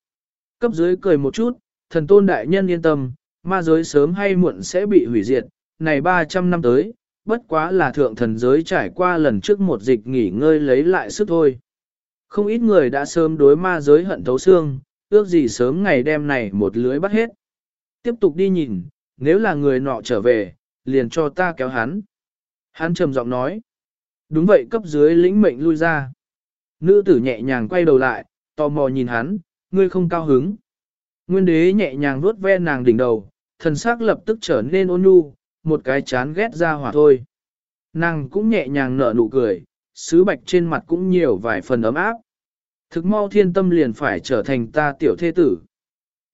Cấp dưới cười một chút, thần tôn đại nhân yên tâm, ma giới sớm hay muộn sẽ bị hủy diệt, này 300 năm tới, bất quá là thượng thần giới trải qua lần trước một dịch nghỉ ngơi lấy lại sức thôi. Không ít người đã sớm đối ma giới hận thấu xương, ước gì sớm ngày đêm này một lưới bắt hết. Tiếp tục đi nhìn, nếu là người nọ trở về, liền cho ta kéo hắn. Hắn trầm giọng nói. Đúng vậy cấp dưới lĩnh mệnh lui ra. Nữ tử nhẹ nhàng quay đầu lại, tò mò nhìn hắn, ngươi không cao hứng. Nguyên đế nhẹ nhàng vuốt ve nàng đỉnh đầu, thần sắc lập tức trở nên ôn nhu, một cái chán ghét ra hỏa thôi. Nàng cũng nhẹ nhàng nở nụ cười, sứ bạch trên mặt cũng nhiều vài phần ấm áp. Thực mau thiên tâm liền phải trở thành ta tiểu thế tử.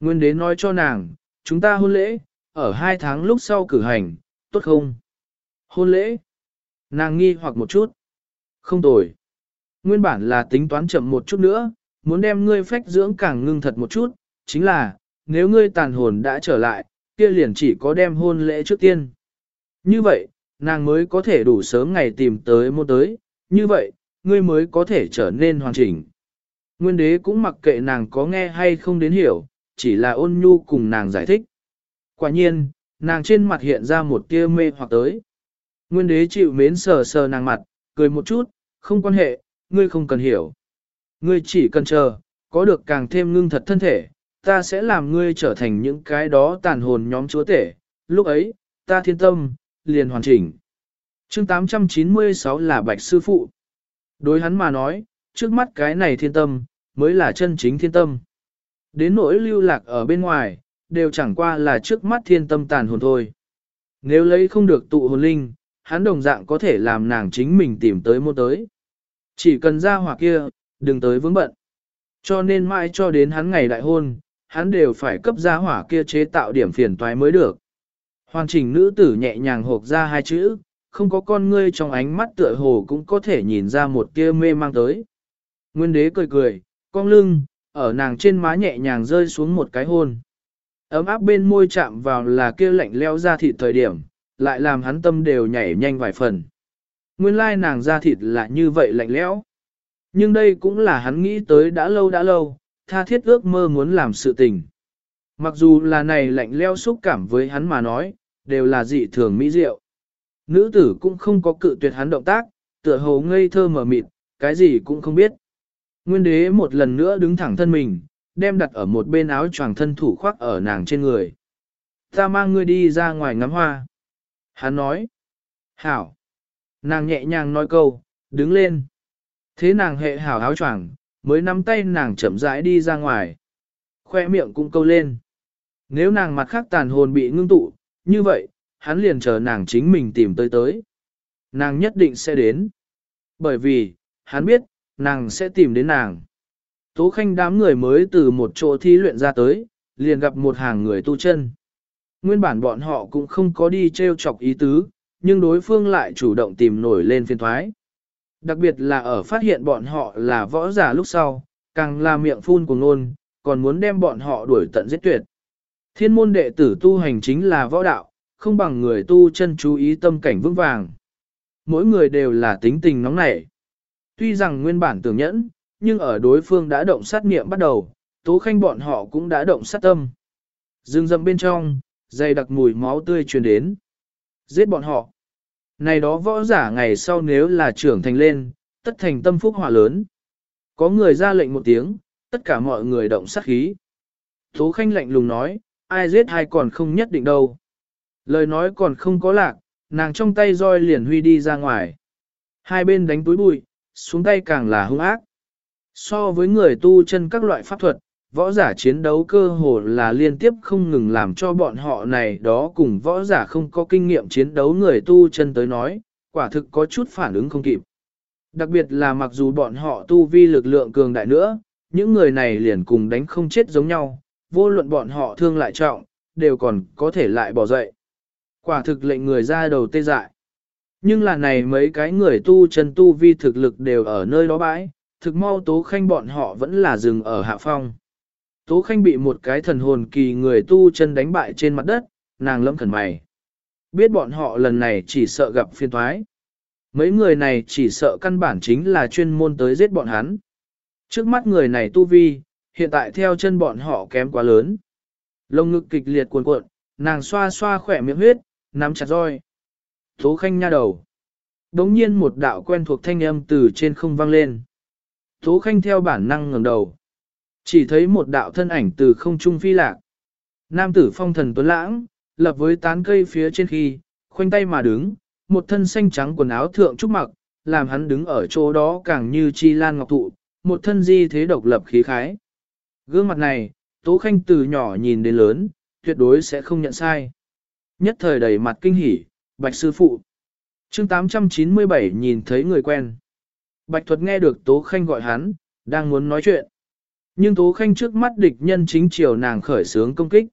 Nguyên đế nói cho nàng, chúng ta hôn lễ, ở hai tháng lúc sau cử hành, tốt không? Hôn lễ? Nàng nghi hoặc một chút. Không tồi. Nguyên bản là tính toán chậm một chút nữa, muốn đem ngươi phách dưỡng càng ngưng thật một chút, chính là, nếu ngươi tàn hồn đã trở lại, kia liền chỉ có đem hôn lễ trước tiên. Như vậy, nàng mới có thể đủ sớm ngày tìm tới môn tới, như vậy, ngươi mới có thể trở nên hoàn chỉnh. Nguyên đế cũng mặc kệ nàng có nghe hay không đến hiểu, chỉ là ôn nhu cùng nàng giải thích. Quả nhiên, nàng trên mặt hiện ra một tia mê hoặc tới. Nguyên đế chịu mến sờ sờ nàng mặt, cười một chút, không quan hệ, ngươi không cần hiểu. Ngươi chỉ cần chờ, có được càng thêm ngưng thật thân thể, ta sẽ làm ngươi trở thành những cái đó tàn hồn nhóm chúa tể, lúc ấy, ta thiên tâm, liền hoàn chỉnh. chương 896 là bạch sư phụ. Đối hắn mà nói, trước mắt cái này thiên tâm, mới là chân chính thiên tâm. Đến nỗi lưu lạc ở bên ngoài, đều chẳng qua là trước mắt thiên tâm tàn hồn thôi. Nếu lấy không được tụ hồn linh, hắn đồng dạng có thể làm nàng chính mình tìm tới môn tới. Chỉ cần ra hỏa kia, đừng tới vướng bận. Cho nên mãi cho đến hắn ngày đại hôn, hắn đều phải cấp ra hỏa kia chế tạo điểm phiền toái mới được. Hoàn chỉnh nữ tử nhẹ nhàng hộp ra hai chữ, không có con ngươi trong ánh mắt tựa hồ cũng có thể nhìn ra một tia mê mang tới. Nguyên đế cười cười, cong lưng, ở nàng trên má nhẹ nhàng rơi xuống một cái hôn. Ấm áp bên môi chạm vào là kia lạnh leo ra thịt thời điểm, lại làm hắn tâm đều nhảy nhanh vài phần. Nguyên lai nàng ra thịt là như vậy lạnh lẽo. Nhưng đây cũng là hắn nghĩ tới đã lâu đã lâu, tha thiết ước mơ muốn làm sự tình. Mặc dù là này lạnh leo xúc cảm với hắn mà nói, đều là dị thường mỹ diệu. Nữ tử cũng không có cự tuyệt hắn động tác, tựa hồ ngây thơ mở mịt, cái gì cũng không biết. Nguyên đế một lần nữa đứng thẳng thân mình, đem đặt ở một bên áo choàng thân thủ khoác ở nàng trên người. Ta mang ngươi đi ra ngoài ngắm hoa. Hắn nói. Hảo. Nàng nhẹ nhàng nói câu, đứng lên. Thế nàng hệ hảo áo choàng, mới nắm tay nàng chậm rãi đi ra ngoài. Khoe miệng cũng câu lên. Nếu nàng mặt khác tàn hồn bị ngưng tụ, như vậy, hắn liền chờ nàng chính mình tìm tới tới. Nàng nhất định sẽ đến. Bởi vì, hắn biết, nàng sẽ tìm đến nàng. Tố khanh đám người mới từ một chỗ thi luyện ra tới, liền gặp một hàng người tu chân. Nguyên bản bọn họ cũng không có đi treo chọc ý tứ, nhưng đối phương lại chủ động tìm nổi lên phiên thoái. Đặc biệt là ở phát hiện bọn họ là võ giả lúc sau, càng là miệng phun của ngôn, còn muốn đem bọn họ đuổi tận giết tuyệt. Thiên môn đệ tử tu hành chính là võ đạo, không bằng người tu chân chú ý tâm cảnh vững vàng. Mỗi người đều là tính tình nóng nảy. Tuy rằng nguyên bản tưởng nhẫn, nhưng ở đối phương đã động sát niệm bắt đầu, tố khanh bọn họ cũng đã động sát tâm. Dương dầm bên trong, dày đặc mùi máu tươi truyền đến. Giết bọn họ. Này đó võ giả ngày sau nếu là trưởng thành lên, tất thành tâm phúc hỏa lớn. Có người ra lệnh một tiếng, tất cả mọi người động sát khí. Tố Khanh lạnh lùng nói, ai giết ai còn không nhất định đâu. Lời nói còn không có lạc, nàng trong tay roi liền huy đi ra ngoài. Hai bên đánh túi bụi, xuống tay càng là hung ác. So với người tu chân các loại pháp thuật, võ giả chiến đấu cơ hồ là liên tiếp không ngừng làm cho bọn họ này đó cùng võ giả không có kinh nghiệm chiến đấu người tu chân tới nói, quả thực có chút phản ứng không kịp. Đặc biệt là mặc dù bọn họ tu vi lực lượng cường đại nữa, những người này liền cùng đánh không chết giống nhau, vô luận bọn họ thương lại trọng, đều còn có thể lại bỏ dậy. Quả thực lệnh người ra đầu tê dại. Nhưng là này mấy cái người tu chân tu vi thực lực đều ở nơi đó bãi, thực mau tố khanh bọn họ vẫn là dừng ở hạ phong. Tố Khanh bị một cái thần hồn kỳ người tu chân đánh bại trên mặt đất, nàng lẫm khẩn mày. Biết bọn họ lần này chỉ sợ gặp phiên thoái. Mấy người này chỉ sợ căn bản chính là chuyên môn tới giết bọn hắn. Trước mắt người này tu vi, hiện tại theo chân bọn họ kém quá lớn. Lông ngực kịch liệt cuồn cuộn, nàng xoa xoa khỏe miệng huyết, nắm chặt roi. Tố Khanh nha đầu. Đống nhiên một đạo quen thuộc thanh âm từ trên không vang lên. Tố Khanh theo bản năng ngẩng đầu. Chỉ thấy một đạo thân ảnh từ không trung phi lạc. Nam tử phong thần tuấn lãng, lập với tán cây phía trên khi, khoanh tay mà đứng, một thân xanh trắng quần áo thượng trúc mặc, làm hắn đứng ở chỗ đó càng như chi lan ngọc thụ, một thân di thế độc lập khí khái. Gương mặt này, Tố Khanh từ nhỏ nhìn đến lớn, tuyệt đối sẽ không nhận sai. Nhất thời đầy mặt kinh hỉ, Bạch Sư Phụ. chương 897 nhìn thấy người quen. Bạch Thuật nghe được Tố Khanh gọi hắn, đang muốn nói chuyện. Nhưng Tố Khanh trước mắt địch nhân chính chiều nàng khởi sướng công kích.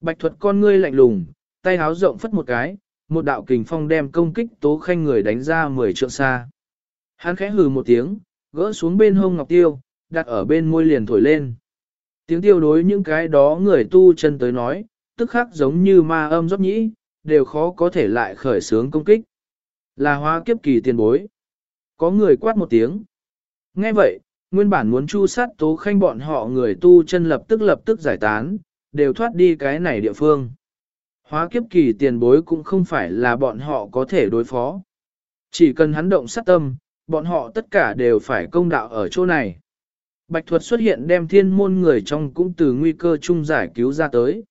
Bạch thuật con ngươi lạnh lùng, tay háo rộng phất một cái, một đạo kình phong đem công kích Tố Khanh người đánh ra 10 trượng xa. Hắn khẽ hừ một tiếng, gỡ xuống bên hông ngọc tiêu, đặt ở bên môi liền thổi lên. Tiếng tiêu đối những cái đó người tu chân tới nói, tức khắc giống như ma âm dốc nhĩ, đều khó có thể lại khởi sướng công kích. Là hóa kiếp kỳ tiền bối. Có người quát một tiếng. Nghe vậy, nguyên bản muốn chu sát tố khanh bọn họ người tu chân lập tức lập tức giải tán, đều thoát đi cái này địa phương. Hóa kiếp kỳ tiền bối cũng không phải là bọn họ có thể đối phó. Chỉ cần hắn động sát tâm, bọn họ tất cả đều phải công đạo ở chỗ này. Bạch thuật xuất hiện đem thiên môn người trong cũng từ nguy cơ chung giải cứu ra tới.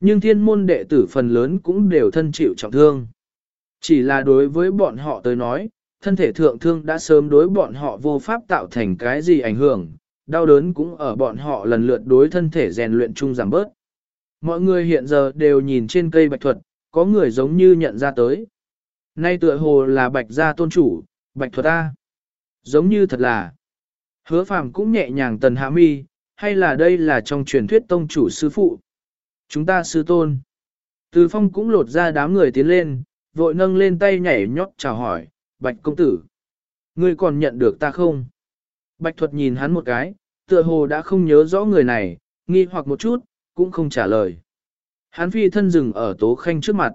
Nhưng thiên môn đệ tử phần lớn cũng đều thân chịu trọng thương. Chỉ là đối với bọn họ tới nói, thân thể thượng thương đã sớm đối bọn họ vô pháp tạo thành cái gì ảnh hưởng, đau đớn cũng ở bọn họ lần lượt đối thân thể rèn luyện chung giảm bớt. Mọi người hiện giờ đều nhìn trên cây bạch thuật, có người giống như nhận ra tới. Nay tựa hồ là bạch gia tôn chủ, bạch thuật A. Giống như thật là. Hứa phàm cũng nhẹ nhàng tần hạ mi, hay là đây là trong truyền thuyết tông chủ sư phụ. Chúng ta sư tôn. Từ phong cũng lột ra đám người tiến lên, vội nâng lên tay nhảy nhót chào hỏi, bạch công tử. Ngươi còn nhận được ta không? Bạch thuật nhìn hắn một cái, tựa hồ đã không nhớ rõ người này, nghi hoặc một chút, cũng không trả lời. Hắn phi thân dừng ở tố khanh trước mặt.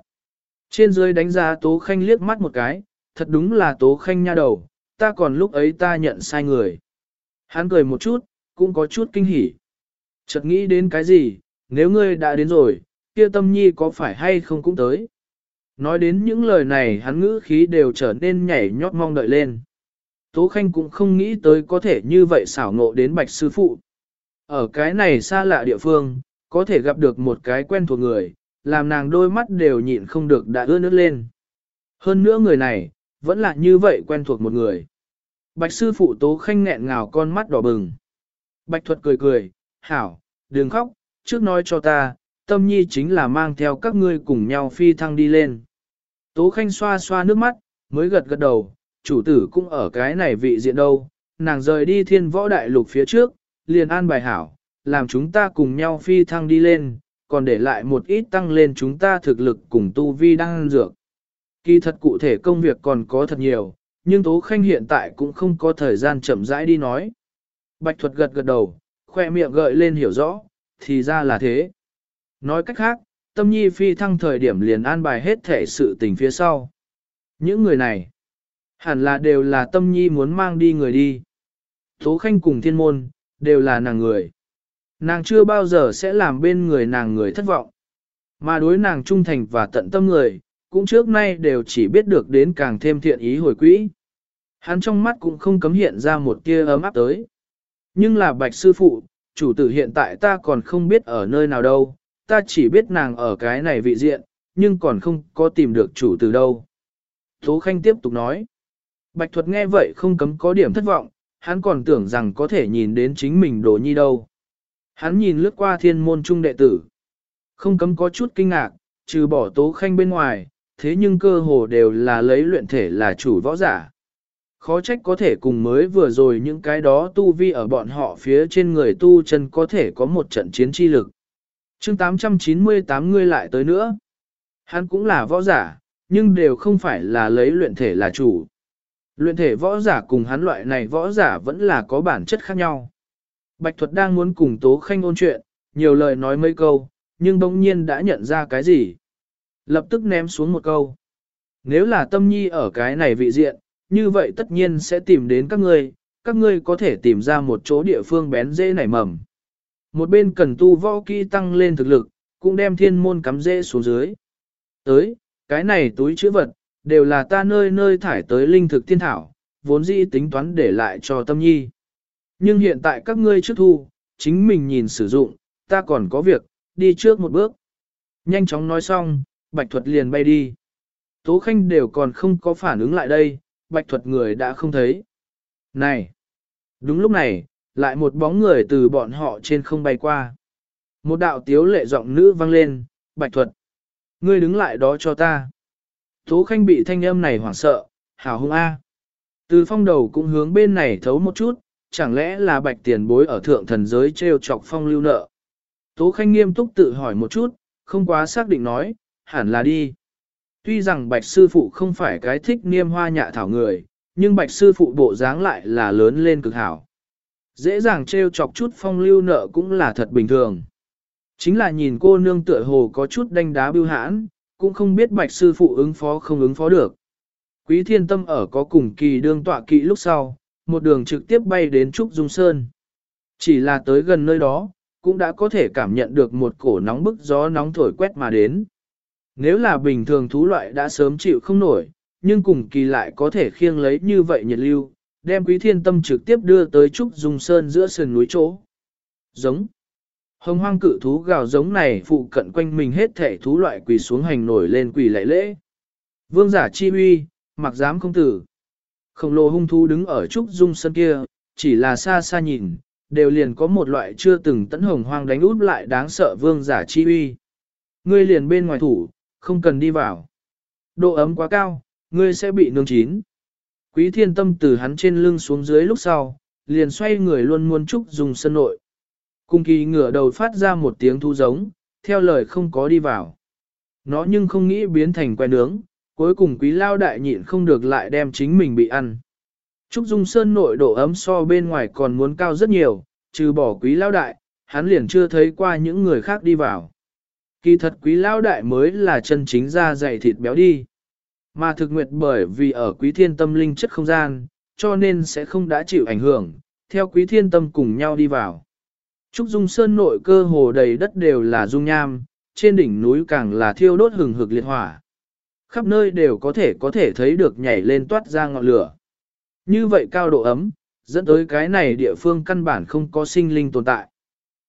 Trên dưới đánh giá tố khanh liếc mắt một cái, thật đúng là tố khanh nha đầu, ta còn lúc ấy ta nhận sai người. Hắn cười một chút, cũng có chút kinh hỉ. Chợt nghĩ đến cái gì, nếu ngươi đã đến rồi, kia tâm nhi có phải hay không cũng tới. Nói đến những lời này hắn ngữ khí đều trở nên nhảy nhót mong đợi lên. Tố Khanh cũng không nghĩ tới có thể như vậy xảo ngộ đến bạch sư phụ. Ở cái này xa lạ địa phương, có thể gặp được một cái quen thuộc người, làm nàng đôi mắt đều nhịn không được đã ướt nước lên. Hơn nữa người này, vẫn là như vậy quen thuộc một người. Bạch sư phụ tố khanh nghẹn ngào con mắt đỏ bừng. Bạch thuật cười cười, hảo, đừng khóc, trước nói cho ta, tâm nhi chính là mang theo các ngươi cùng nhau phi thăng đi lên. Tố khanh xoa xoa nước mắt, mới gật gật đầu, chủ tử cũng ở cái này vị diện đâu, nàng rời đi thiên võ đại lục phía trước, liền an bài hảo, làm chúng ta cùng nhau phi thăng đi lên, còn để lại một ít tăng lên chúng ta thực lực cùng tu vi đang dược. Kỳ thật cụ thể công việc còn có thật nhiều, nhưng Tố Khanh hiện tại cũng không có thời gian chậm rãi đi nói. Bạch thuật gật gật đầu, khoe miệng gợi lên hiểu rõ, thì ra là thế. Nói cách khác, tâm nhi phi thăng thời điểm liền an bài hết thể sự tình phía sau. Những người này, hẳn là đều là tâm nhi muốn mang đi người đi. Tố Khanh cùng thiên môn, đều là nàng người. Nàng chưa bao giờ sẽ làm bên người nàng người thất vọng. Mà đối nàng trung thành và tận tâm người, cũng trước nay đều chỉ biết được đến càng thêm thiện ý hồi quỹ. Hắn trong mắt cũng không cấm hiện ra một tia ấm áp tới. Nhưng là bạch sư phụ, chủ tử hiện tại ta còn không biết ở nơi nào đâu, ta chỉ biết nàng ở cái này vị diện, nhưng còn không có tìm được chủ từ đâu. Tố Khanh tiếp tục nói. Bạch thuật nghe vậy không cấm có điểm thất vọng, hắn còn tưởng rằng có thể nhìn đến chính mình đồ nhi đâu. Hắn nhìn lướt qua thiên môn trung đệ tử. Không cấm có chút kinh ngạc, trừ bỏ tố khanh bên ngoài, thế nhưng cơ hồ đều là lấy luyện thể là chủ võ giả. Khó trách có thể cùng mới vừa rồi những cái đó tu vi ở bọn họ phía trên người tu chân có thể có một trận chiến chi lực chương 898 ngươi lại tới nữa. Hắn cũng là võ giả, nhưng đều không phải là lấy luyện thể là chủ. Luyện thể võ giả cùng hắn loại này võ giả vẫn là có bản chất khác nhau. Bạch thuật đang muốn cùng Tố Khanh ôn chuyện, nhiều lời nói mấy câu, nhưng bỗng nhiên đã nhận ra cái gì. Lập tức ném xuống một câu. Nếu là tâm nhi ở cái này vị diện, như vậy tất nhiên sẽ tìm đến các ngươi, các ngươi có thể tìm ra một chỗ địa phương bén dễ nảy mầm. Một bên cần tu võ kỹ tăng lên thực lực, cũng đem thiên môn cắm dễ xuống dưới. Tới, cái này túi chữ vật, đều là ta nơi nơi thải tới linh thực thiên thảo, vốn dĩ tính toán để lại cho tâm nhi. Nhưng hiện tại các ngươi trước thu, chính mình nhìn sử dụng, ta còn có việc, đi trước một bước. Nhanh chóng nói xong, bạch thuật liền bay đi. Tố khanh đều còn không có phản ứng lại đây, bạch thuật người đã không thấy. Này! Đúng lúc này, lại một bóng người từ bọn họ trên không bay qua. Một đạo tiếu lệ giọng nữ vang lên, bạch thuật. Ngươi đứng lại đó cho ta. Tố khanh bị thanh âm này hoảng sợ, hảo hung A. Từ phong đầu cũng hướng bên này thấu một chút, chẳng lẽ là bạch tiền bối ở thượng thần giới treo chọc phong lưu nợ. Tố Khanh nghiêm túc tự hỏi một chút, không quá xác định nói, hẳn là đi. Tuy rằng bạch sư phụ không phải cái thích niêm hoa nhạ thảo người, nhưng bạch sư phụ bộ dáng lại là lớn lên cực hảo. Dễ dàng trêu chọc chút phong lưu nợ cũng là thật bình thường. Chính là nhìn cô nương tựa hồ có chút đanh đá bưu hãn, cũng không biết bạch sư phụ ứng phó không ứng phó được. Quý thiên tâm ở có cùng kỳ đương tọa kỵ lúc sau, một đường trực tiếp bay đến Trúc Dung Sơn. Chỉ là tới gần nơi đó, cũng đã có thể cảm nhận được một cổ nóng bức gió nóng thổi quét mà đến. Nếu là bình thường thú loại đã sớm chịu không nổi, nhưng cùng kỳ lại có thể khiêng lấy như vậy nhiệt lưu, đem quý thiên tâm trực tiếp đưa tới Trúc Dung Sơn giữa sườn núi chỗ. Giống. Hồng hoang cự thú gào giống này phụ cận quanh mình hết thể thú loại quỳ xuống hành nổi lên quỳ lạy lễ. Vương giả chi uy, mặc dám không tử. Khổng lồ hung thú đứng ở Trúc Dung Sơn kia, chỉ là xa xa nhìn, đều liền có một loại chưa từng tấn hồng hoang đánh út lại đáng sợ vương giả chi uy. Ngươi liền bên ngoài thủ, không cần đi vào. Độ ấm quá cao, ngươi sẽ bị nướng chín. Quý thiên tâm từ hắn trên lưng xuống dưới lúc sau, liền xoay người luôn muốn trúc dùng sân nội. Cung kỳ ngửa đầu phát ra một tiếng thu giống, theo lời không có đi vào. Nó nhưng không nghĩ biến thành que nướng, cuối cùng quý lao đại nhịn không được lại đem chính mình bị ăn. Trúc Dung Sơn nội độ ấm so bên ngoài còn muốn cao rất nhiều, trừ bỏ quý lao đại, hắn liền chưa thấy qua những người khác đi vào. Kỳ thật quý lao đại mới là chân chính ra dày thịt béo đi. Mà thực nguyệt bởi vì ở quý thiên tâm linh chất không gian, cho nên sẽ không đã chịu ảnh hưởng, theo quý thiên tâm cùng nhau đi vào. Trúc Dung Sơn nội cơ hồ đầy đất đều là dung nham, trên đỉnh núi càng là thiêu đốt hừng hực liệt hỏa. Khắp nơi đều có thể có thể thấy được nhảy lên toát ra ngọn lửa. Như vậy cao độ ấm, dẫn tới cái này địa phương căn bản không có sinh linh tồn tại.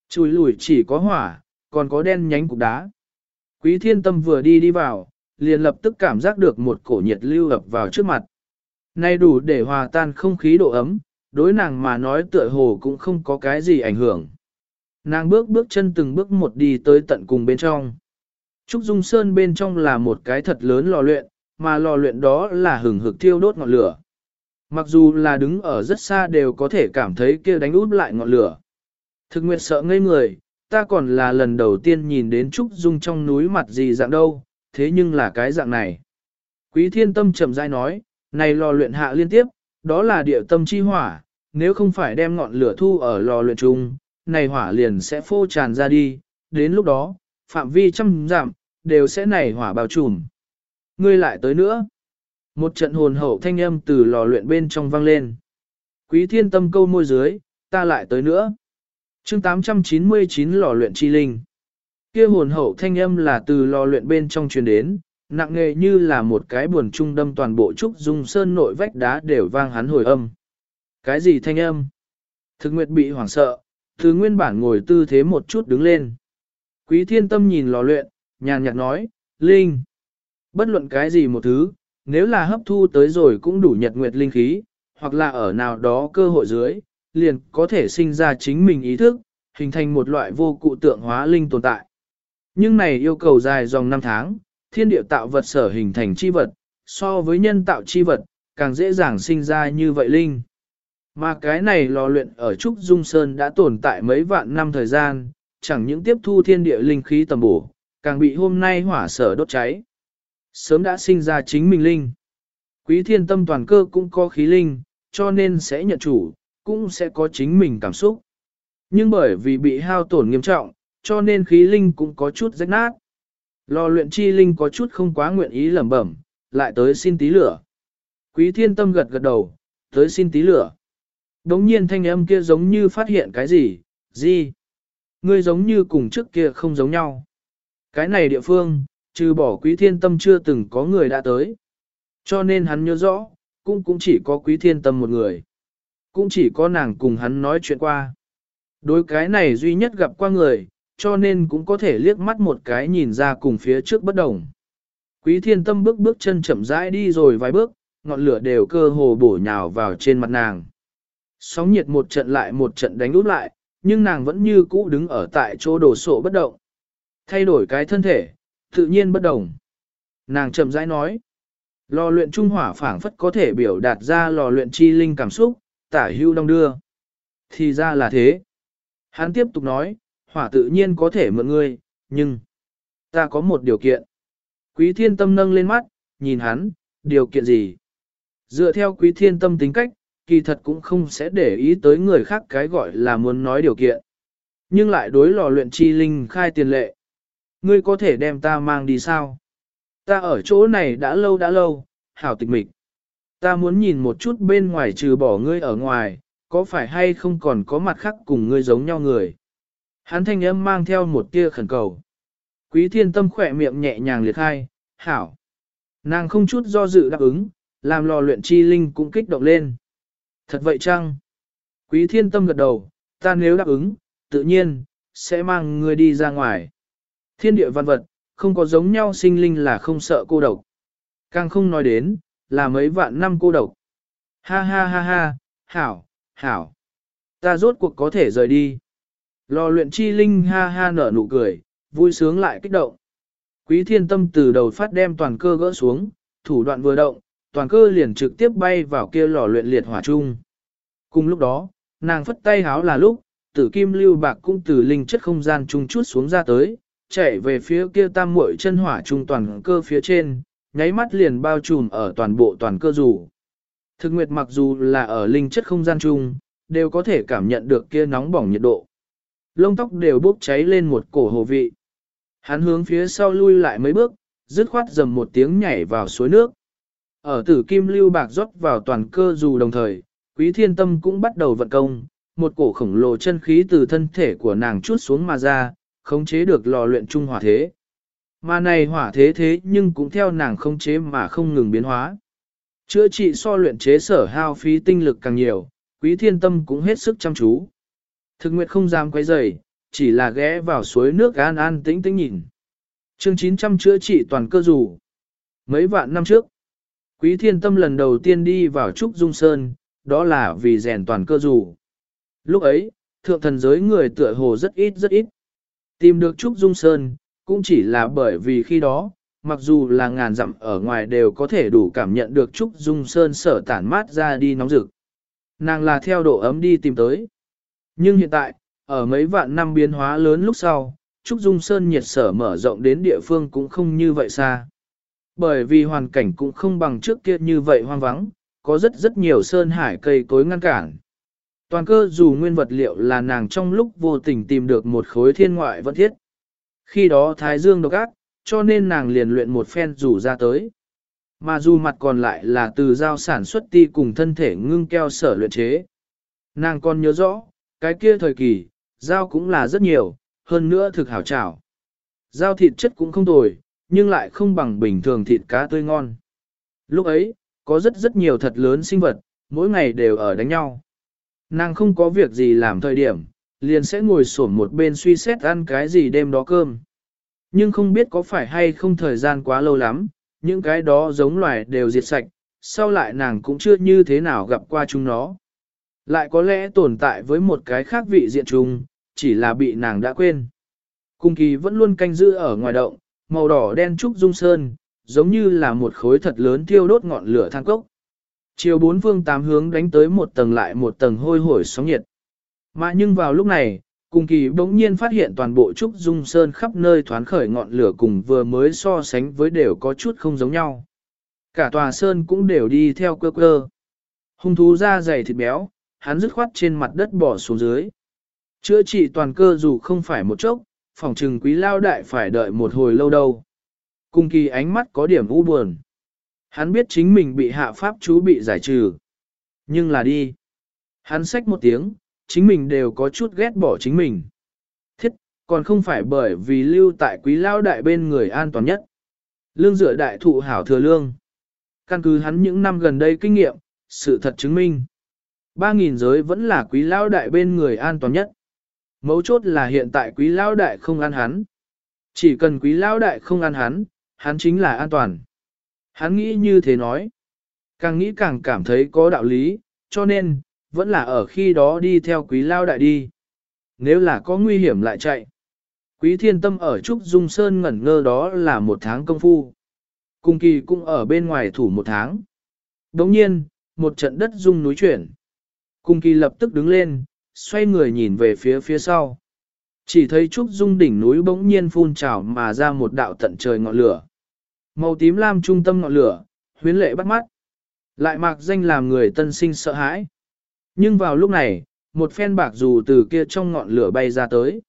Chùi lùi chỉ có hỏa, còn có đen nhánh cục đá. Quý thiên tâm vừa đi đi vào, liền lập tức cảm giác được một cổ nhiệt lưu ập vào trước mặt. Nay đủ để hòa tan không khí độ ấm, đối nàng mà nói tựa hồ cũng không có cái gì ảnh hưởng. Nàng bước bước chân từng bước một đi tới tận cùng bên trong. Trúc Dung Sơn bên trong là một cái thật lớn lò luyện, mà lò luyện đó là hừng hực thiêu đốt ngọn lửa. Mặc dù là đứng ở rất xa đều có thể cảm thấy kia đánh út lại ngọn lửa. Thực nguyệt sợ ngây người, ta còn là lần đầu tiên nhìn đến Trúc Dung trong núi mặt gì dạng đâu, thế nhưng là cái dạng này. Quý thiên tâm chậm rãi nói, này lò luyện hạ liên tiếp, đó là địa tâm chi hỏa, nếu không phải đem ngọn lửa thu ở lò luyện chung, này hỏa liền sẽ phô tràn ra đi, đến lúc đó, phạm vi trăm giảm, đều sẽ nảy hỏa bao trùm. Ngươi lại tới nữa. Một trận hồn hậu thanh âm từ lò luyện bên trong vang lên. Quý thiên tâm câu môi dưới, ta lại tới nữa. chương 899 lò luyện chi linh. Kia hồn hậu thanh âm là từ lò luyện bên trong truyền đến, nặng nghề như là một cái buồn trung đâm toàn bộ trúc dung sơn nội vách đá đều vang hắn hồi âm. Cái gì thanh âm? Thực nguyệt bị hoảng sợ, từ nguyên bản ngồi tư thế một chút đứng lên. Quý thiên tâm nhìn lò luyện, nhàn nhạt nói, Linh. Bất luận cái gì một thứ, nếu là hấp thu tới rồi cũng đủ nhật nguyệt linh khí, hoặc là ở nào đó cơ hội dưới, liền có thể sinh ra chính mình ý thức, hình thành một loại vô cụ tượng hóa linh tồn tại. Nhưng này yêu cầu dài dòng năm tháng, thiên địa tạo vật sở hình thành chi vật, so với nhân tạo chi vật, càng dễ dàng sinh ra như vậy linh. Mà cái này lò luyện ở Trúc Dung Sơn đã tồn tại mấy vạn năm thời gian, chẳng những tiếp thu thiên địa linh khí tầm bổ, càng bị hôm nay hỏa sở đốt cháy. Sớm đã sinh ra chính mình linh. Quý thiên tâm toàn cơ cũng có khí linh, cho nên sẽ nhận chủ, cũng sẽ có chính mình cảm xúc. Nhưng bởi vì bị hao tổn nghiêm trọng, cho nên khí linh cũng có chút rách nát. Lò luyện chi linh có chút không quá nguyện ý lẩm bẩm, lại tới xin tí lửa. Quý thiên tâm gật gật đầu, tới xin tí lửa. Đống nhiên thanh âm kia giống như phát hiện cái gì, gì? Ngươi giống như cùng trước kia không giống nhau. Cái này địa phương, trừ bỏ quý thiên tâm chưa từng có người đã tới. Cho nên hắn nhớ rõ, cũng cũng chỉ có quý thiên tâm một người. Cũng chỉ có nàng cùng hắn nói chuyện qua. Đối cái này duy nhất gặp qua người, cho nên cũng có thể liếc mắt một cái nhìn ra cùng phía trước bất đồng. Quý thiên tâm bước bước chân chậm rãi đi rồi vài bước, ngọn lửa đều cơ hồ bổ nhào vào trên mặt nàng. Sóng nhiệt một trận lại một trận đánh úp lại, nhưng nàng vẫn như cũ đứng ở tại chỗ đổ sộ bất động. Thay đổi cái thân thể, tự nhiên bất đồng. Nàng chậm rãi nói, lò luyện trung hỏa phảng phất có thể biểu đạt ra lò luyện chi linh cảm xúc, tả hưu đông đưa. Thì ra là thế. Hắn tiếp tục nói, hỏa tự nhiên có thể mượn ngươi, nhưng ta có một điều kiện. Quý thiên tâm nâng lên mắt, nhìn hắn, điều kiện gì? Dựa theo quý thiên tâm tính cách, kỳ thật cũng không sẽ để ý tới người khác cái gọi là muốn nói điều kiện. Nhưng lại đối lò luyện chi linh khai tiền lệ. Ngươi có thể đem ta mang đi sao? Ta ở chỗ này đã lâu đã lâu, hảo tịch mịch. Ta muốn nhìn một chút bên ngoài trừ bỏ ngươi ở ngoài, có phải hay không còn có mặt khác cùng ngươi giống nhau người. Hắn thanh âm mang theo một tia khẩn cầu. Quý thiên tâm khỏe miệng nhẹ nhàng liệt khai, hảo. Nàng không chút do dự đáp ứng, làm lò luyện chi linh cũng kích động lên. Thật vậy chăng? Quý thiên tâm gật đầu, ta nếu đáp ứng, tự nhiên, sẽ mang ngươi đi ra ngoài. Thiên địa văn vật, không có giống nhau sinh linh là không sợ cô độc. Càng không nói đến, là mấy vạn năm cô độc. Ha ha ha ha, hảo, hảo. Ta rốt cuộc có thể rời đi. Lò luyện chi linh ha ha nở nụ cười, vui sướng lại kích động. Quý thiên tâm từ đầu phát đem toàn cơ gỡ xuống, thủ đoạn vừa động, toàn cơ liền trực tiếp bay vào kia lò luyện liệt hỏa chung. Cùng lúc đó, nàng phất tay háo là lúc, tử kim lưu bạc cũng từ linh chất không gian trung chút xuống ra tới, chạy về phía kia tam muội chân hỏa trung toàn cơ phía trên, nháy mắt liền bao trùm ở toàn bộ toàn cơ dù. Thực nguyệt mặc dù là ở linh chất không gian chung, đều có thể cảm nhận được kia nóng bỏng nhiệt độ. Lông tóc đều bốc cháy lên một cổ hồ vị. Hắn hướng phía sau lui lại mấy bước, dứt khoát dầm một tiếng nhảy vào suối nước. Ở tử kim lưu bạc rót vào toàn cơ dù đồng thời, quý thiên tâm cũng bắt đầu vận công, một cổ khổng lồ chân khí từ thân thể của nàng chút xuống mà ra, khống chế được lò luyện trung hỏa thế. Mà này hỏa thế thế nhưng cũng theo nàng khống chế mà không ngừng biến hóa. Chữa trị so luyện chế sở hao phí tinh lực càng nhiều, quý thiên tâm cũng hết sức chăm chú. Thực nguyệt không dám quay rầy, chỉ là ghé vào suối nước an an tĩnh tĩnh nhìn. Chương 900 chữa trị toàn cơ dù. Mấy vạn năm trước, quý thiên tâm lần đầu tiên đi vào Trúc Dung Sơn, đó là vì rèn toàn cơ dù. Lúc ấy, thượng thần giới người tựa hồ rất ít rất ít. Tìm được Trúc Dung Sơn, cũng chỉ là bởi vì khi đó, mặc dù là ngàn dặm ở ngoài đều có thể đủ cảm nhận được Trúc Dung Sơn sở tản mát ra đi nóng rực. Nàng là theo độ ấm đi tìm tới. Nhưng hiện tại, ở mấy vạn năm biến hóa lớn lúc sau, Trúc Dung Sơn nhiệt sở mở rộng đến địa phương cũng không như vậy xa. Bởi vì hoàn cảnh cũng không bằng trước kia như vậy hoang vắng, có rất rất nhiều sơn hải cây cối ngăn cản. Toàn cơ dù nguyên vật liệu là nàng trong lúc vô tình tìm được một khối thiên ngoại vẫn thiết. Khi đó Thái Dương độc ác, cho nên nàng liền luyện một phen rủ ra tới. Mà dù mặt còn lại là từ dao sản xuất ti cùng thân thể ngưng keo sở luyện chế. Nàng còn nhớ rõ, cái kia thời kỳ, dao cũng là rất nhiều, hơn nữa thực hảo trảo. Dao thịt chất cũng không tồi, nhưng lại không bằng bình thường thịt cá tươi ngon. Lúc ấy, có rất rất nhiều thật lớn sinh vật, mỗi ngày đều ở đánh nhau. Nàng không có việc gì làm thời điểm, liền sẽ ngồi sổm một bên suy xét ăn cái gì đêm đó cơm. Nhưng không biết có phải hay không thời gian quá lâu lắm, những cái đó giống loài đều diệt sạch, sau lại nàng cũng chưa như thế nào gặp qua chúng nó. Lại có lẽ tồn tại với một cái khác vị diện chung, chỉ là bị nàng đã quên. Cung kỳ vẫn luôn canh giữ ở ngoài động, màu đỏ đen trúc dung sơn, giống như là một khối thật lớn thiêu đốt ngọn lửa than cốc. Chiều bốn phương tám hướng đánh tới một tầng lại một tầng hôi hổi sóng nhiệt. Mà nhưng vào lúc này, Cung kỳ bỗng nhiên phát hiện toàn bộ trúc dung sơn khắp nơi thoán khởi ngọn lửa cùng vừa mới so sánh với đều có chút không giống nhau. Cả tòa sơn cũng đều đi theo cơ cơ. Hung thú da dày thịt béo, hắn dứt khoát trên mặt đất bỏ xuống dưới. Chữa trị toàn cơ dù không phải một chốc, phòng trừng quý lao đại phải đợi một hồi lâu đâu. Cung kỳ ánh mắt có điểm u buồn. Hắn biết chính mình bị hạ pháp chú bị giải trừ. Nhưng là đi. Hắn xách một tiếng, chính mình đều có chút ghét bỏ chính mình. Thiết, còn không phải bởi vì lưu tại quý lao đại bên người an toàn nhất. Lương dựa đại thụ hảo thừa lương. Căn cứ hắn những năm gần đây kinh nghiệm, sự thật chứng minh. Ba nghìn giới vẫn là quý lao đại bên người an toàn nhất. Mấu chốt là hiện tại quý lao đại không ăn hắn. Chỉ cần quý lao đại không ăn hắn, hắn chính là an toàn. Hắn nghĩ như thế nói. Càng nghĩ càng cảm thấy có đạo lý, cho nên, vẫn là ở khi đó đi theo quý lao đại đi. Nếu là có nguy hiểm lại chạy. Quý thiên tâm ở Trúc Dung Sơn ngẩn ngơ đó là một tháng công phu. Cung kỳ cũng ở bên ngoài thủ một tháng. Đồng nhiên, một trận đất rung núi chuyển. Cung kỳ lập tức đứng lên, xoay người nhìn về phía phía sau. Chỉ thấy Trúc Dung đỉnh núi bỗng nhiên phun trào mà ra một đạo tận trời ngọn lửa. Màu tím lam trung tâm ngọn lửa, huyến lệ bắt mắt. Lại mạc danh làm người tân sinh sợ hãi. Nhưng vào lúc này, một phen bạc dù từ kia trong ngọn lửa bay ra tới.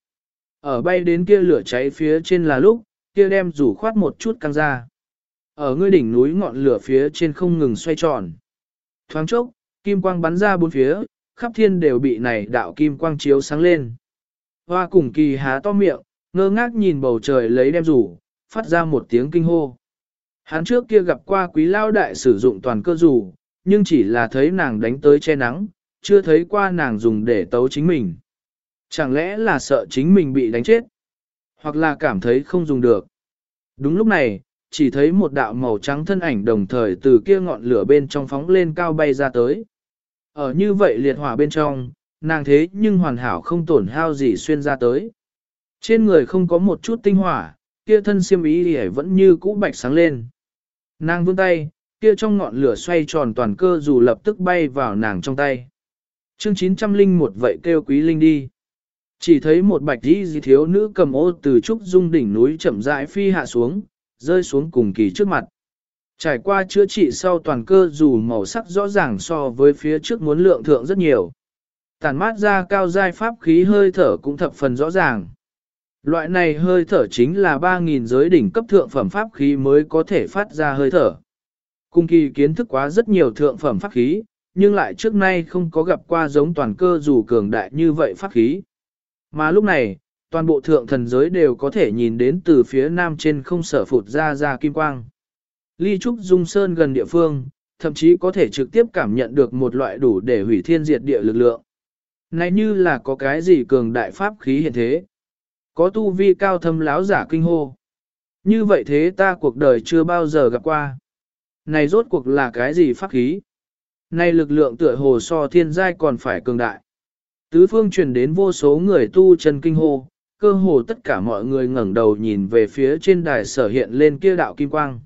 Ở bay đến kia lửa cháy phía trên là lúc, kia đem rủ khoát một chút căng ra. Ở ngươi đỉnh núi ngọn lửa phía trên không ngừng xoay tròn. Thoáng chốc, kim quang bắn ra bốn phía, khắp thiên đều bị này đạo kim quang chiếu sáng lên. Hoa cùng kỳ há to miệng, ngơ ngác nhìn bầu trời lấy đem rủ, phát ra một tiếng kinh hô. Hắn trước kia gặp qua quý lao đại sử dụng toàn cơ rủ, nhưng chỉ là thấy nàng đánh tới che nắng, chưa thấy qua nàng dùng để tấu chính mình. Chẳng lẽ là sợ chính mình bị đánh chết? Hoặc là cảm thấy không dùng được? Đúng lúc này, chỉ thấy một đạo màu trắng thân ảnh đồng thời từ kia ngọn lửa bên trong phóng lên cao bay ra tới. Ở như vậy liệt hỏa bên trong, nàng thế nhưng hoàn hảo không tổn hao gì xuyên ra tới. Trên người không có một chút tinh hỏa, kia thân siêm ý thì vẫn như cũ bạch sáng lên. Nàng vươn tay, kia trong ngọn lửa xoay tròn toàn cơ dù lập tức bay vào nàng trong tay. Chương 900 linh một vậy kêu quý linh đi. Chỉ thấy một bạch đi di thiếu nữ cầm ô từ trúc dung đỉnh núi chậm rãi phi hạ xuống, rơi xuống cùng kỳ trước mặt. Trải qua chữa trị sau toàn cơ dù màu sắc rõ ràng so với phía trước muốn lượng thượng rất nhiều. Tản mát ra cao giai pháp khí hơi thở cũng thập phần rõ ràng. Loại này hơi thở chính là 3.000 giới đỉnh cấp thượng phẩm pháp khí mới có thể phát ra hơi thở. Cung kỳ kiến thức quá rất nhiều thượng phẩm pháp khí, nhưng lại trước nay không có gặp qua giống toàn cơ dù cường đại như vậy pháp khí. Mà lúc này, toàn bộ thượng thần giới đều có thể nhìn đến từ phía nam trên không sở phụt ra ra kim quang. Ly Trúc Dung Sơn gần địa phương, thậm chí có thể trực tiếp cảm nhận được một loại đủ để hủy thiên diệt địa lực lượng. Này như là có cái gì cường đại pháp khí hiện thế. Có tu vi cao thâm láo giả kinh hô. Như vậy thế ta cuộc đời chưa bao giờ gặp qua. Này rốt cuộc là cái gì pháp khí? Này lực lượng tựa hồ so thiên giai còn phải cường đại. Tứ phương truyền đến vô số người tu chân kinh hô, cơ hồ tất cả mọi người ngẩng đầu nhìn về phía trên đài sở hiện lên kia đạo kim quang.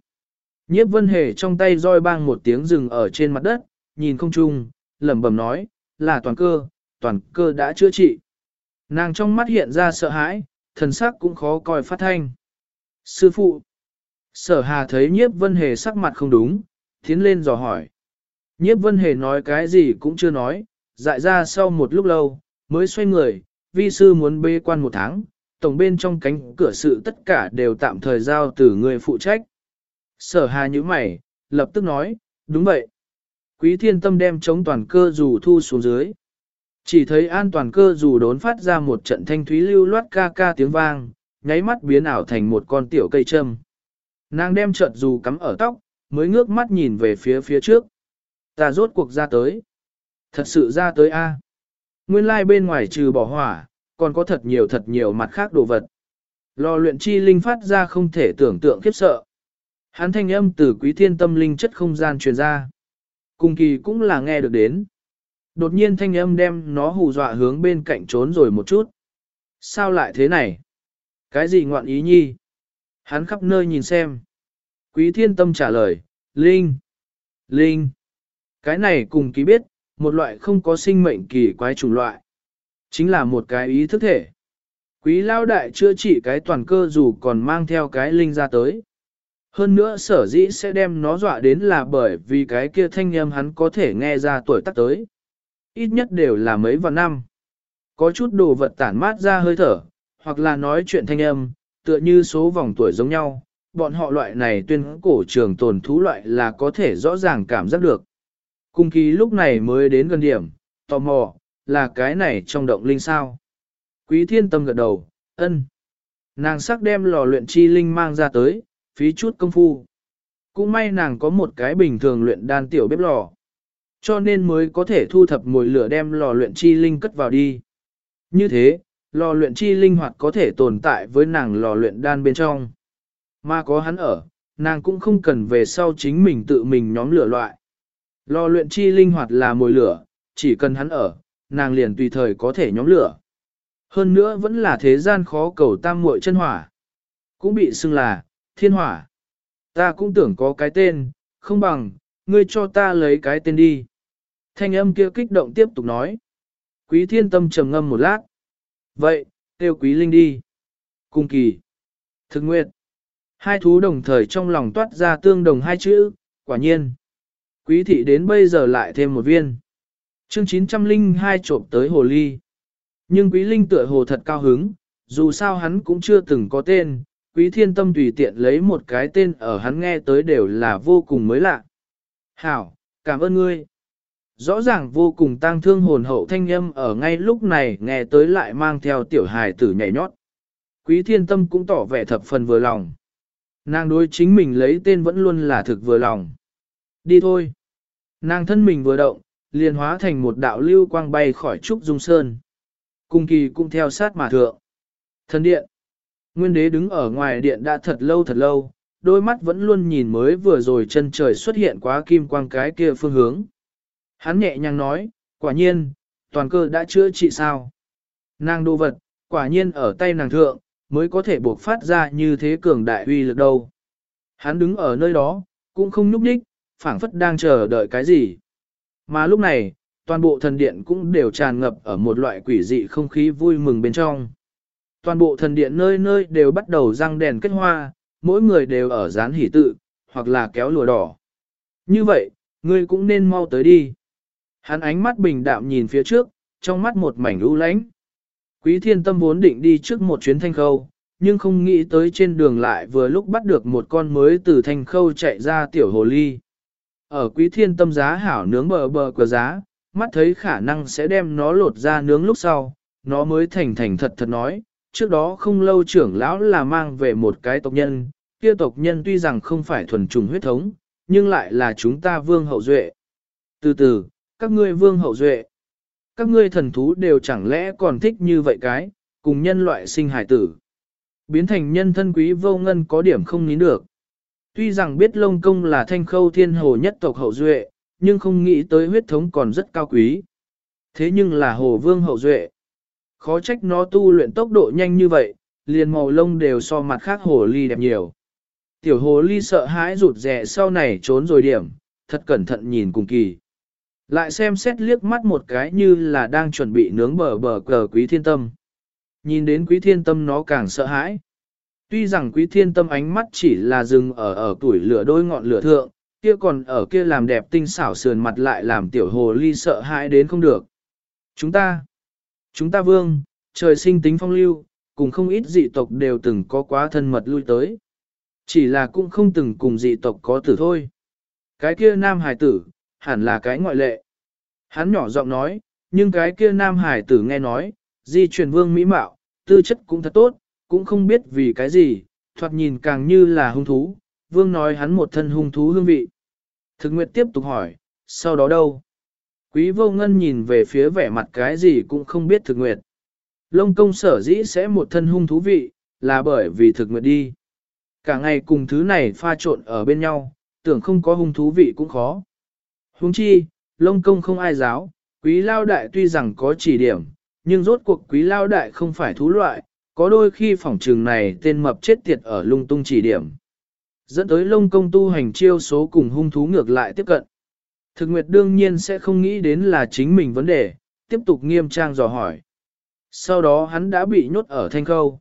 Nhiếp vân hề trong tay roi bang một tiếng rừng ở trên mặt đất, nhìn không chung, lẩm bẩm nói, là toàn cơ, toàn cơ đã chữa trị. Nàng trong mắt hiện ra sợ hãi, thần sắc cũng khó coi phát thanh. Sư phụ, sở hà thấy nhiếp vân hề sắc mặt không đúng, tiến lên dò hỏi. Nhiếp vân hề nói cái gì cũng chưa nói, dại ra sau một lúc lâu, mới xoay người, vi sư muốn bê quan một tháng, tổng bên trong cánh cửa sự tất cả đều tạm thời giao từ người phụ trách. Sở hà như mày, lập tức nói, đúng vậy. Quý thiên tâm đem chống toàn cơ dù thu xuống dưới. Chỉ thấy an toàn cơ dù đốn phát ra một trận thanh thúy lưu loát ca ca tiếng vang, nháy mắt biến ảo thành một con tiểu cây châm. Nàng đem trận dù cắm ở tóc, mới ngước mắt nhìn về phía phía trước. Ta rốt cuộc ra tới. Thật sự ra tới a. Nguyên lai like bên ngoài trừ bỏ hỏa, còn có thật nhiều thật nhiều mặt khác đồ vật. Lò luyện chi linh phát ra không thể tưởng tượng khiếp sợ. Hắn thanh âm từ quý thiên tâm linh chất không gian truyền ra. Cùng kỳ cũng là nghe được đến. Đột nhiên thanh âm đem nó hù dọa hướng bên cạnh trốn rồi một chút. Sao lại thế này? Cái gì ngoạn ý nhi? Hắn khắp nơi nhìn xem. Quý thiên tâm trả lời, Linh. Linh. Cái này cùng Kỳ biết, một loại không có sinh mệnh kỳ quái chủng loại. Chính là một cái ý thức thể. Quý lao đại chữa trị cái toàn cơ dù còn mang theo cái linh ra tới. Hơn nữa sở dĩ sẽ đem nó dọa đến là bởi vì cái kia thanh âm hắn có thể nghe ra tuổi tác tới. Ít nhất đều là mấy vạn năm. Có chút đồ vật tản mát ra hơi thở, hoặc là nói chuyện thanh âm, tựa như số vòng tuổi giống nhau. Bọn họ loại này tuyên cổ trường tồn thú loại là có thể rõ ràng cảm giác được. Cung kỳ lúc này mới đến gần điểm, tò mò, là cái này trong động linh sao. Quý thiên tâm gật đầu, ân. Nàng sắc đem lò luyện chi linh mang ra tới, phí chút công phu. Cũng may nàng có một cái bình thường luyện đan tiểu bếp lò. Cho nên mới có thể thu thập mùi lửa đem lò luyện chi linh cất vào đi. Như thế, lò luyện chi linh hoạt có thể tồn tại với nàng lò luyện đan bên trong. Mà có hắn ở, nàng cũng không cần về sau chính mình tự mình nhóm lửa loại. Lò luyện chi linh hoạt là mùi lửa, chỉ cần hắn ở, nàng liền tùy thời có thể nhóm lửa. Hơn nữa vẫn là thế gian khó cầu tam muội chân hỏa. Cũng bị xưng là, thiên hỏa. Ta cũng tưởng có cái tên, không bằng, ngươi cho ta lấy cái tên đi. Thanh âm kia kích động tiếp tục nói. Quý thiên tâm trầm ngâm một lát. Vậy, tiêu quý linh đi. Cung kỳ. Thực nguyệt. Hai thú đồng thời trong lòng toát ra tương đồng hai chữ, quả nhiên. Quý thị đến bây giờ lại thêm một viên. Chương 902 trộm tới hồ ly. Nhưng quý linh tựa hồ thật cao hứng, dù sao hắn cũng chưa từng có tên, quý thiên tâm tùy tiện lấy một cái tên ở hắn nghe tới đều là vô cùng mới lạ. Hảo, cảm ơn ngươi. Rõ ràng vô cùng tang thương hồn hậu thanh âm ở ngay lúc này nghe tới lại mang theo tiểu hài tử nhảy nhót. Quý thiên tâm cũng tỏ vẻ thập phần vừa lòng. Nàng đối chính mình lấy tên vẫn luôn là thực vừa lòng. Đi thôi. Nàng thân mình vừa động, liền hóa thành một đạo lưu quang bay khỏi Trúc Dung Sơn. Cung kỳ cũng theo sát mà thượng. Thần điện. Nguyên đế đứng ở ngoài điện đã thật lâu thật lâu, đôi mắt vẫn luôn nhìn mới vừa rồi chân trời xuất hiện quá kim quang cái kia phương hướng. Hắn nhẹ nhàng nói, quả nhiên, toàn cơ đã chữa trị sao. Nàng đồ vật, quả nhiên ở tay nàng thượng, mới có thể buộc phát ra như thế cường đại uy lực đâu. Hắn đứng ở nơi đó, cũng không nhúc nhích, phảng phất đang chờ đợi cái gì. Mà lúc này, toàn bộ thần điện cũng đều tràn ngập ở một loại quỷ dị không khí vui mừng bên trong. Toàn bộ thần điện nơi nơi đều bắt đầu răng đèn kết hoa, mỗi người đều ở dán hỷ tự, hoặc là kéo lùa đỏ. Như vậy, ngươi cũng nên mau tới đi. Hắn ánh mắt bình đạm nhìn phía trước, trong mắt một mảnh u lánh Quý thiên tâm vốn định đi trước một chuyến thanh khâu, nhưng không nghĩ tới trên đường lại vừa lúc bắt được một con mới từ thanh khâu chạy ra tiểu hồ ly. Ở quý thiên tâm giá hảo nướng bờ bờ của giá, mắt thấy khả năng sẽ đem nó lột ra nướng lúc sau, nó mới thành thành thật thật nói, trước đó không lâu trưởng lão là mang về một cái tộc nhân, kia tộc nhân tuy rằng không phải thuần trùng huyết thống, nhưng lại là chúng ta vương hậu duệ. Từ từ, các ngươi vương hậu duệ, các ngươi thần thú đều chẳng lẽ còn thích như vậy cái, cùng nhân loại sinh hải tử. Biến thành nhân thân quý vô ngân có điểm không nín được. Tuy rằng biết lông công là thanh khâu thiên hồ nhất tộc hậu duệ, nhưng không nghĩ tới huyết thống còn rất cao quý. Thế nhưng là hồ vương hậu duệ. Khó trách nó tu luyện tốc độ nhanh như vậy, liền màu lông đều so mặt khác hồ ly đẹp nhiều. Tiểu hồ ly sợ hãi rụt rè sau này trốn rồi điểm, thật cẩn thận nhìn cùng kỳ. Lại xem xét liếc mắt một cái như là đang chuẩn bị nướng bờ bờ cờ quý thiên tâm. Nhìn đến quý thiên tâm nó càng sợ hãi. Tuy rằng quý thiên tâm ánh mắt chỉ là dừng ở ở tuổi lửa đôi ngọn lửa thượng, kia còn ở kia làm đẹp tinh xảo sườn mặt lại làm tiểu hồ ly sợ hãi đến không được. Chúng ta, chúng ta vương, trời sinh tính phong lưu, cùng không ít dị tộc đều từng có quá thân mật lui tới. Chỉ là cũng không từng cùng dị tộc có tử thôi. Cái kia nam hải tử, hẳn là cái ngoại lệ. Hắn nhỏ giọng nói, nhưng cái kia nam hải tử nghe nói, di truyền vương mỹ mạo, tư chất cũng thật tốt, cũng không biết vì cái gì, thoạt nhìn càng như là hung thú, vương nói hắn một thân hung thú hương vị. Thực nguyệt tiếp tục hỏi, sau đó đâu? Quý vô ngân nhìn về phía vẻ mặt cái gì cũng không biết thực nguyệt. Lông công sở dĩ sẽ một thân hung thú vị, là bởi vì thực nguyệt đi. Cả ngày cùng thứ này pha trộn ở bên nhau, tưởng không có hung thú vị cũng khó. Huống chi, lông công không ai giáo, quý lao đại tuy rằng có chỉ điểm, nhưng rốt cuộc quý lao đại không phải thú loại, có đôi khi phỏng trường này tên mập chết tiệt ở lung tung chỉ điểm. Dẫn tới lông công tu hành chiêu số cùng hung thú ngược lại tiếp cận. Thực nguyệt đương nhiên sẽ không nghĩ đến là chính mình vấn đề, tiếp tục nghiêm trang dò hỏi. Sau đó hắn đã bị nhốt ở thanh khâu.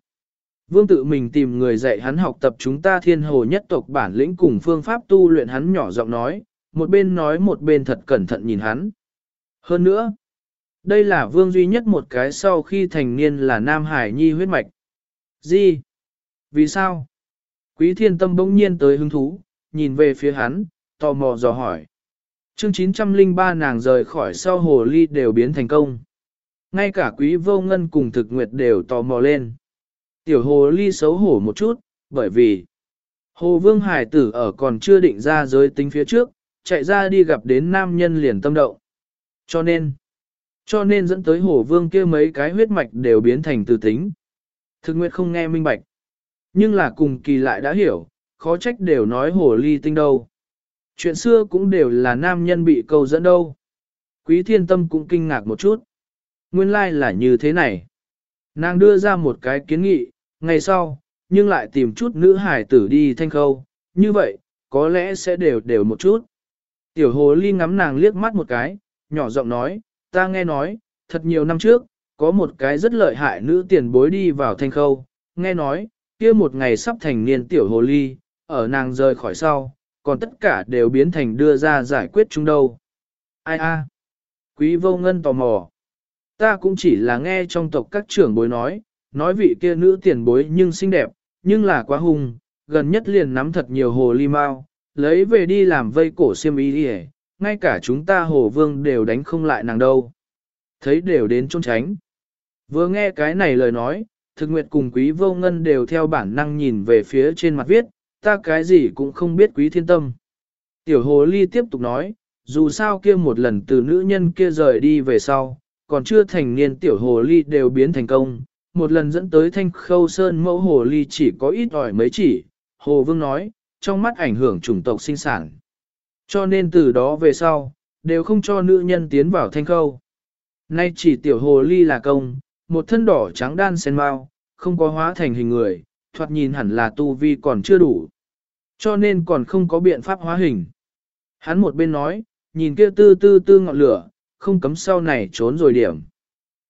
Vương tự mình tìm người dạy hắn học tập chúng ta thiên hồ nhất tộc bản lĩnh cùng phương pháp tu luyện hắn nhỏ giọng nói, một bên nói một bên thật cẩn thận nhìn hắn. Hơn nữa, đây là vương duy nhất một cái sau khi thành niên là Nam Hải Nhi huyết mạch. Gì? Vì sao? Quý thiên tâm bỗng nhiên tới hứng thú, nhìn về phía hắn, tò mò dò hỏi. Chương 903 nàng rời khỏi sau hồ ly đều biến thành công. Ngay cả quý vô ngân cùng thực nguyệt đều tò mò lên. Tiểu hồ ly xấu hổ một chút, bởi vì Hồ Vương Hải tử ở còn chưa định ra giới tính phía trước, chạy ra đi gặp đến nam nhân liền tâm động. Cho nên, cho nên dẫn tới Hồ Vương kia mấy cái huyết mạch đều biến thành từ tính. Thực nguyệt không nghe minh bạch. Nhưng là cùng kỳ lại đã hiểu, khó trách đều nói hồ ly tinh đâu. Chuyện xưa cũng đều là nam nhân bị câu dẫn đâu. Quý thiên tâm cũng kinh ngạc một chút. Nguyên lai like là như thế này. Nàng đưa ra một cái kiến nghị, ngày sau, nhưng lại tìm chút nữ hải tử đi thanh khâu, như vậy, có lẽ sẽ đều đều một chút. Tiểu hồ ly ngắm nàng liếc mắt một cái, nhỏ giọng nói, ta nghe nói, thật nhiều năm trước, có một cái rất lợi hại nữ tiền bối đi vào thanh khâu, nghe nói, kia một ngày sắp thành niên tiểu hồ ly, ở nàng rời khỏi sau, còn tất cả đều biến thành đưa ra giải quyết chúng đâu. Ai a? Quý vô ngân tò mò. Ta cũng chỉ là nghe trong tộc các trưởng bối nói, nói vị kia nữ tiền bối nhưng xinh đẹp, nhưng là quá hung, gần nhất liền nắm thật nhiều hồ ly mau, lấy về đi làm vây cổ xiêm y đi ngay cả chúng ta hồ vương đều đánh không lại nàng đâu. Thấy đều đến trốn tránh. Vừa nghe cái này lời nói, thực nguyệt cùng quý vô ngân đều theo bản năng nhìn về phía trên mặt viết, ta cái gì cũng không biết quý thiên tâm. Tiểu hồ ly tiếp tục nói, dù sao kia một lần từ nữ nhân kia rời đi về sau, còn chưa thành niên tiểu hồ ly đều biến thành công, một lần dẫn tới thanh khâu sơn mẫu hồ ly chỉ có ít ỏi mấy chỉ, hồ vương nói, trong mắt ảnh hưởng chủng tộc sinh sản. Cho nên từ đó về sau, đều không cho nữ nhân tiến vào thanh khâu. Nay chỉ tiểu hồ ly là công, một thân đỏ trắng đan sen mau, không có hóa thành hình người, thoạt nhìn hẳn là tu vi còn chưa đủ. Cho nên còn không có biện pháp hóa hình. Hắn một bên nói, nhìn kia tư tư tư ngọn lửa, không cấm sau này trốn rồi điểm.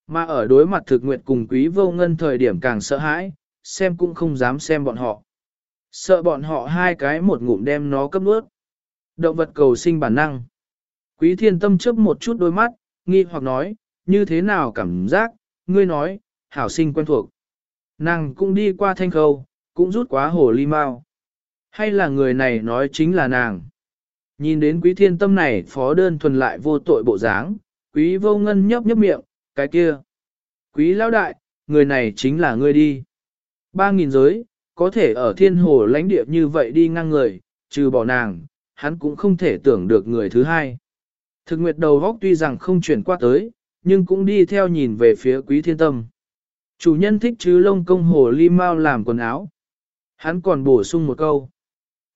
Mà ở đối mặt thực nguyện cùng quý vô ngân thời điểm càng sợ hãi, xem cũng không dám xem bọn họ. Sợ bọn họ hai cái một ngụm đem nó cấp nuốt. Động vật cầu sinh bản năng. Quý thiên tâm chớp một chút đôi mắt, nghi hoặc nói, như thế nào cảm giác, ngươi nói, hảo sinh quen thuộc. Nàng cũng đi qua thanh khâu, cũng rút quá hồ ly mau. Hay là người này nói chính là nàng. Nhìn đến quý thiên tâm này phó đơn thuần lại vô tội bộ dáng, quý vô ngân nhấp nhấp miệng, cái kia. Quý lão đại, người này chính là ngươi đi. Ba nghìn giới, có thể ở thiên hồ lãnh địa như vậy đi ngang người, trừ bỏ nàng, hắn cũng không thể tưởng được người thứ hai. Thực nguyệt đầu góc tuy rằng không chuyển qua tới, nhưng cũng đi theo nhìn về phía quý thiên tâm. Chủ nhân thích chứ lông công hồ ly mau làm quần áo. Hắn còn bổ sung một câu.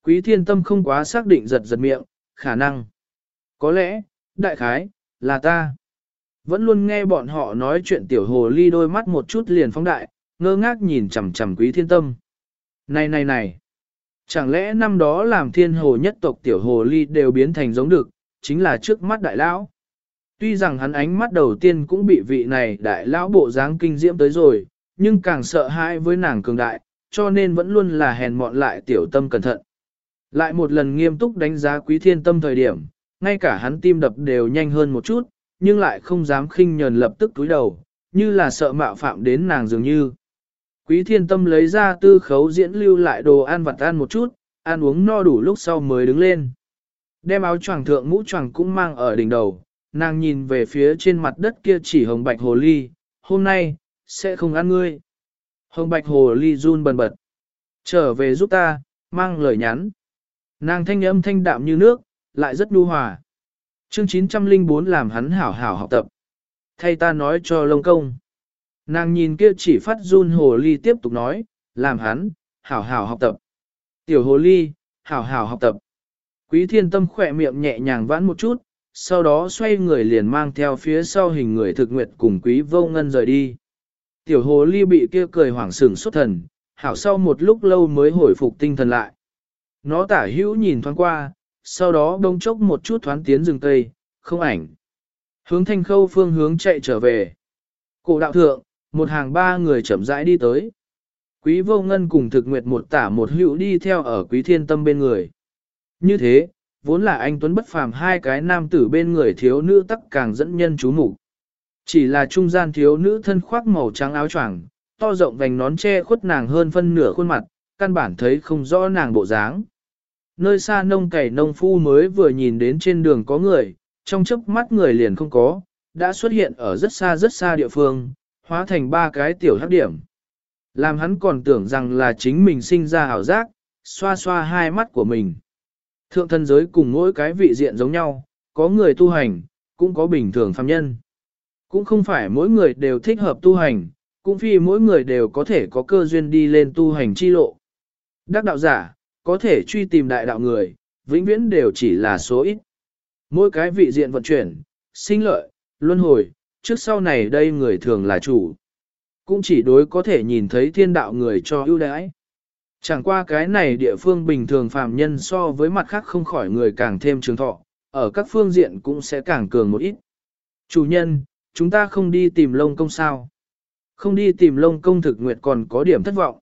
Quý thiên tâm không quá xác định giật giật miệng, khả năng. Có lẽ, đại khái, là ta. Vẫn luôn nghe bọn họ nói chuyện tiểu hồ ly đôi mắt một chút liền phóng đại, ngơ ngác nhìn chằm chằm quý thiên tâm. Này này này, chẳng lẽ năm đó làm thiên hồ nhất tộc tiểu hồ ly đều biến thành giống được, chính là trước mắt đại lão. Tuy rằng hắn ánh mắt đầu tiên cũng bị vị này đại lão bộ dáng kinh diễm tới rồi, nhưng càng sợ hãi với nàng cường đại, cho nên vẫn luôn là hèn mọn lại tiểu tâm cẩn thận. Lại một lần nghiêm túc đánh giá quý thiên tâm thời điểm, ngay cả hắn tim đập đều nhanh hơn một chút, nhưng lại không dám khinh nhờn lập tức túi đầu, như là sợ mạo phạm đến nàng dường như. Quý thiên tâm lấy ra tư khấu diễn lưu lại đồ ăn vặt ăn một chút, ăn uống no đủ lúc sau mới đứng lên. Đem áo choàng thượng mũ choàng cũng mang ở đỉnh đầu, nàng nhìn về phía trên mặt đất kia chỉ hồng bạch hồ ly, hôm nay, sẽ không ăn ngươi. Hồng bạch hồ ly run bần bật. Trở về giúp ta, mang lời nhắn. Nàng thanh âm thanh đạm như nước, lại rất nhu hòa. Chương 904 làm hắn hảo hảo học tập. Thay ta nói cho lông công. Nàng nhìn kia chỉ phát run hồ ly tiếp tục nói, làm hắn, hảo hảo học tập. Tiểu hồ ly, hảo hảo học tập. Quý thiên tâm khỏe miệng nhẹ nhàng vãn một chút, sau đó xoay người liền mang theo phía sau hình người thực nguyệt cùng quý vô ngân rời đi. Tiểu hồ ly bị kia cười hoảng sừng xuất thần, hảo sau một lúc lâu mới hồi phục tinh thần lại. Nó tả hữu nhìn thoáng qua, sau đó đông chốc một chút thoáng tiến rừng cây, không ảnh. Hướng thanh khâu phương hướng chạy trở về. Cổ đạo thượng, một hàng ba người chậm rãi đi tới. Quý vô ngân cùng thực nguyệt một tả một hữu đi theo ở quý thiên tâm bên người. Như thế, vốn là anh Tuấn bất phàm hai cái nam tử bên người thiếu nữ tắc càng dẫn nhân chú mục Chỉ là trung gian thiếu nữ thân khoác màu trắng áo choàng, to rộng vành nón che khuất nàng hơn phân nửa khuôn mặt, căn bản thấy không rõ nàng bộ dáng. Nơi xa nông cày nông phu mới vừa nhìn đến trên đường có người, trong chớp mắt người liền không có, đã xuất hiện ở rất xa rất xa địa phương, hóa thành ba cái tiểu hấp điểm. Làm hắn còn tưởng rằng là chính mình sinh ra ảo giác, xoa xoa hai mắt của mình. Thượng thân giới cùng mỗi cái vị diện giống nhau, có người tu hành, cũng có bình thường phàm nhân. Cũng không phải mỗi người đều thích hợp tu hành, cũng phi mỗi người đều có thể có cơ duyên đi lên tu hành chi lộ. Đắc đạo giả, có thể truy tìm đại đạo người, vĩnh viễn đều chỉ là số ít. Mỗi cái vị diện vận chuyển, sinh lợi, luân hồi, trước sau này đây người thường là chủ. Cũng chỉ đối có thể nhìn thấy thiên đạo người cho ưu đãi. Chẳng qua cái này địa phương bình thường phàm nhân so với mặt khác không khỏi người càng thêm trường thọ, ở các phương diện cũng sẽ càng cường một ít. Chủ nhân, chúng ta không đi tìm lông công sao. Không đi tìm lông công thực nguyệt còn có điểm thất vọng.